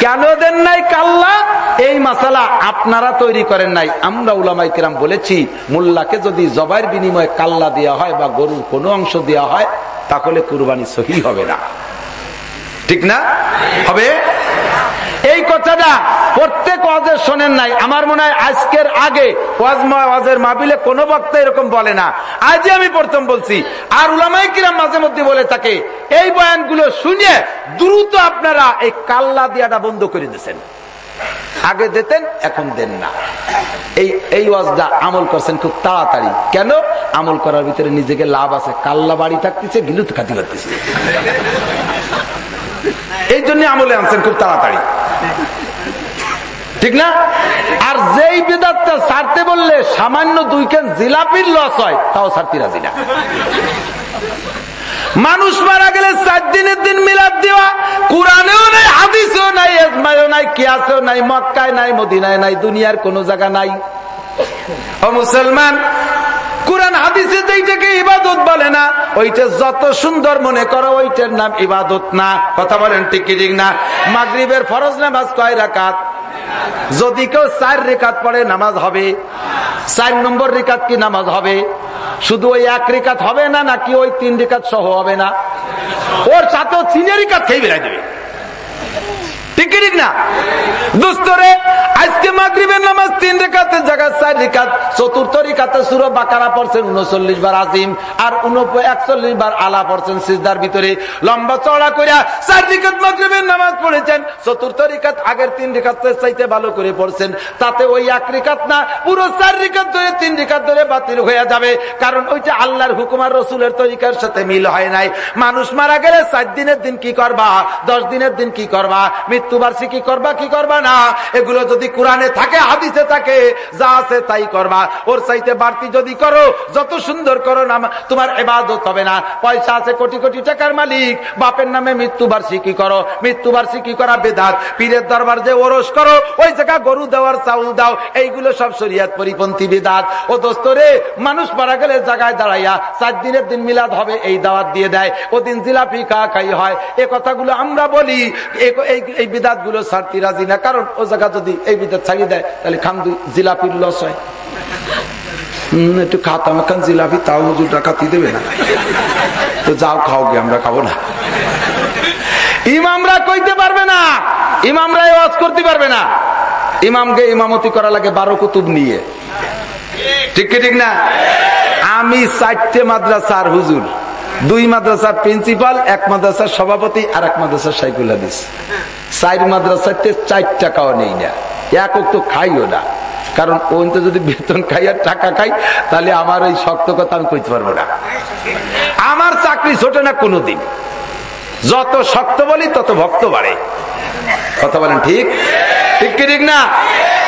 কেন দেন নাই কাল্লা? এই মাসালা আপনারা তৈরি করেন নাই। আমরা উলামাই কিরাম বলেছি, মোল্লাকে যদি জবাইয়ের বিনিময়ে কাল্লা দেওয়া হয় বা গরুর কোনো অংশ দেওয়া হয়, তাহলে কুরবানি সহি হবে না। ঠিক না? হবে? এই কথাটা প্রত্যেক ওয়াজের শোনেন নাই। আমার মনে হয় আজকের আগে ওয়াজের মাবিলে কোন বক্তা এরকম বলে না। আজই আমি প্রথম বলছি। আর উলামাই কিরাম মাঝে মধ্যে বলে থাকে, এই বয়ানগুলো শুনে দ্রুত আপনারা এই কাল্লা দিয়াটা বন্ধ করে দিয়েছেন। আগে দিতেন, এখন দেন না। এই এই ওয়াজটা আমল করছেন খুব তাড়াতাড়ি। কেন? আমল করার ভিতরে নিজেকে লাভ আছে। কাল্লা বাড়ি থাকতেছে গিলুত খাতি করতেছে। এই জন্য আমলে আনছেন খুব তাড়াতাড়ি। ঠিক না? আর যেই বেদাতটা ছাড়তে বললে সামান্য দুই কেন জিলাপির লস হয়, তাও ছাড়তে রাজি না। মানুষ মারা গেলে চার দিনের দিন মিলাদ দেওয়া, কোরআনেও নাই, হাদিসেও নাই এজমায়ও নাই, কিয়াসেও নাই, মক্কায় নাই, মদিনায় নাই, দুনিয়ার কোন জায়গা নাই। ও মুসলমান কোরআন হাদিসে যেইটাকে ইবাদত বলে না, ওইটা যত সুন্দর মনে করো, ওইটার নাম ইবাদত না। কথা বলেন ঠিক ঠিক না? মাগরিবের ফরজ নামাজ কয় রাকাত? যদি কেউ চার রেখাত পড়ে, নামাজ হবে। চার নম্বর রেখাত কি নামাজ হবে? শুধু ওই এক রেখাত হবে না, নাকি ওই তিন রেখাত সহ হবে না? ওর সাথেও তিনের রেখাত খেয়ে বেড়াই দেবে। আগের তিন চাইতে ভালো করে পড়ছেন। তাতে ওই না, পুরো চার ধরে তিন রেখাত ধরে বাতিল হয়ে যাবে। কারণ ওইটা আল্লাহর হুকুমার রসুলের তরিকার সাথে মিল হয় নাই। মানুষ মারা গেলে চার দিনের দিন কি করবা? দশ দিনের দিন কি করবা? মৃত্যুবার্ষিকী করবা, কি করবা না? এগুলো যদি কোরআনে থাকে, হাদিসে থাকে, যা আছে তাই করবা। ওর চাইতে বাড়তি যদি করো, যত সুন্দর করো না, তোমার এবাদত হবে না। পয়সা আছে কোটি কোটি টাকার মালিক, বাপের নামে মৃত্যুবার্ষিকী করো। মৃত্যুবার্ষিকী করা বেদাত। পীরের দরবার যে ওরস করো, ওই জায়গা গরু দেওয়ার চাউল দাও, এইগুলো সব শরিয়াত পরিপন্থী বেদাত। ও দোস্তরে মানুষ মারা গেলে জায়গায় দাঁড়াইয়া চার দিনের দিন মিলাদ হবে, এই দাওয়াত দিয়ে দেয়। ওদিন জিলাপি কা খাই হয়? এ কথাগুলো আমরা বলি এই বিদাতগুলো ছাড়তে রাজি না। কারণ ও জায়গা যদি এই বিদাত ছাড়িয়ে দেয়, তাহলে খান জিলাপির লস হয়। একটু খাতাম এখন জিলাপি তাও হুজুর ডাকাতি দেবে না। তো যাও খাও গে আমরা খাব না। ইমামরা কইতে পারবে না। ইমামরা ওয়াজ করতে পারবে না। ইমামকে ইমামতি করা লাগে বারো কুতুব নিয়ে। ঠিক ঠিক না? আমি চারটে মাদ্রাসার হুজুর। দুই মাদ্রাসার প্রিন্সিপাল, এক মাদ্রাসার সভাপতি আর এক মাদ্রাসার সাইকুল হাদিস। চার মাদ্রাসাতে চার টাকাও নেই না। এক তো খাইও না। কারণ ওই তো যদি বেতন খাই আর টাকা খাই, তাহলে আমার ওই শক্ত কথা আমি কইতে পারব না। আমার চাকরি ছোট না কোনোদিন। যত শক্ত বলি, তত ভক্ত বাড়ে। কথা বলেন ঠিক? ঠিক ঠিক না?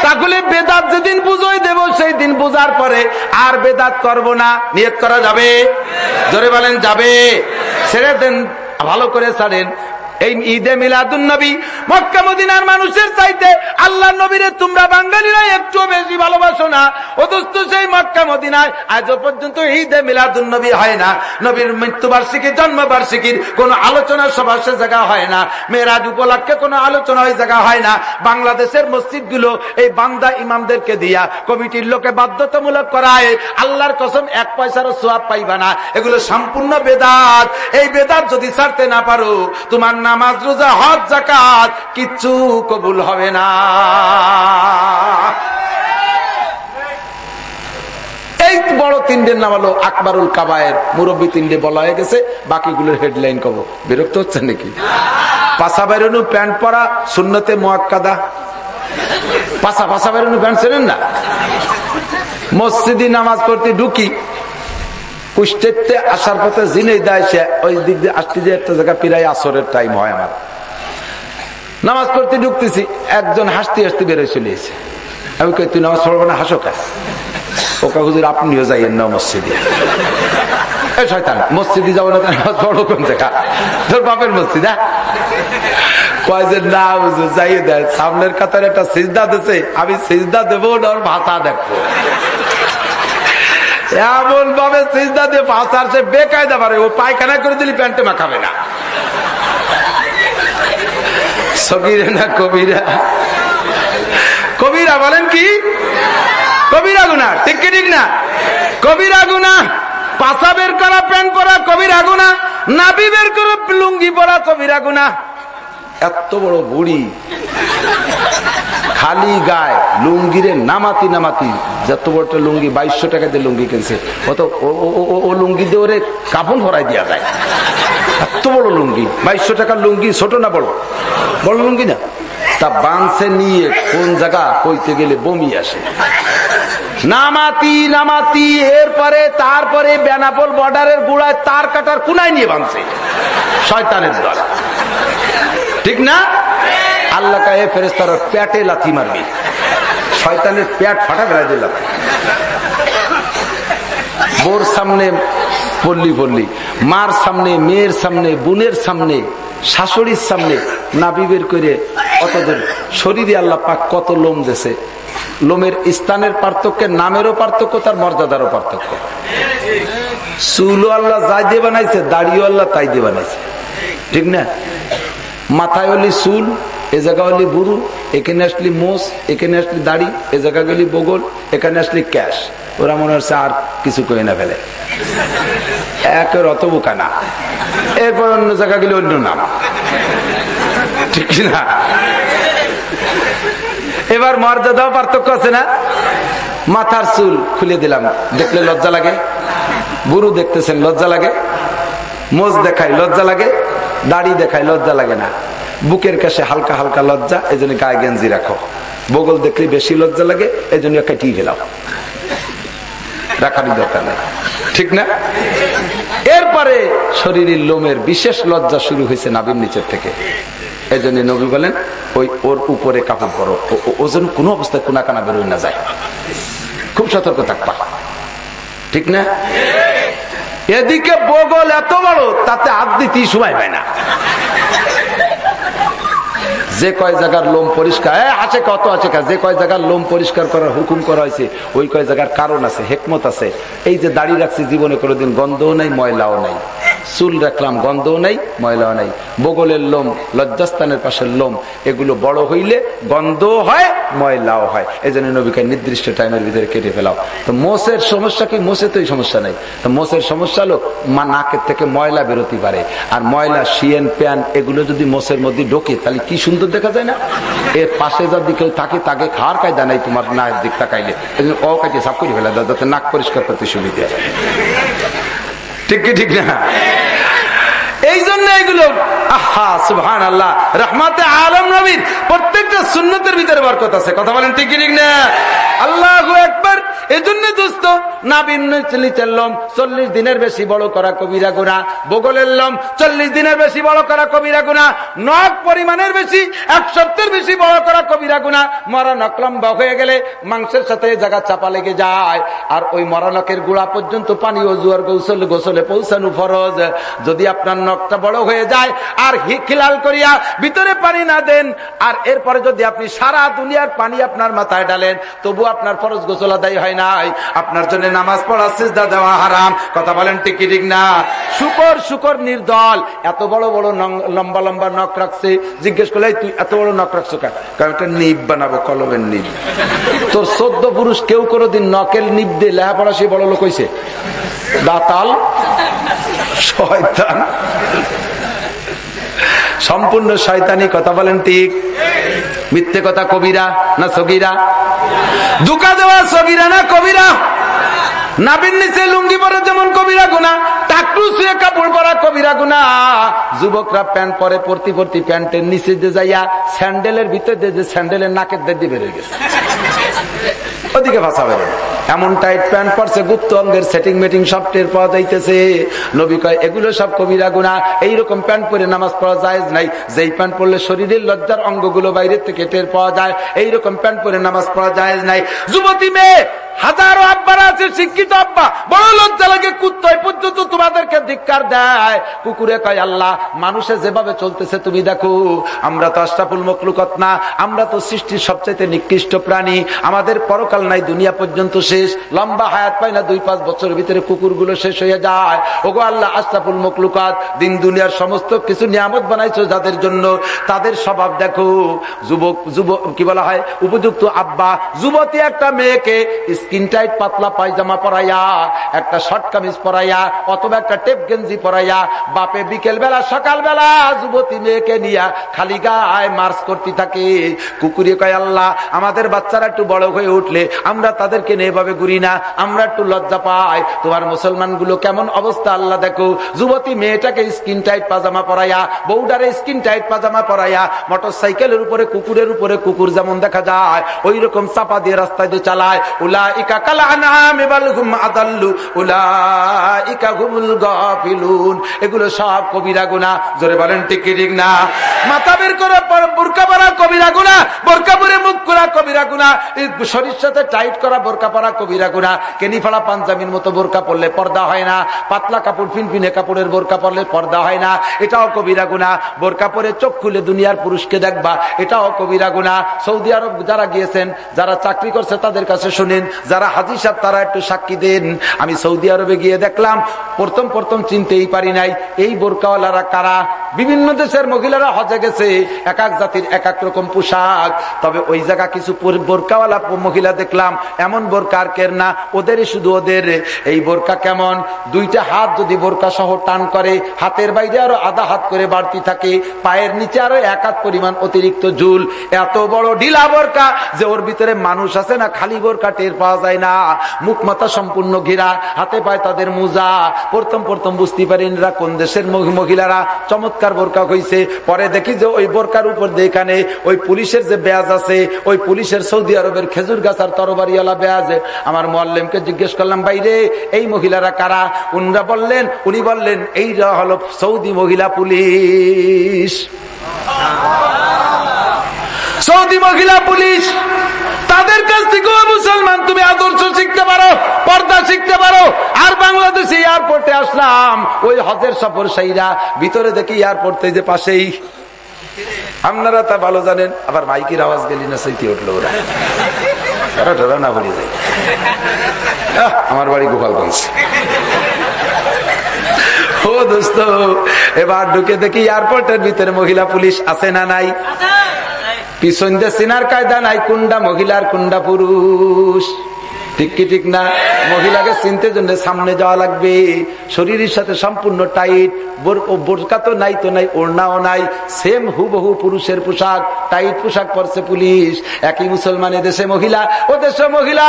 তাহলে বেদাত যেদিন পুজোয় দেব, সেই দিন পূজার পরে আর বেদাত করব না। নিয়ত করা যাবে? জোরে বলেন যাবে। ছেড়ে দেন ভালো করে ছাড়েন। এই ঈদে মিলাদুন নবী, মক্কা মদিনার মানুষের চাইতে আল্লাহ নবীরে তোমরা বাঙালিরা একটু বেশি ভালোবাসো না। অথচ সেই মক্কা মদিনায় আজ পর্যন্ত ঈদে মিলাদুন নবী হয় না। নবীর মৃত্যুবার্ষিকী, জন্মবার্ষিকীর কোন আলোচনা সভা সে জায়গা হয় না। মেয়েরাজ উপলক্ষে কোন আলোচনা ওই জায়গা হয় না। বাংলাদেশের মসজিদগুলো এই বান্দা ইমামদেরকে দিয়া কমিটির লোকে বাধ্যতামূলক করায়। আল্লাহর কসম, এক পয়সারও সোয়াব পাইবা না। এগুলো সম্পূর্ণ বেদাত। এই বেদাত যদি ছাড়তে না পারো, তোমার নামাজ, রোজা, হজ জাকাত কিচ্ছু কবুল হবে না। এই বড় তিনটের নাম হলো আকবরুল কাবায়ের। মুরব্বী তিনটে বলা হয়ে গেছে, বাকিগুলোর হেডলাইন কব। বিরক্ত হচ্ছে নাকি? পাশা বেরোনো প্যান্ট পরা শূন্যতে মোয়াক্কাদা। পাশা পাশা বেরোনো প্যান্ট ছিলেন না? মসজিদি নামাজ পড়তে ঢুকি আসার পথে জিনে দেয় সে, ওই দিক দিয়ে আসতে যে একটা জায়গা প্রায় আসরের টাইম হয় আমার। নামাজ পড়তে ঢুকতেছি, একজন হাসতে হাসতে বেরোয় চলে এসে। আমি কই, তুই নামাজ পড়ব না, হাসো কা? ওকা হুজুর, আপনিও যাইয়েন না মসজিদে। কোন? বাপের মসজিদ হ্যাঁ? কয় যে, না সামনের কাতার একটা দিছে, আমি সিজদা দেবো না, ওর ভাষা দেখব। এমন ভাবে সিজদা দিয়ে পাশার সে বেকায়দা পারে ও পায়খানা করে দিলি, প্যান্টে মাখাবে না। সগিরে না, কবিরা। কবিরা বলেন কি? কবিরা গুনা ঠিক কি ঠিক না? কবিরা গুনা পাশা বের করা, প্যান্ট পরা, কবিরা গুনা নাবি বের করে, লুঙ্গি পরা, কবিরা গুনা এত বড় বুড়ি। খালি গায়ে লুঙ্গিরে নামাতি নামাতি, যত বড় লুঙ্গি, বাইশশো টাকা দিয়ে লুঙ্গি কিনছে। ও ও লুঙ্গি দিয়ে ওরে কাপড় ভরাই দেওয়া যায়। এত বড় লুঙ্গি, বাইশশো টাকার লুঙ্গি, ছোট না বড়? বড় লুঙ্গি না? তা বাঁধছে নিয়ে কোন জায়গা কইতে গেলে বমি আসে। নামাতি নামাতি, এরপরে, তারপরে বেনাপোল বর্ডারের গুড়ায় তার কাটার কুনায় নিয়ে বাঁধছে শয়তানের দল। ঠিক না? আল্লাহ কাহে ফেরেস্তার প্যাটে লাথি মারবি। শয়তানের প্যাট ফাটা বেড়াই দিলাম। বোর সামনে পল্লি পল্লি, মার সামনে, মেয়ের সামনে, বোনের সামনে, শাশুড়ির সামনে নাবি বের করে অতদের শরীরে আল্লাহ পাক কত লোম দেশে লোমের স্থানের পার্থক্যের নামেরও পার্থক্য, তার মর্যাদারও পার্থক্য। চুলও আল্লাহ যাই দিয়ে বানাইছে, দাড়িও আল্লাহ তাই দিয়ে বানাইছে। ঠিক না? মাথায় হলি চুল, এ জায়গা হলি বুড়ু এখানে আসলি মোষ, এখানে আসলি দাড়ি, এ জায়গা গেলি বগল, এখানে আসলি ক্যাশ। ওরা মনে হচ্ছে আর কিছু কই না ফেলে। একের অত বোকা না। এরপর অন্য জায়গা গেলে অন্য নাম। ঠিক না? এবার মর্যাদাও পার্থক্য আছে না? মাথার চুল খুলে দিলাম। দেখলে লজ্জা লাগে? বুড়ু দেখতেছেন, লজ্জা লাগে? মোজ দেখায়, লজ্জা লাগে? দাড়ি দেখায় লজ্জা লাগে না। বুকের কাছে হালকা হালকা লজ্জা এই জন্য গায়ে গেঞ্জি রাখো। বগল দেখলে বেশি লজ্জা লাগে এই জন্য কেটিয়ে গেলাম রাখারই দরকার নেই। ঠিক না? এরপরে শরীরের লোমের বিশেষ লজ্জা শুরু হয়েছে নাবির নিচের থেকে। এই জন্য নবী বলেন, ওই ওর উপরে কাপড় পরো। ও কোনো অবস্থায় কোনা কানা বেরোয় না যায়। খুব সতর্ক থাকবা। ঠিক না? এদিকে বগল এত বড়, তাতে দিতেই সময় পায় না। যে কয় জায়গার লোম পরিষ্কার আছে কত আছে যে কয় জায়গার লোম পরিষ্কার করার হুকুম করা হয়েছে, ওই কয় জায়গার কারণ আছে, হেকমত আছে। এই যে দাঁড়িয়ে রাখছি জীবনে কোনোদিন গন্ধও নাই, ময়লাও নাই। চুল রাখলাম, গন্ধও নাই, ময়লাও নাই। বগলের লোম, লজ্জাস্থানের পাশের লোম, এগুলো বড় হইলে গন্ধও হয়, ময়লাও হয়। এই জন্য নবীকে নির্দিষ্ট টাইমের ভিতরে কেটে ফেলাও। তো মোষের সমস্যা কি? মোষে তো এই সমস্যা নেই। তো মোষের সমস্যা হলো, মা নাকের থেকে ময়লা বেরোতে পারে। আর ময়লা, শিয়েন, প্যান, এগুলো যদি মোষের মধ্যে ঢোকে, তাহলে কি সুন্দর দেখা যায় না? এর পাশে যার দিকে থাকে, তাকে খাওয়ার কায়দা নাই তোমার নায়ের দিক তাকাইলে। ও কাছে সাফ করে ফেলা যাতে নাক পরিষ্কার করতে সুবিধা ঠিক কি ঠিক না? এই জন্য এগুলো, আহা সুহান আল্লাহ রহমাতে আলম নবীর প্রত্যেকটা সুন্নতের ভিতরে বরকত আছে। কথা বলেন ঠিক ঠিক না? আল্লাহ একবার এই জন্য দোস্ত নাবিনলম চল্লিশ দিনের বেশি বড় করা কবিরা গুণা। বগলের লম, চল্লিশ দিনের বেশি বড় করা কবিরা গুণা। নখ পরিমাণের বেশি এক সপ্তাহের বেশি বড় করা কবিরা গুণা। মরা নখ লম্বা হয়ে গেলে মাংসের সাথে জায়গা চাপা লেগে যায়। আর ওই মরা নখের গুড়া পর্যন্ত পানি ও জুয়ার গোসল গোসলে পৌঁছানো ফরজ। যদি আপনার নখটা বড় হয়ে যায়, আর খিলাল করিয়া ভিতরে পানি না দেন, আর এরপরে যদি আপনি সারা দুনিয়ার পানি আপনার মাথায় ডালেন তবু আপনার ফরজ গোসল আদায় হয় নাই। আপনার জন্য নামাজ পড়া সিজদা দেওয়া হারাম। কথা বলেন টিকি ঠিক না? শুকর শুকর নির্দল। এত বড় বড় লম্বা লম্বা নখ রাখছে। জিজ্ঞেস করলে তুই এত বড় নখ রাখছো কারণ একটা নিব বানাবো, কলমের নিব তোর চোদ্দ পুরুষ কেউ কোনোদিন নকের নিব দিয়ে লেহাপড়া সে বড় লোক হয়েছে দাতাল? শয়তান। সম্পূর্ণ শয়তানি কথা বলেন ঠিক। মিথ্যে কথা কবিরা না সগিরা? দুকা দেওয়া সগিরা না কবিরা? নিচে লুঙ্গি পরে যেমন কবিরা শুয়ে কাপড় পরা কবিরা যুবকরা প্যান্ট পরে, পরতি পরতি প্যান্টের নিচে যে যাইয়া স্যান্ডেলের ভিতরে যে স্যান্ডেলের নাকের দিয়ে গেছে। ওদিকে ভাষা এমন টাইট প্যান্ট পরছে, গুপ্ত অঙ্গের সেটিং মেটিং সব টের পাওয়া যাইতেছে। নবী কয়, এগুলো সব কবিরা গুণা। এইরকম প্যান্ট পরে নামাজ পড়া যায় নাই। যেই প্যান্ট পরলে শরীরের লজ্জার অঙ্গগুলো বাইরের থেকে টের পাওয়া যায়, এইরকম প্যান্ট পরে নামাজ পড়া যায় নাই। যুবতী মেয়ে হাজারো আব্বার আছে, শিক্ষিত আব্বা। বড় লজ্জা লাগে কুত্তয় পর্যন্ত তোমাদেরকে ধিক্কার দেয়। কুকুরে কয়, আল্লাহ, মানুষে যেভাবে চলতেছে, তুমি দেখো, আমরা তো আশরাফুল মকলুকত না, আমরা তো সৃষ্টির সবচাইতে নিকৃষ্ট প্রাণী। আমাদের পরকাল নাই, দুনিয়া পর্যন্ত শেষ। লম্বা হায়াত পাই না, দুই পাঁচ বছরের ভিতরে কুকুরগুলো শেষ হয়ে যায়। ওগো আল্লাহ, আশরাফুল মকলুকাত দিন দুনিয়ার সমস্ত কিছু নিয়ামত বানাইছো যাদের জন্য তাদের স্বভাব দেখো। যুবক যুবক কি বলা হয়? উপযুক্ত আব্বা, যুবতী একটা মেয়েকে স্কিন টাইট, পাতলা পায়জামা পরাইয়া, একটা শর্ট কামিজ পরাইয়া, অথবা একটা টেপ গেঞ্জি পরাইয়া, বাপে বিকেল বেলা সকাল বেলা যুবতী মেয়েকে নিয়া খালি গায়ে মার্চ করতে থাকে। কুকুরে কয়, আল্লাহ, আমাদের বাচ্চারা একটু বড় হয়ে উঠলে আমরা তাদেরকে এভাবে ঘুরি না, আমরা একটু লজ্জা পাই। তোমার মুসলমানগুলো কেমন অবস্থা, আল্লাহ দেখো। যুবতী মেয়েটাকে স্কিন টাইট পাজামা পরাইয়া বউডারে স্কিন টাইট পাজামা পরাইয়া মোটর সাইকেলের উপরে, কুকুরের উপরে কুকুর যেমন দেখা যায় ওই রকম চাপা দিয়ে রাস্তায় দিয়ে চালায়। উলা এগুলো সব কবিরা গুনা জোরে বলেন, ঠিক না? মাথা বের করে বোরকা পরা কবিরা গুনা বোরকা পরে মুখ খোলা কবিরা গুনা শরীর সাথে টাইট করা বোরকা পরা কবিরা গুনা কেনি ফাড়া পাঞ্জাবির মতো বোরকা পরলে পর্দা হয় না। পাতলা কাপড়, ফিনফিনে কাপড়ের বোরকা পরলে পর্দা হয় না। এটাও কবিরা গুনা বোরকা পরে চোখ খুলে দুনিয়ার পুরুষকে দেখবা, এটাও কবিরা গুনা সৌদি আরব যারা গিয়েছেন, যারা চাকরি করছে, তাদের কাছে শুনেন যারা হাজি সাহেব, তারা একটু সাক্ষী দেন। আমি সৌদি আরবে গিয়ে দেখলাম, প্রথম প্রথম চিনতেই পারি নাই, এই বোরকাওয়ালারা কারা? বিভিন্ন দেশের মহিলারা হজে গেছে, এক এক জাতির এক এক রকম পোশাক। তবে ওই জায়গা কিছু বোরকাওয়ালা মহিলা দেখলাম, এমন বোরকার কের না, ওদেরই শুধু ওদের। এই বোরকা কেমন? দুইটা হাত যদি বোরকা সহ টান করে, হাতের বাইরে আরও আধা হাত করে বাড়তি থাকে, পায়ের নিচে আরও এক হাত পরিমাণ অতিরিক্ত ঝুল। এত বড় ঢিলা বোরকা যে ওর ভিতরে মানুষ আছে না, খালি বোরকা টের পাওয়া যায় না। মুখ মাথা সম্পূর্ণ ঘেরা, হাতে পায় তাদের মোজা। প্রথম প্রথম বুঝতে পারেন এরা কোন দেশের মহিলারা। চমৎকার বোরকা হয়েছে পরে দেখি যে ওই বোরকার উপর এখানে ওই পুলিশের যে ব্যাজ আছে, ওই পুলিশের সৌদি আরবের খেজুর গাছ আর তরবারিওয়ালা ব্যাজ। আমার মোয়াল্লেমকে জিজ্ঞেস করলাম বাইরে এই মহিলারা কারা? উনরা বললেন, উনি বললেন, এইরা হলো সৌদি মহিলা পুলিশ। সৌদি মহিলা পুলিশ! তাদের কাছ থেকে মুসলমান তুমি আদর্শ শিখতে পারো, পর্দা শিখতে পারো। আর বাংলাদেশে এয়ারপোর্টে আসলাম, ওই হজের সফর সেইরা, ভিতরে দেখি এয়ারপোর্টে যে পাশেই। আপনারা তা ভালো জানেন, আবার মাইকের আওয়াজ গেলি না সেইটি উঠল ওরা? না আমার বাড়ি গোপালগঞ্জ। ও দোস্ত, এবার ঢুকে দেখি এয়ারপোর্টের ভিতরে মহিলা পুলিশ আছে না নাই? পিছন দিয়ে সিনার কায়দা নাই কুন্ডা মহিলার কুন্ডা পুরুষ। ঠিক কি ঠিক না? মহিলাকে চিনতে জন্য সামনে যাওয়া লাগবে। শরীরের সাথে সম্পূর্ণ টাইট। বোরকা তো নাই তো নাই, ওড়নাও নাই। সেম হুবহু পুরুষের পোশাক। টাইট পোশাক পরছে পুলিশ। একই মুসলমান দেশে মহিলা, ও দেশে মহিলা।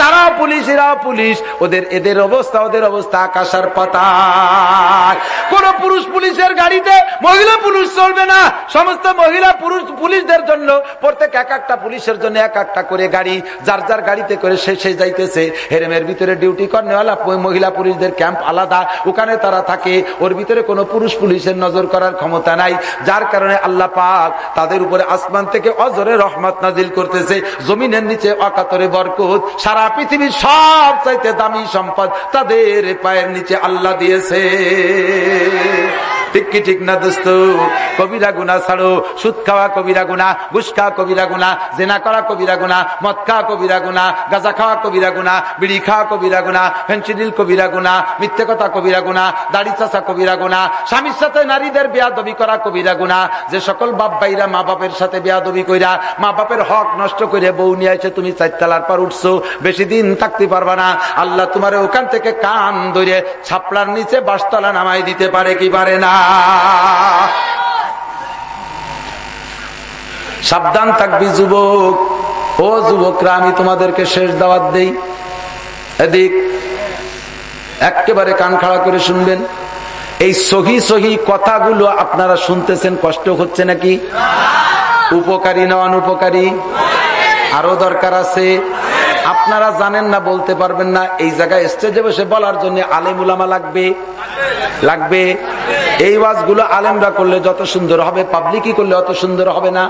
তারা পুলিশ, এরাও পুলিশ। ওদের এদের অবস্থা, ওদের অবস্থা আকাশার পাতা কোন পুরুষ পুলিশের গাড়িতে মহিলা পুলিশ চলবে না। সমস্ত মহিলা পুরুষ পুলিশদের জন্য প্রত্যেক এক একটা পুলিশের জন্য এক একটা করে গাড়ি। যার যার গাড়িতে করে সে সে যাইতেছে, হেরেমের ভিতরে ডিউটি করেওয়ালা মহিলা পুলিশদের ক্যাম্প আলাদা। ওখানে তারা থাকে, ওর ভিতরে কোনো পুরুষ পুলিশের নজর করার ক্ষমতা নাই। যার কারণে আল্লাহ পাক তাদের উপরে আসমান থেকে অজরে রহমত নাজিল করতেছে। জমিনের নিচে অকাতরে বরকত, সারা পৃথিবীর সব চাইতে দামি সম্পদ তাদের পায়ের নিচে আল্লাহ দিয়েছে। ঠিক কি ঠিক না দোস্ত কবিরা গুনা ছাড়ো সুদ খাওয়া কবিরা গুনা ঘুষ খাওয়া কবিরা গুনা জেনা করা কবিরা গুনা মদ খাওয়া কবিরা গুনা গাঁজা খাওয়া কবিরা গুনা বিড়ি খাওয়া কবিরা গুনা ফেন্সিডিল কবিরা গুনা মিথ্যে কথা কবিরা গুনা দাড়ি চাষা কবিরা গুনা স্বামীর সাথে নারীদের বেয়াদবি করা কবিরা গুনা যে সকল বাপ ভাইরা মা বাপের সাথে বেয়াদবি কইরা মা বাপের হক নষ্ট করে বউ নিয়ে এসে তুমি চারতলার পর উঠছো বেশি দিন থাকতে পারবা না আল্লাহ তোমার ওখান থেকে কান ধরে ছাপলার নিচে বাসতলা নামাই দিতে পারে কি পারে না সাবধান থাকবি যুবক। ও যুবকরা, আমি তোমাদেরকে শেষ দাওয়াত দেই। এদিক, একেবারে কান খাড়া করে শুনবেন। এই সহি সহি কথাগুলো আপনারা শুনতেছেন, কষ্ট হচ্ছে নাকি? উপকারী না অনুপকারী? আরও দরকার আছে? আপনারা জানেন না, বলতে পারবেন না, এই জায়গায় স্টেজে বসে বলার জন্য আলেম উলামা লাগবে। লাগবে। এই ওয়াজগুলো আলেমরা করলে যত সুন্দর হবে পাবলিকই করলে অত সুন্দর হবে না।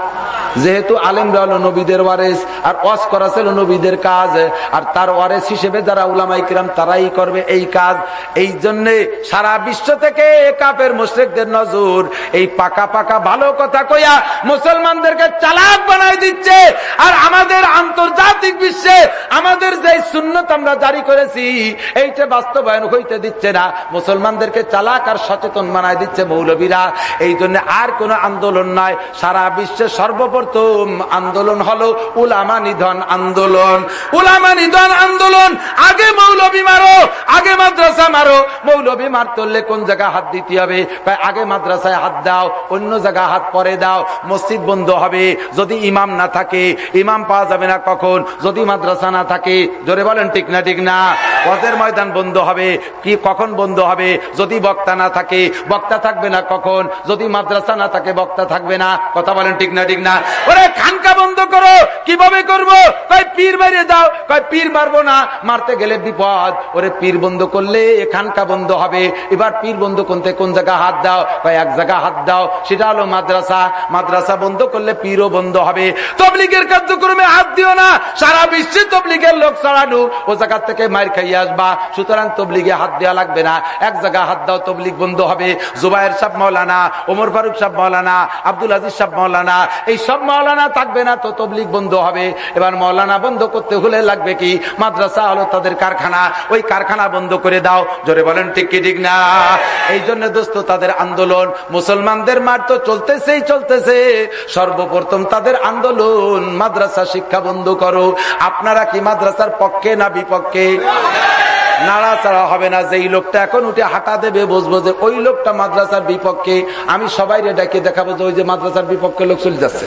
যেহেতু আলেমরা হলো নবীদের ওয়ারেস, আর ওয়াজ করা ছিল নবীদের কাজ, আর তার ওয়ারেস হিসেবে যারা উলামাই কিরাম তারাই করবে এই কাজ। এই জন্যে সারা বিশ্ব থেকে কাপের মুশ্রেকদের নজর, এই পাকা পাকা ভালো কথা কইয়া মুসলমানদেরকে চালাক বানাই দিচ্ছে। আর আমাদের আন্তর্জাতিক বিশ্বে আমাদের যে সুন্নত আমরা জারি করেছি, এইটা বাস্তবায়ন হইতে দিচ্ছে না। মুসলমানদেরকে চালাক আর সচেতন মানায় দিচ্ছে মৌলবীরা। এই জন্য আর কোন আন্দোলন নয়। সারা বিশ্বের সর্বপ্রথম আন্দোলন হলো উলামা নিধন আন্দোলন। উলামা নিধন আন্দোলন। আগে মৌলবী মারো, আগে মাদ্রাসা মারো। মৌলবী মার তুললে কোন জায়গায় হাত দিতে হবে? আগে মাদ্রাসায় হাত দাও, অন্য জায়গায় হাত পরে দাও, মসজিদ বন্ধ হবে। যদি ইমাম না থাকে, ইমাম পাওয়া যাবে না কখন? যদি মাদ্রাসা না থাকে জোরে বলেন, ঠিক না ঠিক না? পথের ময়দান বন্ধ হবে। কি, কখন বন্ধ হবে? যদি বক্তা না থাকে, বক্তা থাকবে না কখন? যদি মাদ্রাসা না থাকে, বক্তা থাকবে না। কথা বলেন, ঠিক না ঠিক না? ওরে, খানকা বন্ধ করো। কীভাবে করব? কয়, পীর মারিয়ে দাও। কয়, পীর মারবো না। মারতে গেলে বিপদ। ওরে, পীর বন্ধ করলে খানকা বন্ধ হবে। এবার পীর বন্ধ করতে কোন জায়গা হাত দাও? কয়, এক জায়গা হাত দাও। সেটা হলো মাদ্রাসা। মাদ্রাসা বন্ধ করলে পীরও বন্ধ হবে। তবলিগের কার্যক্রমে হাত দিও না। সারা বিশ্বে তবলিগের লোক ছড়ানো, ও জায়গা থেকে মার খাইয়ে আসবা। সুতরাং তবলিগে হাত দেওয়া লাগবে না। এক জায়গা হাত দাও, তবলিগ বন্ধ হবে। জুবাইর সাহ মৌলানা ওমর ফারুক সাহ মৌলানা আব্দুল আজিজ সাহ মৌলানা এই সব মৌলানা থাকবে না তো তবলিগ বন্ধ হবে। এবার মৌলানা বন্ধ করতে হলে লাগবে কি? মাদ্রাসা হলো তাদের কারখানা। ওই কারখানা বন্ধ করে দাও। জোরে বলেন, ঠিক কি ঠিক না? এই জন্য দোস্ত, তাদের আন্দোলন, মুসলমানদের মার তো চলতেছেই চলতেছে। সর্বপ্রথম তাদের আন্দোলন, মাদ্রাসা শিক্ষা বন্ধ করো। আপনারা কি মাদ্রাসার পক্ষে না বিপক্ষে? নাড়াচাড়া হবে না। যে এই লোকটা এখন উঠে হাঁটা দেবে বসবো যে ওই লোকটা মাদ্রাসার বিপক্ষে। আমি সবাই ডাকে দেখাবো যে ওই যে মাদ্রাসার বিপক্ষে লোক চলে যাচ্ছে।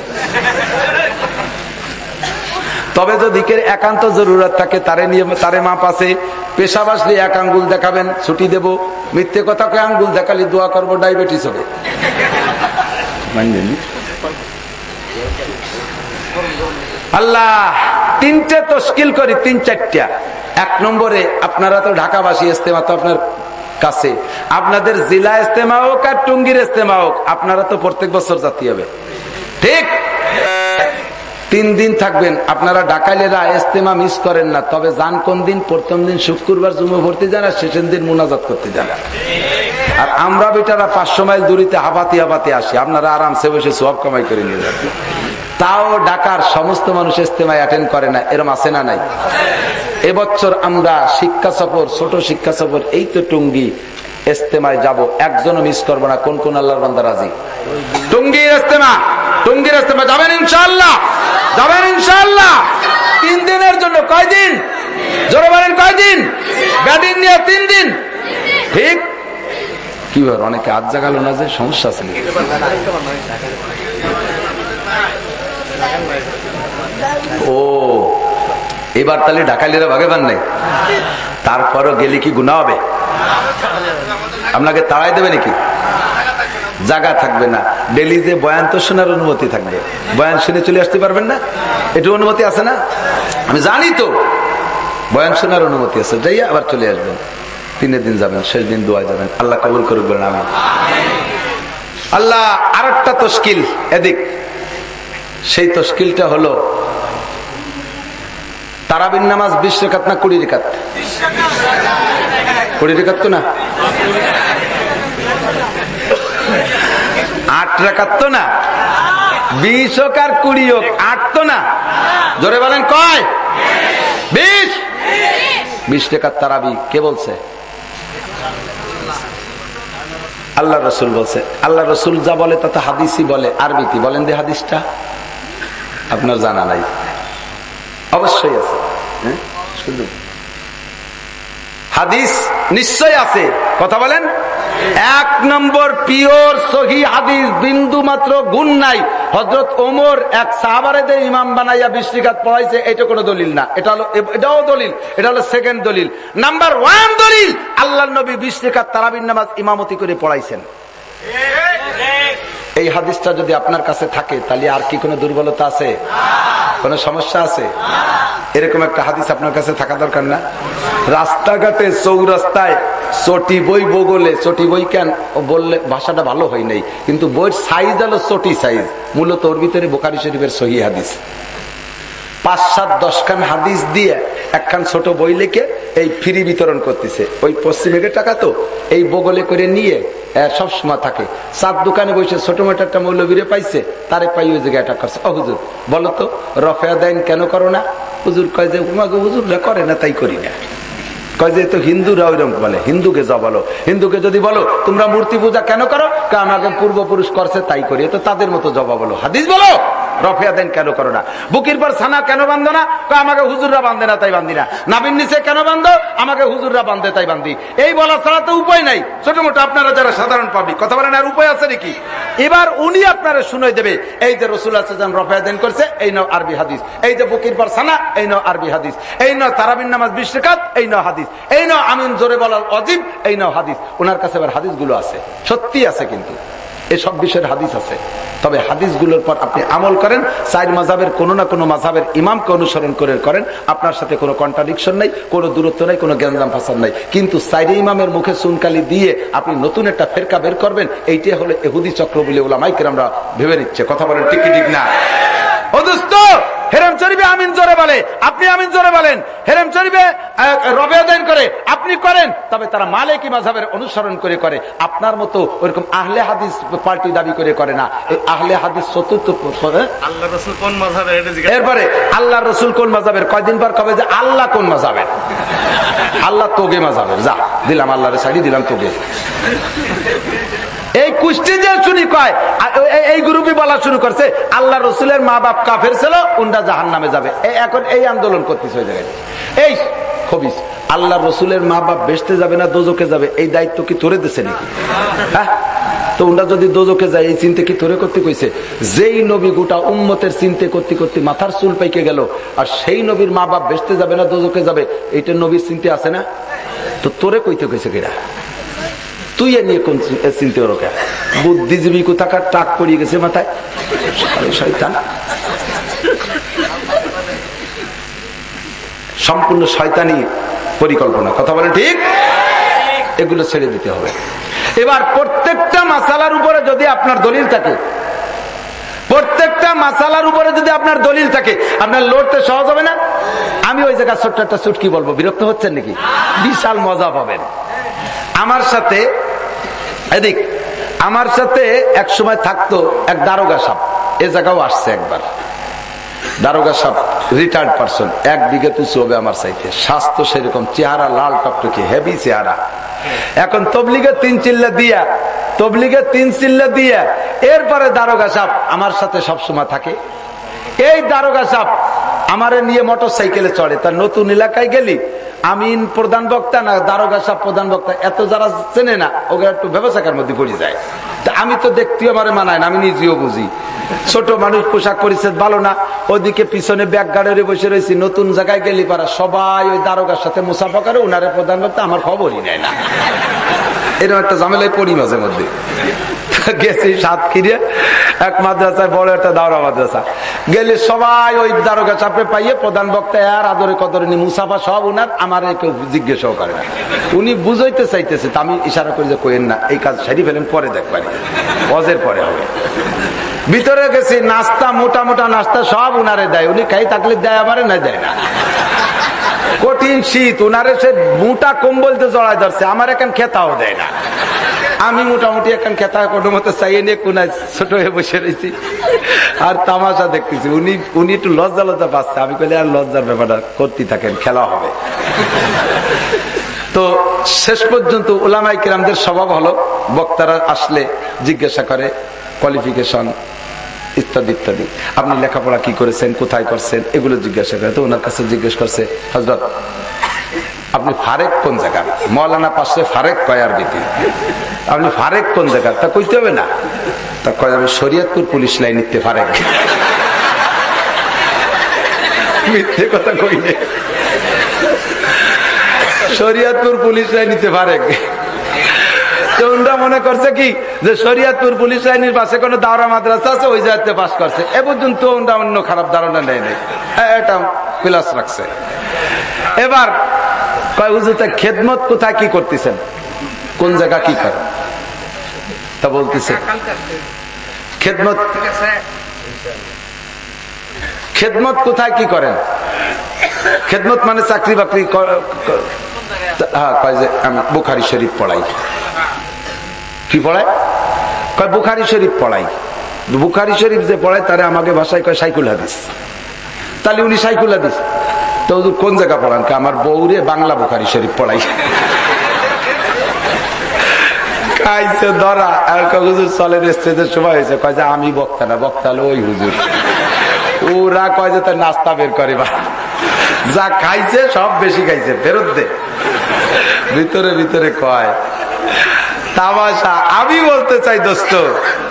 তবে যদি একান্ত জরুরত থাকে, তারে নিয়ে তারে মাপ আছে। পেশা বাসলে এক আঙ্গুল দেখাবেন, ছুটি দেব। মিথ্যে কথা কে আঙ্গুল দেখালি দোয়া করব, ডায়াবেটিস হবে। আল্লাহ, তিনটে তস্কিল করি, তিন চারটা। এক নম্বরে, আপনারা তো ঢাকাবাসী ইস্তেমা তো আপনার কাছে। আপনাদের জেলা ইস্তেমা হোক আর টুঙ্গির ইস্তেমা হোক, আপনারা তো প্রত্যেক বছর জাতি হবে। ঠিক? তিন দিন থাকবেন। আপনারা ডাকাইলেরা ইস্তেমা মিস করেন না। তবে যান কোন দিন? প্রথম দিন শুক্রবার জুমে ভর্তি যান আর শেষের দিন মোনাজাত করতে যান। আর আমরা বেটারা পাঁচশো মাইল দূরিতে হাবাতি হাবাতি আসি। আপনারা আরামসে বসে সব কামাই করে নিয়ে যাবেন তাও ডাকার সমস্ত মানুষ ইস্তেমায় অ্যাটেন্ড করে না, এরম আছে না নাই? এবছর আমরা শিক্ষা সফর, ছোট শিক্ষা সফর, এই তো টুঙ্গি ইস্তেমায় যাব, একজনও মিস করব না, কোন কোন আল্লাহর বান্দা রাজি? টুঙ্গির ইস্তেমা টুঙ্গির ইস্তেমা, যাবেন ইনশাআল্লাহ যাবেন ইনশাআল্লাহ। তিন দিনের জন্য কয়দিন জোরে বলেন কয়দিন ব্যাটিং নিয়ে তিন দিন? ঠিক? কি অনেকে আজ জাগালো না যে সমস্যা আছে ও, এবার তাহলে ডাকালিরা ভাগে পান নাই। তারপরও গেলে কি গুণা হবে? আপনাকে তাড়াই দেবে নাকি? জায়গা থাকবে না। ডেলি যে বয়ান তো শোনার অনুমতি থাকবে। বয়ান শুনে চলে আসতে পারবেন না? একটু অনুমতি আছে না? আমি জানি তো। বয়ান শোনার অনুমতি আছে। যাই আবার চলে আসবেন। তিনের দিন যাবেন, শেষ দিন দোয়া যাবেন। আল্লাহ কবুল করুক বলেন আমি আল্লাহ আর একটা তস্কিল এদিক। সেই তস্কিলটা হলো তারাবিন নামাজ বিশ রেখাত না কুড়ি রেখাত? কুড়ি রেখাত তো না? আট রেখাত তো না? বিশ হোক আর কুড়ি হোক, আট তো না? জোরে বলেন কয়? বিশ! বিশ রেখাত তারাবি, কে বলছে? আল্লাহ রসুল বলছে। আল্লাহ রসুল যা বলে তাতে হাদিসই বলে, আরবিতি। বলেন দে হাদিসটা। আপনার জানা নাই। অবশ্যই আছে। হ্যাঁ? হাদিস নিশ্চয় আছে। কথা বলেন? এক নম্বর পিওর সহি হাদিস, বিন্দু মাত্র গুণ নাই। হজরত ওমর এক সাহাবারেদের ইমাম বানাইয়া বৃষ্টিঘাত পড়াইছে, এটা কোনো দলিল না। এটা হলো, এটাও দলিল, এটা হলো সেকেন্ড দলিল। নাম্বার ওয়ান দলিল আল্লাহ নবী বৃষ্টিঘাত তারাবিন নামাজ ইমামতি করে পড়াইছেন। এই হাদিসটা যদি আপনার কাছে থাকে, তাহলে আর কি কোনো দুর্বলতা আছে? কোনো সমস্যা আছে? এরকম একটা হাদিস আপনার কাছে থাকা দরকার না? রাস্তাঘাটে, চৌরাস্তায়, চটি বই বগলে, চটি বই কেন? বললে ভাষাটা ভালো হয় নাই, কিন্তু বইয়ের সাইজ হলো চটি সাইজ মূলত ওর ভিতরে বোকারি শরীফের সহি হাদিস। পাঁচ, সাত দশখান হাদিস দিয়ে একখান ছোট বই লিখে এই ফ্রি বিতরণ করতেছে। ওই পশ্চিমের টাকা তো এই বগলে করে নিয়ে সব সময় থাকে। সাত দোকানে বসে ছোট মোটো একটা মৌলবীরে পাইছে, তারে পাই ওই জায়গায় অ্যাটাক করছে। ও হুজুর, বলো তো, রফেয়া দেন কেন করো না? হুজুর কয় যে উমাকে হুজুররা করে না, তাই করি না। কয় যে তো হিন্দুরা ওইরকম বলে, হিন্দুকে যা বলো, হিন্দুকে যদি বলো, তোমরা মূর্তি পূজা কেন করো? আমাকে পূর্বপুরুষ করছে, তাই করি। তো তাদের মতো জবা বলো হাদিস বলো! রফিয়া দেন কেন করো না? বুকির পর ছানা কেন বান্ধো না? আমাকে হুজুররা বান্ধে না, তাই বান্ধি না। নাবিন নিচে কেন বান্ধো? আমাকে হুজুররা বান্ধে, তাই বান্ধি। এই বলা ছাড়া তো উপায় নাই। ছোট মোটো আপনারা যারা সাধারণ পাবলিক কথা বলেন, আর উপায় আছে নাকি? এবার উনি আপনারা শুনে দেবে, এই যে রসুল আছে যেন রফিয়া দেন করছে, এই নাও আরবি হাদিস। এই যে বুকির পর ছানা, এই নাও আরবি হাদিস। এই নাও তারাবিন নামাজ বিশ্বকাত এই নাও হাদিস। এই নাও আমিন জোরে বলার অজিব, এই নাও হাদিস। ওনার কাছে এবার হাদিসগুলো আছে। সত্যি আছে কিন্তু। এসব বিষয়ের হাদিস আছে। তবে হাদিসগুলোর পর আপনি আমল করেন সাইড মাজাবের কোনো না কোনো মাজাবের ইমামকে অনুসরণ করে করেন, আপনার সাথে কোনো কন্ট্রাডিকশন নেই, কোনো দূরত্ব নেই, কোনো জ্ঞানদাম ফাসাদ নেই। কিন্তু সাইড ইমামের মুখে সুনকালি দিয়ে আপনি নতুন একটা ফেরকা বের করবেন, এইটাই হলো এহুদি চক্র বলে ওলামাইকের আমরা ভেবে নিচ্ছে। কথা বলেন ঠিক ঠিক না? হেরেম শরীফে আমিন জোরে বলে। আপনি আমিন জোরে বলেন। হেরেম শরীফে রবে করে। আপনি করেন তবে তারা মালিকি মাঝাবের অনুসরণ করে করে। আপনার মতো ওরকম আহলে হাদিস পার্টি দাবি করে করে না। এই আহলে হাদিস চতুর্থ আল্লাহ রসুল কোন মাঝাবের এরপরে আল্লাহ রসুল কোন মাঝাবের কয়দিন পর কবে যে আল্লাহ কোন মাঝাবের আল্লাহ তোগে মাঝাবের যা দিলাম আল্লাহরে সাইডি দিলাম তোগে। এই কুষ্টি যে শুনি কয় এই গ্রুপই বলা শুরু করছে, আল্লাহ রসুলের মা বাপ কাফের ছিল উন্ডা জাহান নামে যাবে এখন এই আন্দোলন করতেছে ওই জায়গায়। এই খবিস, আল্লাহ রসুলের মা বাপ বেসতে যাবে না দোজকে যাবে, এই দায়িত্ব কি তোরে দিছে নাকি? হ্যাঁ? তো যদি দোজকে যায়, এই চিন্তা কি তোরে করতে কইছে? যেই নবী গোটা উম্মতের চিন্তে করতে করতে মাথার চুল পাইকে গেল, আর সেই নবীর মা বাপ বেসতে যাবে না দোজকে যাবে, এইটা নবীর চিন্তে আছে না? তো তোরে কইতে কইছে কিরা? তুই নিয়ে কোন চিনতে রোকে বুদ্ধিজীবী কোথাকার টাক পড়িয়ে গেছে মাথায়। শয়তান। সম্পূর্ণ শয়তানি পরিকল্পনা। কথা বলে ঠিক? এগুলো ছেড়ে দিতে হবে। এবার প্রত্যেকটা মাসালার উপরে যদি আপনার দলিল থাকে, প্রত্যেকটা মাসালার উপরে যদি আপনার দলিল থাকে, আপনার লড়তে সহজ হবে না? আমি ওই জায়গায় ছোট্ট একটা চুটকি বলব। বিরক্ত হচ্ছেন নাকি? বিশাল মজা পাবেন। আমার সাথে, এদিক, আমার সাথে এক সময় থাকতো এক দারোগা সাপ। এ জায়গাও আসছে একবার। দারোগা সাপ রিটায়ার্ড পার্সন এক বিঘে তুচু হবে আমার সাইতে স্বাস্থ্য সেরকম, চেহারা লাল টকটকি হেভি চেহারা। এখন তবলিগে তিন চিল্লা দিয়া, তবলিগে তিন চিল্লা দিয়া, এরপরে দারোগা সাপ আমার সাথে সবসময় থাকে। এই দারোগা সাপ আমারে নিয়ে মোটর সাইকেলে চড়ে। তার নতুন এলাকায় গেলি আমিন প্রধান বক্তা না দারোগা সাহ প্রধান বক্তা? এত যারা চেনে না ওকে একটু ব্যবসাকার মধ্যে পড়ে যায়। আমি তো দেখতেও আমার মানায় না, আমি নিজেও বুঝি। ছোট মানুষ পোশাক পরিচ্ছেদ ভালো না, ওদিকে পিছনে ব্যাগ গাড়ি বসে রয়েছি, নতুন জায়গায় গেলি পারা, সবাই ওই দারোগার সাথে মুসাফা করে উনারে প্রধান বক্তা, আমার খবরই নেয় না। এরকম একটা ঝামেলায় পড়ি মাঝে মধ্যে। গেছি এক মাদ্রাসায়, বড় একটা দাওরা মাদ্রাসা। সবাই ওই দারোগা চাপে পাইয়ে প্রধান বক্তা আর আদরে মুসাফা সব উনার, আমার কেউ করে না। উনি বুঝাইতে চাইতেছে আমি ইশারা করি যে কোয়েন না, এই কাজ সারি ফেলেন, পরে অজের পরে হবে। ভিতরে গেছি, নাস্তা, মোটা মোটা নাস্তা সব উনারে দেয়। উনি খাই থাকলে দেয় আমারে না দেয় না। কঠিন শীত, উনারে সে মোটা কম্বলতে জড়ায় ধরছে, আমার এখন খেতাও দেয় না। আমি মোটামুটি এখন খেতা কোনো মতো চাইয়ে নিয়ে কোনায় ছোট হয়ে বসে রয়েছি। আর তামাশা দেখতেছি। উনি উনি একটু লজ্জা লজ্জা পাচ্ছে। আমি কইলে আর লজ্জার ব্যাপারটা করতে থাকেন, খেলা হবে। তো শেষ পর্যন্ত ওলামাই কিরামদের স্বভাব হলো, বক্তারা আসলে জিজ্ঞাসা করে, কোয়ালিফিকেশন, ইত্যাদি ইত্যাদি। আপনি লেখাপড়া কি করেছেন, কোথায় করছেন, এগুলো জিজ্ঞাসা করে। তো ওনার কাছে জিজ্ঞেস করছে হজরত আপনি ফারেক কোন জায়গা? মৌলানা পাশে ফারেক কয়ার বিধি আপনি ফারেক কোন জায়গা? তা কইতে হবে না। তা কয়, আমি শরিয়তপুর পুলিশ লাইন নিতে ফারেক। মিথ্যে কথা কইলে শরিয়াতপুর পুলিশ লাইন নিতে ফারেক। মনে করছে কি, যে শরিয়াতপুর পুলিশ লাইনের পাশে কোন দাওরা মাদ্রাসা আছে, ওই জায়গাতে পাস করছে। এ পর্যন্ত অন্য খারাপ ধারণা নেই। নেই এটা প্লাস রাখছে। এবার কয় খেদমত কোথায়? কি করতেছেন? কোন জায়গা কি করে? তা বলতেছে, খেদমত খেদমত কোথায় কি করেন? খেদমত মানে চাকরি বাকরি হ্যাঁ কয় যে বুখারি শরীফ পড়াই। কি পড়ায়? কয়, বুখারি শরীফ পড়াই। বুখারি শরীফ যে পড়ায়, তারা আমাকে ভাষায় কয় সাইকুল হাদিস। তাহলে উনি সাইকুল হাদিস। তো কোন জায়গা পড়ান? কে, আমার বউরে বাংলা বুখারি শরীফ পড়াই। খাইছে ধরা, আর হুজুর, চলেন স্টেজের সময় হয়েছে। কয় আমি বক্তা না, বক্তা ওই হুজুর। ওরা কয় যে, তার নাস্তা বের করে বা। যা খাইছে, সব বেশি খাইছে, ফেরত দে। ভিতরে ভিতরে কয় তামাশা, আমি বলতে চাই, দোস্ত।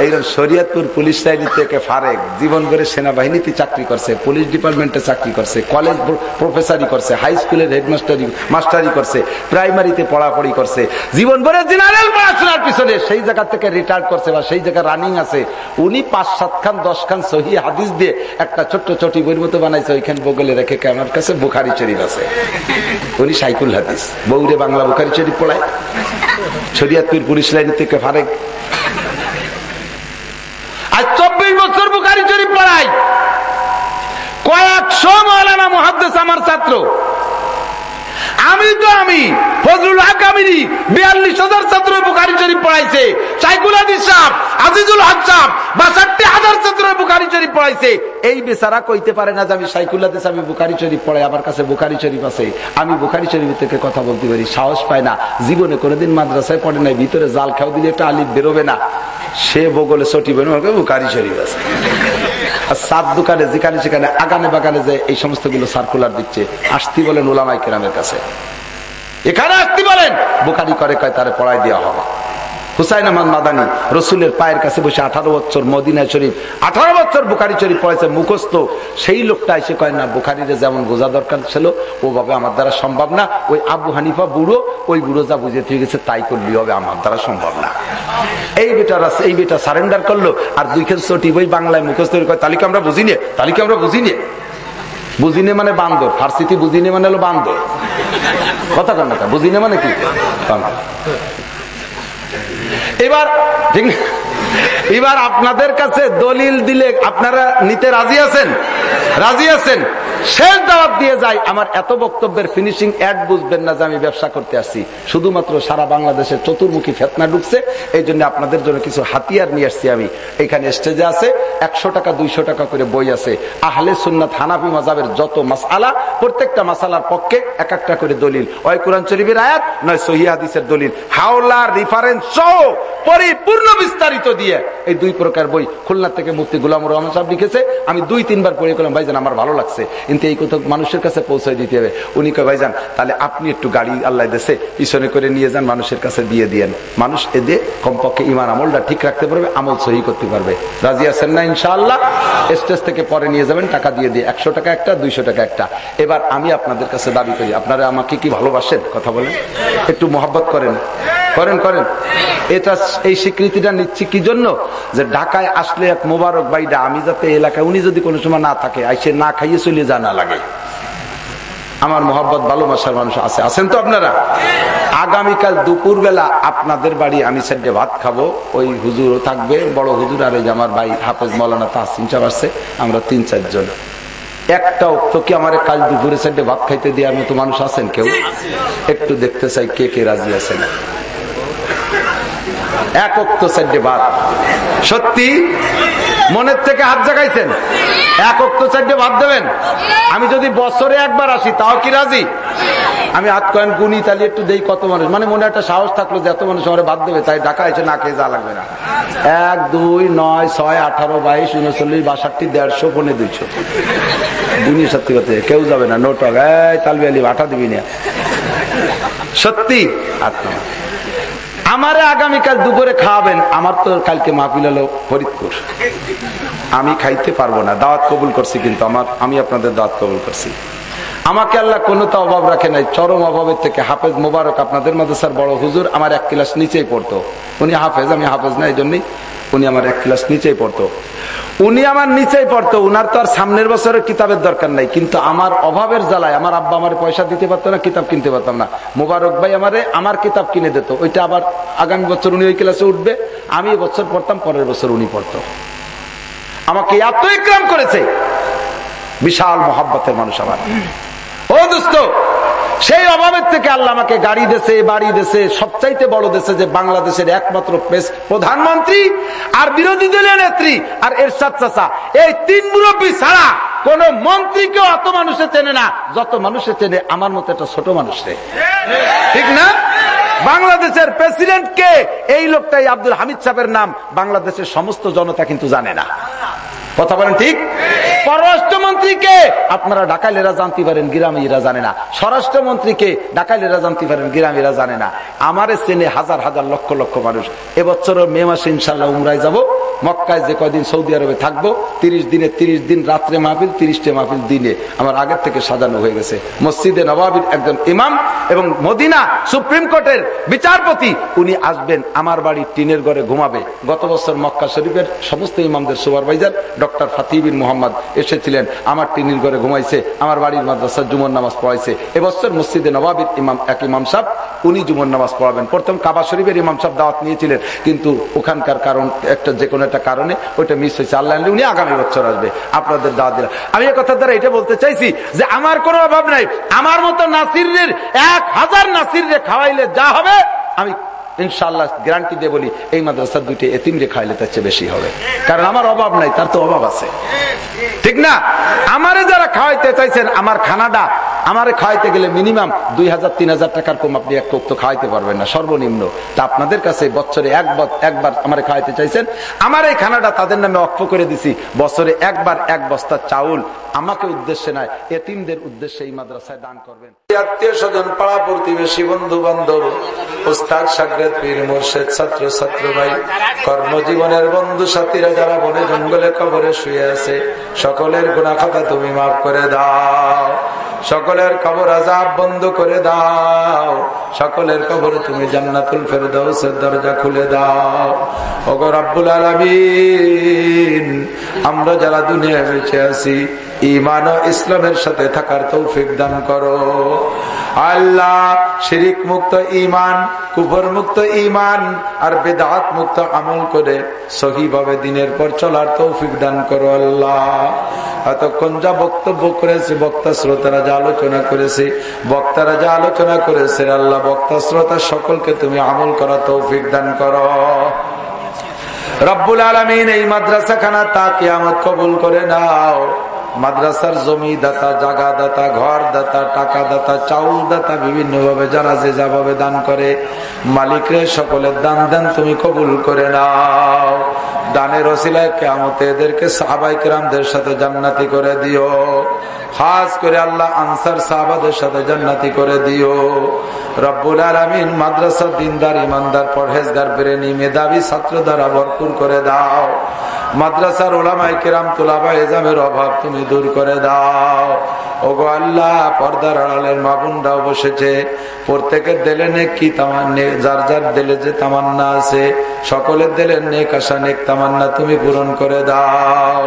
এইরকম শরিয়তপুর পুলিশ লাইনি থেকে ফারেক, জীবন করে সেনাবাহিনীতে চাকরি করছে, পুলিশ ডিপার্টমেন্টে চাকরি করছে, কলেজ প্রফেসরি করছে, হাই স্কুলের হেডমাস্টারি, মাস্টারি করছে, প্রাইমারিতে পড়াপড়ি করছে, জীবন ভরে জেনারেল পড়াশোনার পিছনে সেই জায়গা থেকে রিটায়ার করছে বা সেই জায়গা রানিং আছে। উনি পাঁচ, সাত খান, দশ খান সহি হাদিস দিয়ে একটা ছোট্ট চটি বইয়ের মতো বানাইছে, ওইখানে বগলে রেখে আমার কাছে বুখারি শরীফ আছে। উনি সাইকুল হাদিস বৌরে বাংলা বুখারি শরীফ পড়ায়। শরিয়াতপুর পুলিশ লাইন থেকে ফারেক। আজ চব্বিশ বছর বুকারি শরীফ পড়াই কয়েকশো মহালানা মহাদ্দেশ আমার ছাত্র। আমি তো আমি, ফজলুল হক আমিনী, বিয়াল্লিশ হাজার ছাত্র বুখারি শরীফ পড়াইছে। সাইকুল হাদিস সাহ আজিজুল হক সাহ বাষট্টি হাজার ছাত্র বুখারি শরীফ পড়াইছে। এই বেচারা কইতে পারে না যে আমি সাইকুল আমি বুখারি শরীফ পড়াই, আমার কাছে বুখারি শরীফ আছে। আমি বুখারি শরীফ থেকে কথা বলতে পারি, সাহস পায় না। জীবনে কোনোদিন মাদ্রাসায় পড়ে নাই, ভিতরে জাল খাও দিলে একটা আলিফ বেরোবে না। সে বগলে ছটি বেরো বুখারি শরীফ আছে। আর সাত দোকানে যেখানে সেখানে আগানে বাগানে যে এই সমস্তগুলো সার্কুলার দিচ্ছে, আসতি বলেন ওলামাই কেরামের কাছে। এখানে আসতি বলেন। বুখারি করে কয়, তারে পড়াই দেওয়া হবে। হুসাইন আহমদ মাদানি রসুলের পায়ের কাছে বসে আঠারো বছর মদিনা শরীফ, আঠারো বছর বুখারি শরীফ পড়েছে, মুখস্থ। সেই লোকটা এসে কয়, না, বুখারিরে যেমন বোঝা দরকার ছিল ওভাবে আমার দ্বারা সম্ভব না। ওই আবু হানিফা বুড়ো, ওই বুড়ো যা বুঝে থেকে গেছে, তাই করলি হবে, আমার দ্বারা সম্ভব না। এই বেটার এই বেটা সারেন্ডার করল, আর দুইখান চটি বই বাংলায় মুখস্থ কয় তালিকা আমরা বুঝি নিয়ে তালিকা আমরা বুঝি নিয়ে বুঝিনে মানে বান্দর ফার্সিটি বুঝিনে মানে হলো বান্দর। কথা বুঝি না মানে কি? এবার, ঠিক না? এবার আপনাদের কাছে দলিল দিলে আপনারা নিতে রাজি আছেন? রাজি আছেন? শেষ দাওয়াত দিয়ে যাই আমার এত বক্তব্যের ফিনিশিং অ্যাড বুঝবেন না যে আমি ব্যবসা করতে আসছি। শুধুমাত্র সারা বাংলাদেশের চতুর্মুখী ফেতনা ঢুকছে এই জন্য আপনাদের জন্য কিছু হাতিয়ার নিয়ে আসছি আমি। এখানে স্টেজে আছে, একশো টাকা, দুইশো টাকা করে বই আছে। আহলে সুন্নাত হানাফি মজাবের যত মাসালা প্রত্যেকটা মাসালার পক্ষে এক একটা করে দলিল। ওই কোরআন শরীফের আয়াত নয়, সহি হাদিসের দলিল। হাওলা রিফারেন্স সহ পরিপূর্ণ বিস্তারিত দিয়ে এই দুই প্রকার বই খুলনা থেকে মুক্তি গুলাম রহমান সাহেব লিখেছে। আমি দুই, তিনবার পড়ে গেলাম, ভাইজান, আমার ভালো লাগছে। কিন্তু এই কথা মানুষের কাছে পৌঁছে দিতে হবে। উনি কয়, ভাইজান, তাহলে আপনি একটু গাড়ি আল্লাহ দেশে পিছনে করে নিয়ে যান, মানুষের কাছে দিয়ে দিয়েন। মানুষ এদের কমপক্ষে ইমান আমলটা ঠিক রাখতে পারবে, আমল সহি করতে পারবে। রাজি আছেন না ইনশাআল্লাহ? স্টেজ থেকে পরে নিয়ে যাবেন, টাকা দিয়ে দিয়ে। একশো টাকা একটা, দুইশো টাকা একটা। এবার আমি আপনাদের কাছে দাবি করি, আপনারা আমাকে কি ভালোবাসেন? কথা বলেন। একটু মহব্বত করেন। করেন করেন। এটা এই স্বীকৃতিটা নিচ্ছি কি জন্য? যে ঢাকায় আসলে এক মোবারক বাইডা আমি যাতে এলাকায়, উনি যদি কোনো সময় না থাকে, আইসে না খাইয়ে চলে যা না লাগে। আমার মোহাম্মত ভালোবাসার মানুষ আছে। আছেন তো আপনারা? আগামীকাল দুপুর বেলা আপনাদের বাড়ি আমি সাইডে ভাত খাব। ওই হুজুরও থাকবে। বড় হুজুর আর এই আমার ভাই হাফেজ মৌলানা তাহসিন সাহেব আছে। আমরা তিন, চারজন। একটা তো কি আমার কাল দুপুরে সাইডে ভাত খাইতে দেওয়ার মতো মানুষ আছেন কেউ? একটু দেখতে চাই কে কে রাজি আছেন। সত্যি? মনের থেকে হাত জাগাইছেন? এক অক্ত সাইডে ভাত দেবেন? আমি যদি বছরে একবার আসি, তাও কি রাজি? আমি হাত কয়েন গুনি তাহলে একটু দেই কত মানুষ। মানে মনে একটা সাহস থাকল যে এত মানুষ আমার বাদ দেবে, তাই ঢাকা এসে না খেয়ে যা লাগবে না। এক, দুই, নয়, ছয়, আঠারো, বাইশ, উনচল্লিশ, বাষট্টি, দেড়শো পনেরো দুইশো। গুনি সত্যি কথা, কেউ যাবে না নোটক এই তালবি আলি, আটা দিবি না। সত্যি? আত্মা আমারে আগামীকাল দুপুরে খাওয়াবেন, আমার তো কালকে মাহফিল হলো ফরিদপুর। আমি খাইতে পারব না, দাওয়াত কবুল করছি কিন্তু আমার, আমি আপনাদের দাওয়াত কবুল করছি। আমাকে আল্লাহ কোনো তো অভাব রাখে নাই, চরম অভাবের থেকে। হাফেজ মোবারক আপনাদের মাদ্রাসার বড় হুজুর, আমার এক ক্লাস নিচেই পড়তো। উনি হাফেজ, আমি হাফেজ না এই জন্যই উনি আমার এক ক্লাস নিচেই পড়তো। উনি আমার নিচেই পড়তো, উনার তো আর সামনের বছরের কিতাবের দরকার নাই, কিন্তু আমার অভাবের জ্বালায়, আমার আব্বা আমার পয়সা দিতে পারতো না, কিতাব কিনতে পারতাম না। মোবারক ভাই আমারে আমার কিতাব কিনে দিত, ওইটা আবার আগামী বছর উনি ওই ক্লাসে উঠবে, আমি বছর পড়তাম, পরের বছর উনি পড়তো। আমাকে এত ইকরাম করেছে, বিশাল মহাব্বতের মানুষ আমার। ও দোস্ত, সেই অভাবের থেকে আল্লাহ আমাকে গাড়ি দেশে বাড়ি দেশে সবচাইতে বড় দেশে যে বাংলাদেশের একমাত্র প্রধানমন্ত্রী আর বিরোধী দলীয় নেত্রী আর এরশাদ চাষা এই তিন মুরব্বী ছাড়া কোন মন্ত্রীকে অত মানুষে চেনে না যত মানুষে চেনে আমার মতো একটা ছোট মানুষে। ঠিক না? বাংলাদেশের প্রেসিডেন্ট কে? এই লোকটাই আব্দুল হামিদ সাহেবের নাম। বাংলাদেশের সমস্ত জনতা কিন্তু জানে না। কথা বলেন ঠিক? পররাষ্ট্রমন্ত্রীকে আপনারা ডাকাইলেরা জানতে পারেন গ্রামীরা জানে না। স্বরাষ্ট্রমন্ত্রীকে ডাকাইলেরা জানতে পারেন গ্রামীরা জানে না। আমারে চেনে হাজার হাজার লক্ষ লক্ষ মানুষ। এবছর মে মাসে ইনশাল্লাহ উমরায় যাব। মক্কায় যে কয়দিন সৌদি আরবে থাকব, তিরিশ দিনে তিরিশ দিন, রাত্রে মাহফিল, তিরিশটে মাহফিল দিনে। আমার আগের থেকে সাজানো হয়ে গেছে। মসজিদে নবাবির একজন ইমাম এবং মদিনা সুপ্রিম কোর্টের বিচারপতি, উনি আসবেন। আমার বাড়ি টিনের ঘরে ঘুমাবে। গত বছর মক্কা শরীফের সমস্ত ইমামদের সুপারভাইজার ডক্টর ফাতিবিন মোহাম্মদ এসেছিলেন। আমার টিনির ঘরে ঘুমাইছে, আমার বাড়ির মাদ্রাসা জুমন নামাজ পড়াইছে। এবছর মসজিদে নবাবির ইমাম, এক ইমাম সাহ উনি জুমন নামাজ পড়াবেন। প্রথম কাবা শরীফের ইমাম সাহ দাওয়াত নিয়েছিলেন। কিন্তু ওখানকার কারণ, একটা যে কোনো একটা কারণে ওইটা মিস হয়েছে। আল্লাহ উনি আগামী বছর আসবে। আপনাদের দাওয়াত দিলাম। আমি এই দ্বারা এটা বলতে চাইছি যে আমার কোনো অভাব নাই। আমার মতো নাসিরের এক হাজার নাসিরে খাওয়াইলে যা হবে, আমি ইনশাল্লাহ গ্যারান্টি দিয়ে বলি, এই মাদ্রাসার দুইটি এতিম রে খাইলে তার চেয়ে বেশি হবে। কারণ আমার অভাব নাই, তার তো অভাব আছে। ঠিক না? আমারে যারা খাওয়াইতে চাইছেন, আমার খানাটা, আমারে খাওয়াইতে গেলে মিনিমাম দুই হাজার, তিন হাজার টাকার কম আপনি এক তো খাওয়াইতে পারবেন না, সর্বনিম্ন। তা আপনাদের কাছে বছরে একবার একবার আমারে খাওয়াইতে চাইছেন, আমার এই খানাটা তাদের নামে অক্ষ করে দিছি, বছরে একবার এক বস্তা চাউল। আমাকে উদ্দেশ্যে নয় এতিমদের উদ্দেশ্যে এই মাদ্রাসায় দান করবেন। আত্মীয় স্বজন, পাড়া প্রতিবেশী বন্ধু বান্ধব উস্তাদ সাগরেদ পীর, মোর্শেদ, ছাত্র ছাত্র ভাই, কর্মজীবনের বন্ধু, সাথীরা যারা বনে জঙ্গলে কবরে শুয়ে আছে, সকলের গুণা খাতা তুমি মাফ করে দাও। সকলের খবর আজাব বন্ধ করে দাও। সকলের খবর তুমি জান্নাতুল ফেরদাউসের দরজা খুলে দাও। ওগো রাব্বুল আলামিন, আমরা যারা দুনিয়ায় বেঁচে আছি ইমান ও ইসলামের সাথে থাকার তৌফিক দান করো। আল্লাহ শিরিক মুক্ত ইমান কুফর মুক্ত ইমান আর বেদাত মুক্ত আমল করে সহিভাবে দিনের পর চলার তৌফিক দান করো আল্লাহ। এতক্ষণ যা বক্তব্য করেছে, বক্তা শ্রোতারা যা আলোচনা করেছে, বক্তারা যা আলোচনা করেছে, আল্লাহ বক্তা শ্রোতা সকলকে তুমি আমল করা তৌফিক দান করো। রব্বুল আলমিন এই মাদ্রাসা খানা তা কিয়ামত কবুল করে নাও। মাদ্রাসার জমি দাতা জাগা দাতা ঘর দাতা টাকা দাতা চাউল দাতা বিভিন্ন ভাবে যারা যে যাভাবে দান করে। মালিকরে সকলের দান দেন তুমি কবুল করে নাও। দানের ওসিলায় কেমতে এদেরকে সাহাবাই কেরামদের সাথে জান্নাতি করে দিও। খাস করে আল্লাহ আনসার সাহাবাদের সাথে জান্নাতি করে দিও। রব্বুল আলমিন মাদ্রাসা দিনদার, ইমানদার, পরহেজগার প্রেমী মেধাবী ছাত্র দ্বারা ভরপুর করে দাও। মাদ্রাসার ওলামাই কেরাম তোলাবা এজামের অভাব তুমি দূর করে দাও। ওগো আল্লাহ, পর্দার আড়ালের মাবুনরাও বসেছে। প্রত্যেকের দেলে নেক কি তামান্নে, যার যার দেলে যে তামান্না আছে, সকলের দেলে নেক আশা, নেক তামান্না তুমি পূরণ করে দাও।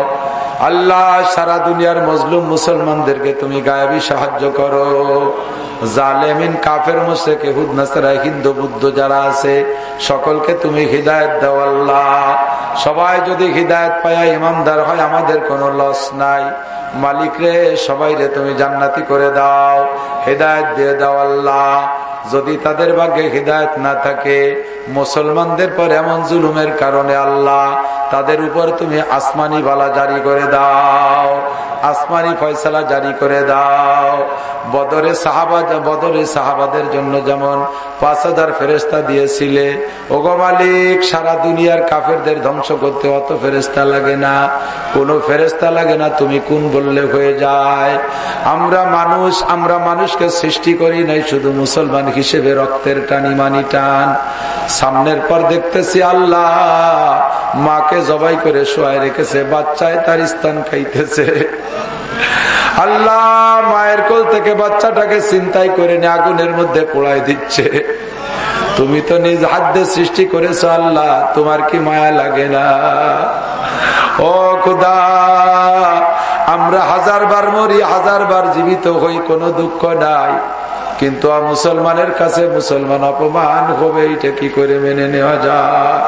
আল্লাহ, সারা দুনিয়ার মজলুম মুসলমানদেরকে তুমি গায়াবি সাহায্য করো। জালেমিন, কাফের মুশেক হুদ নাসারা, হিন্দু, বুদ্ধ যারা আছে, সকলকে তুমি হৃদায়ত দাও আল্লাহ। সবাই যদি হৃদায়ত পায়া ইমানদার হয়, আমাদের কোনো লস নাই। মালিক রে, সবাই রে, তুমি জান্নাতি করে দাও, হৃদায়ত দিয়ে দাও আল্লাহ। যদি তাদের ভাগ্যে হৃদায়ত না থাকে, মুসলমানদের পর এমন জুলুমের কারণে আল্লাহ, তাদের উপর তুমি আসমানি বালা জারি করে দাও। আসমানি ফয়সালা জারি করে দাও। বদরে সাহাবা বদরে সাহাবাদের জন্য যেমন পাঁচ হাজার ফেরেস্তা দিয়েছিলে, ওগো মালিক, সারা দুনিয়ার কাফেরদের ধ্বংস করতে অত ফেরেস্তা লাগে না। কোনো ফেরেস্তা লাগে না, তুমি কোন বললে হয়ে যায়। আমরা মানুষ, আমরা মানুষকে সৃষ্টি করি নাই, শুধু মুসলমান হিসেবে রক্তের টানি মানি টান। সামনের পর দেখতেছি আল্লাহ মাকে জবাই করে শোয়াই রেখেছে, বাচ্চায় তার স্থান খাইতেছে। আল্লাহ মায়ের কোল থেকে বাচ্চাটাকে চিন্তাই করে নিয়ে আগুনের মধ্যে পোড়াই দিচ্ছে। তুমি তো নিজ হাতে সৃষ্টি করেছ, আল্লাহ, তোমার কি মায়া লাগে না? ও খুদা, আমরা হাজার বার মরি হাজার বার জীবিত হই, কোনো দুঃখ নাই। কিন্তু মুসলমানের কাছে মুসলমান অপমান হবে, এটা কি করে মেনে নেওয়া যায়?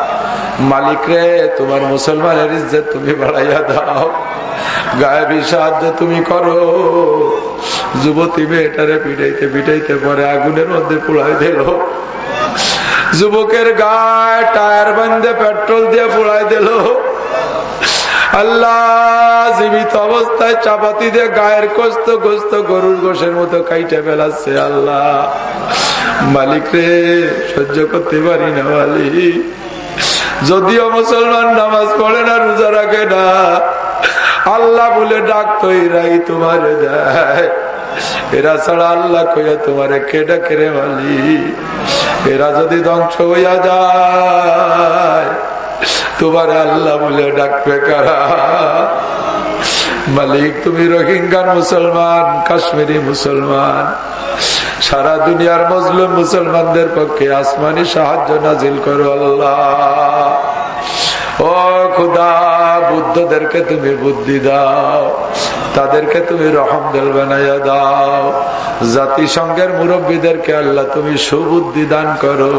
মালিক রে, তোমার মুসলমানের ইজ্জত তুমি বাড়াইয়া দাও। গায়েবী সাহায্য তুমি করো। যুবতী মেয়েটারে পিটাইতে পিটাইতে পরে আগুনের মধ্যে পোড়াই দিল। যুবকের গায়ে টায়ার বান্ধে পেট্রোল দিয়ে পোড়াই দিল। আল্লাহ, জীবিত অবস্থায় চাপাতি দিয়ে গায়ের কষ্ট গোস্ত, গরুর গোষের মতো কাইটে ফেলাচ্ছে আল্লাহ। মালিক রে, সহ্য করতে পারি না মালিক। যদিও মুসলমান নামাজ পড়ে না, রোজা রাখে না, আল্লাহ বলে ডাক তো এরাই তোমার দেয়। এরা ছাড়া আল্লাহ কইয়া তোমার কেডা কেড়ে মালি এরা যদি ধ্বংস হইয়া যায় তোমার আল্লাহ বলে ডাকবে কারা? মালিক, তুমি রোহিঙ্গার মুসলমান, কাশ্মীরি মুসলমান। সারা দুনিয়ার মজলুম মুসলমানদের পক্ষে আসমানি সাহায্য নাজিল করো আল্লাহ। ও খুদা, বুদ্ধদেরকে তুমি বুদ্ধি দাও, তাদেরকে তুমি রহম দেল বানাইয়া দাও। জাতিসংঘের মুরব্বীদেরকে আল্লাহ তুমি সুবুদ্ধি দান করো,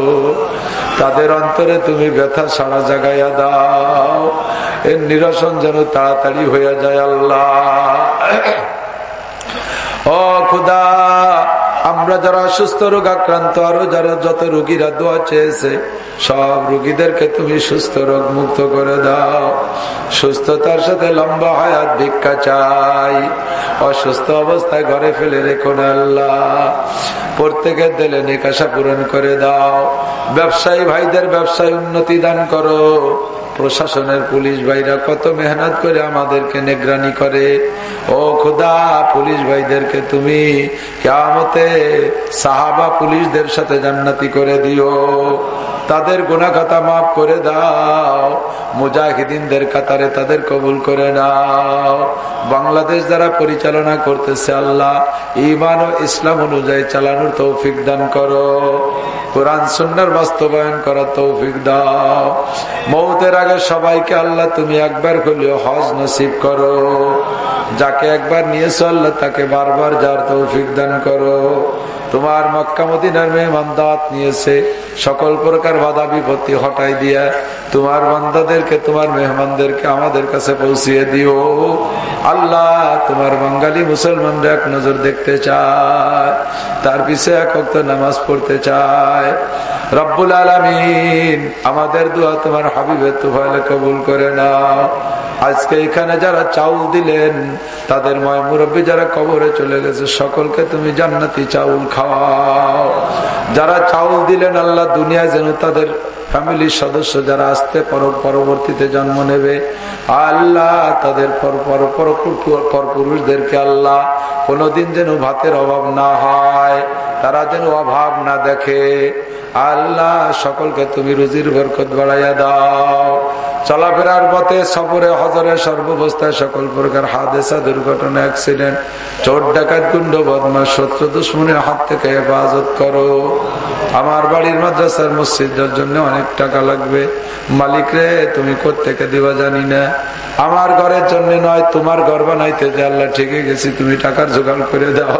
তাদের অন্তরে তুমি ব্যথা সারা জাগাইয়া দাও। এর নিরসন যেন তাড়াতাড়ি হয়ে যায় আল্লাহ। ও খুদা আমরা যারা অসুস্থ রোগ আক্রান্ত, আরও যারা যত রুগীরা দোয়া চেয়েছে, সব রুগীদেরকে তুমি সুস্থ রোগ মুক্ত করে দাও। সুস্থতার সাথে লম্বা হায়াত ভিক্ষা চাই। অসুস্থ অবস্থায় ঘরে ফেলে রেখো আল্লাহ। প্রত্যেকের দিলে নিকাশা পূরণ করে দাও। ব্যবসায়ী ভাইদের ব্যবসায় উন্নতি দান করো। প্রশাসনের পুলিশ ভাইরা কত মেহনত করে আমাদেরকে নিগরানি করে। ও খুদা, পুলিশ ভাইদেরকে তুমি কেমতে সাহাবা পুলিশদের সাথে জান্নাতি করে দিও। তাদের গুণাখাতা মাফ করে দাও। মুজাহিদিনদের কাতারে তাদের কবুল করে নাও। বাংলাদেশ যারা পরিচালনা করতেছে আল্লাহ ইমান ও ইসলাম অনুযায়ী চালানোর তৌফিক দান করো। কোরআন, সুন্নার বাস্তবায়ন করার তৌফিক দাও। মৌতের আগে সবাইকে আল্লাহ তুমি একবার করলেও হজ নসিব করো। যাকে একবার নিয়েছো আল্লাহ তাকে বারবার যার তৌফিক দান করো। তোমার মক্কা মদিনার মেহমান দাঁত নিয়েছে। সকল প্রকার বাধা বিপত্তি হটাই দিয়া তোমার বান্দাদেরকে, তোমার মেহমানদেরকে আমাদের কাছে পৌঁছিয়ে দিও। আল্লাহ, তোমার বাঙালি মুসলমানরা এক নজর দেখতে চায়, তার পিছিয়ে এক নামাজ পড়তে চায়। রব্বুল আলমিন, আমাদের দোয়া তোমার হাবিবের তুফালে কবুল করে নাও। আজকে এখানে যারা চাউল দিলেন, তাদের ময় মুরব্বী যারা কবরে চলে গেছে, সকলকে তুমি জান্নাতি চাউল খাওয়াও। যারা চাউল দিলেন, আল্লাহ দুনিয়ায় যেন তাদের ফ্যামিলির সদস্য যারা আসতে পরবর্তীতে জন্ম নেবে। আল্লাহ তাদের পর পুরুষদেরকে আল্লাহ কোনোদিন যেন ভাতের অভাব না হয়, তারা যেন অভাব না দেখে। আল্লাহ সকলকে তুমি রুজির বরকত বাড়াইয়া দাও। চলাফেরার পথে সফরে হজরের সর্বাবস্থায় সকল প্রকার হাদেসা, দুর্ঘটনা অ্যাক্সিডেন্ট চোর, ডাকাত, গুন্ড বদমা শত্রু, দুশ্মনের হাত থেকে হেফাজত করো। আমার বাড়ির মাদ্রাসার মসজিদের জন্য অনেক টাকা লাগবে। মালিক রে, তুমি কোথেকে দিবা জানি না। আমার ঘরের জন্য নয়, তোমার ঘর বানাইতে যে আল্লাহ ঠিকে গেছি, তুমি টাকার জোগাড় করে দাও।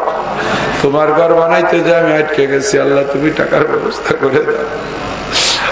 তোমার ঘর বানাইতে যে আমি আটকে গেছি, আল্লাহ তুমি টাকার ব্যবস্থা করে দাও।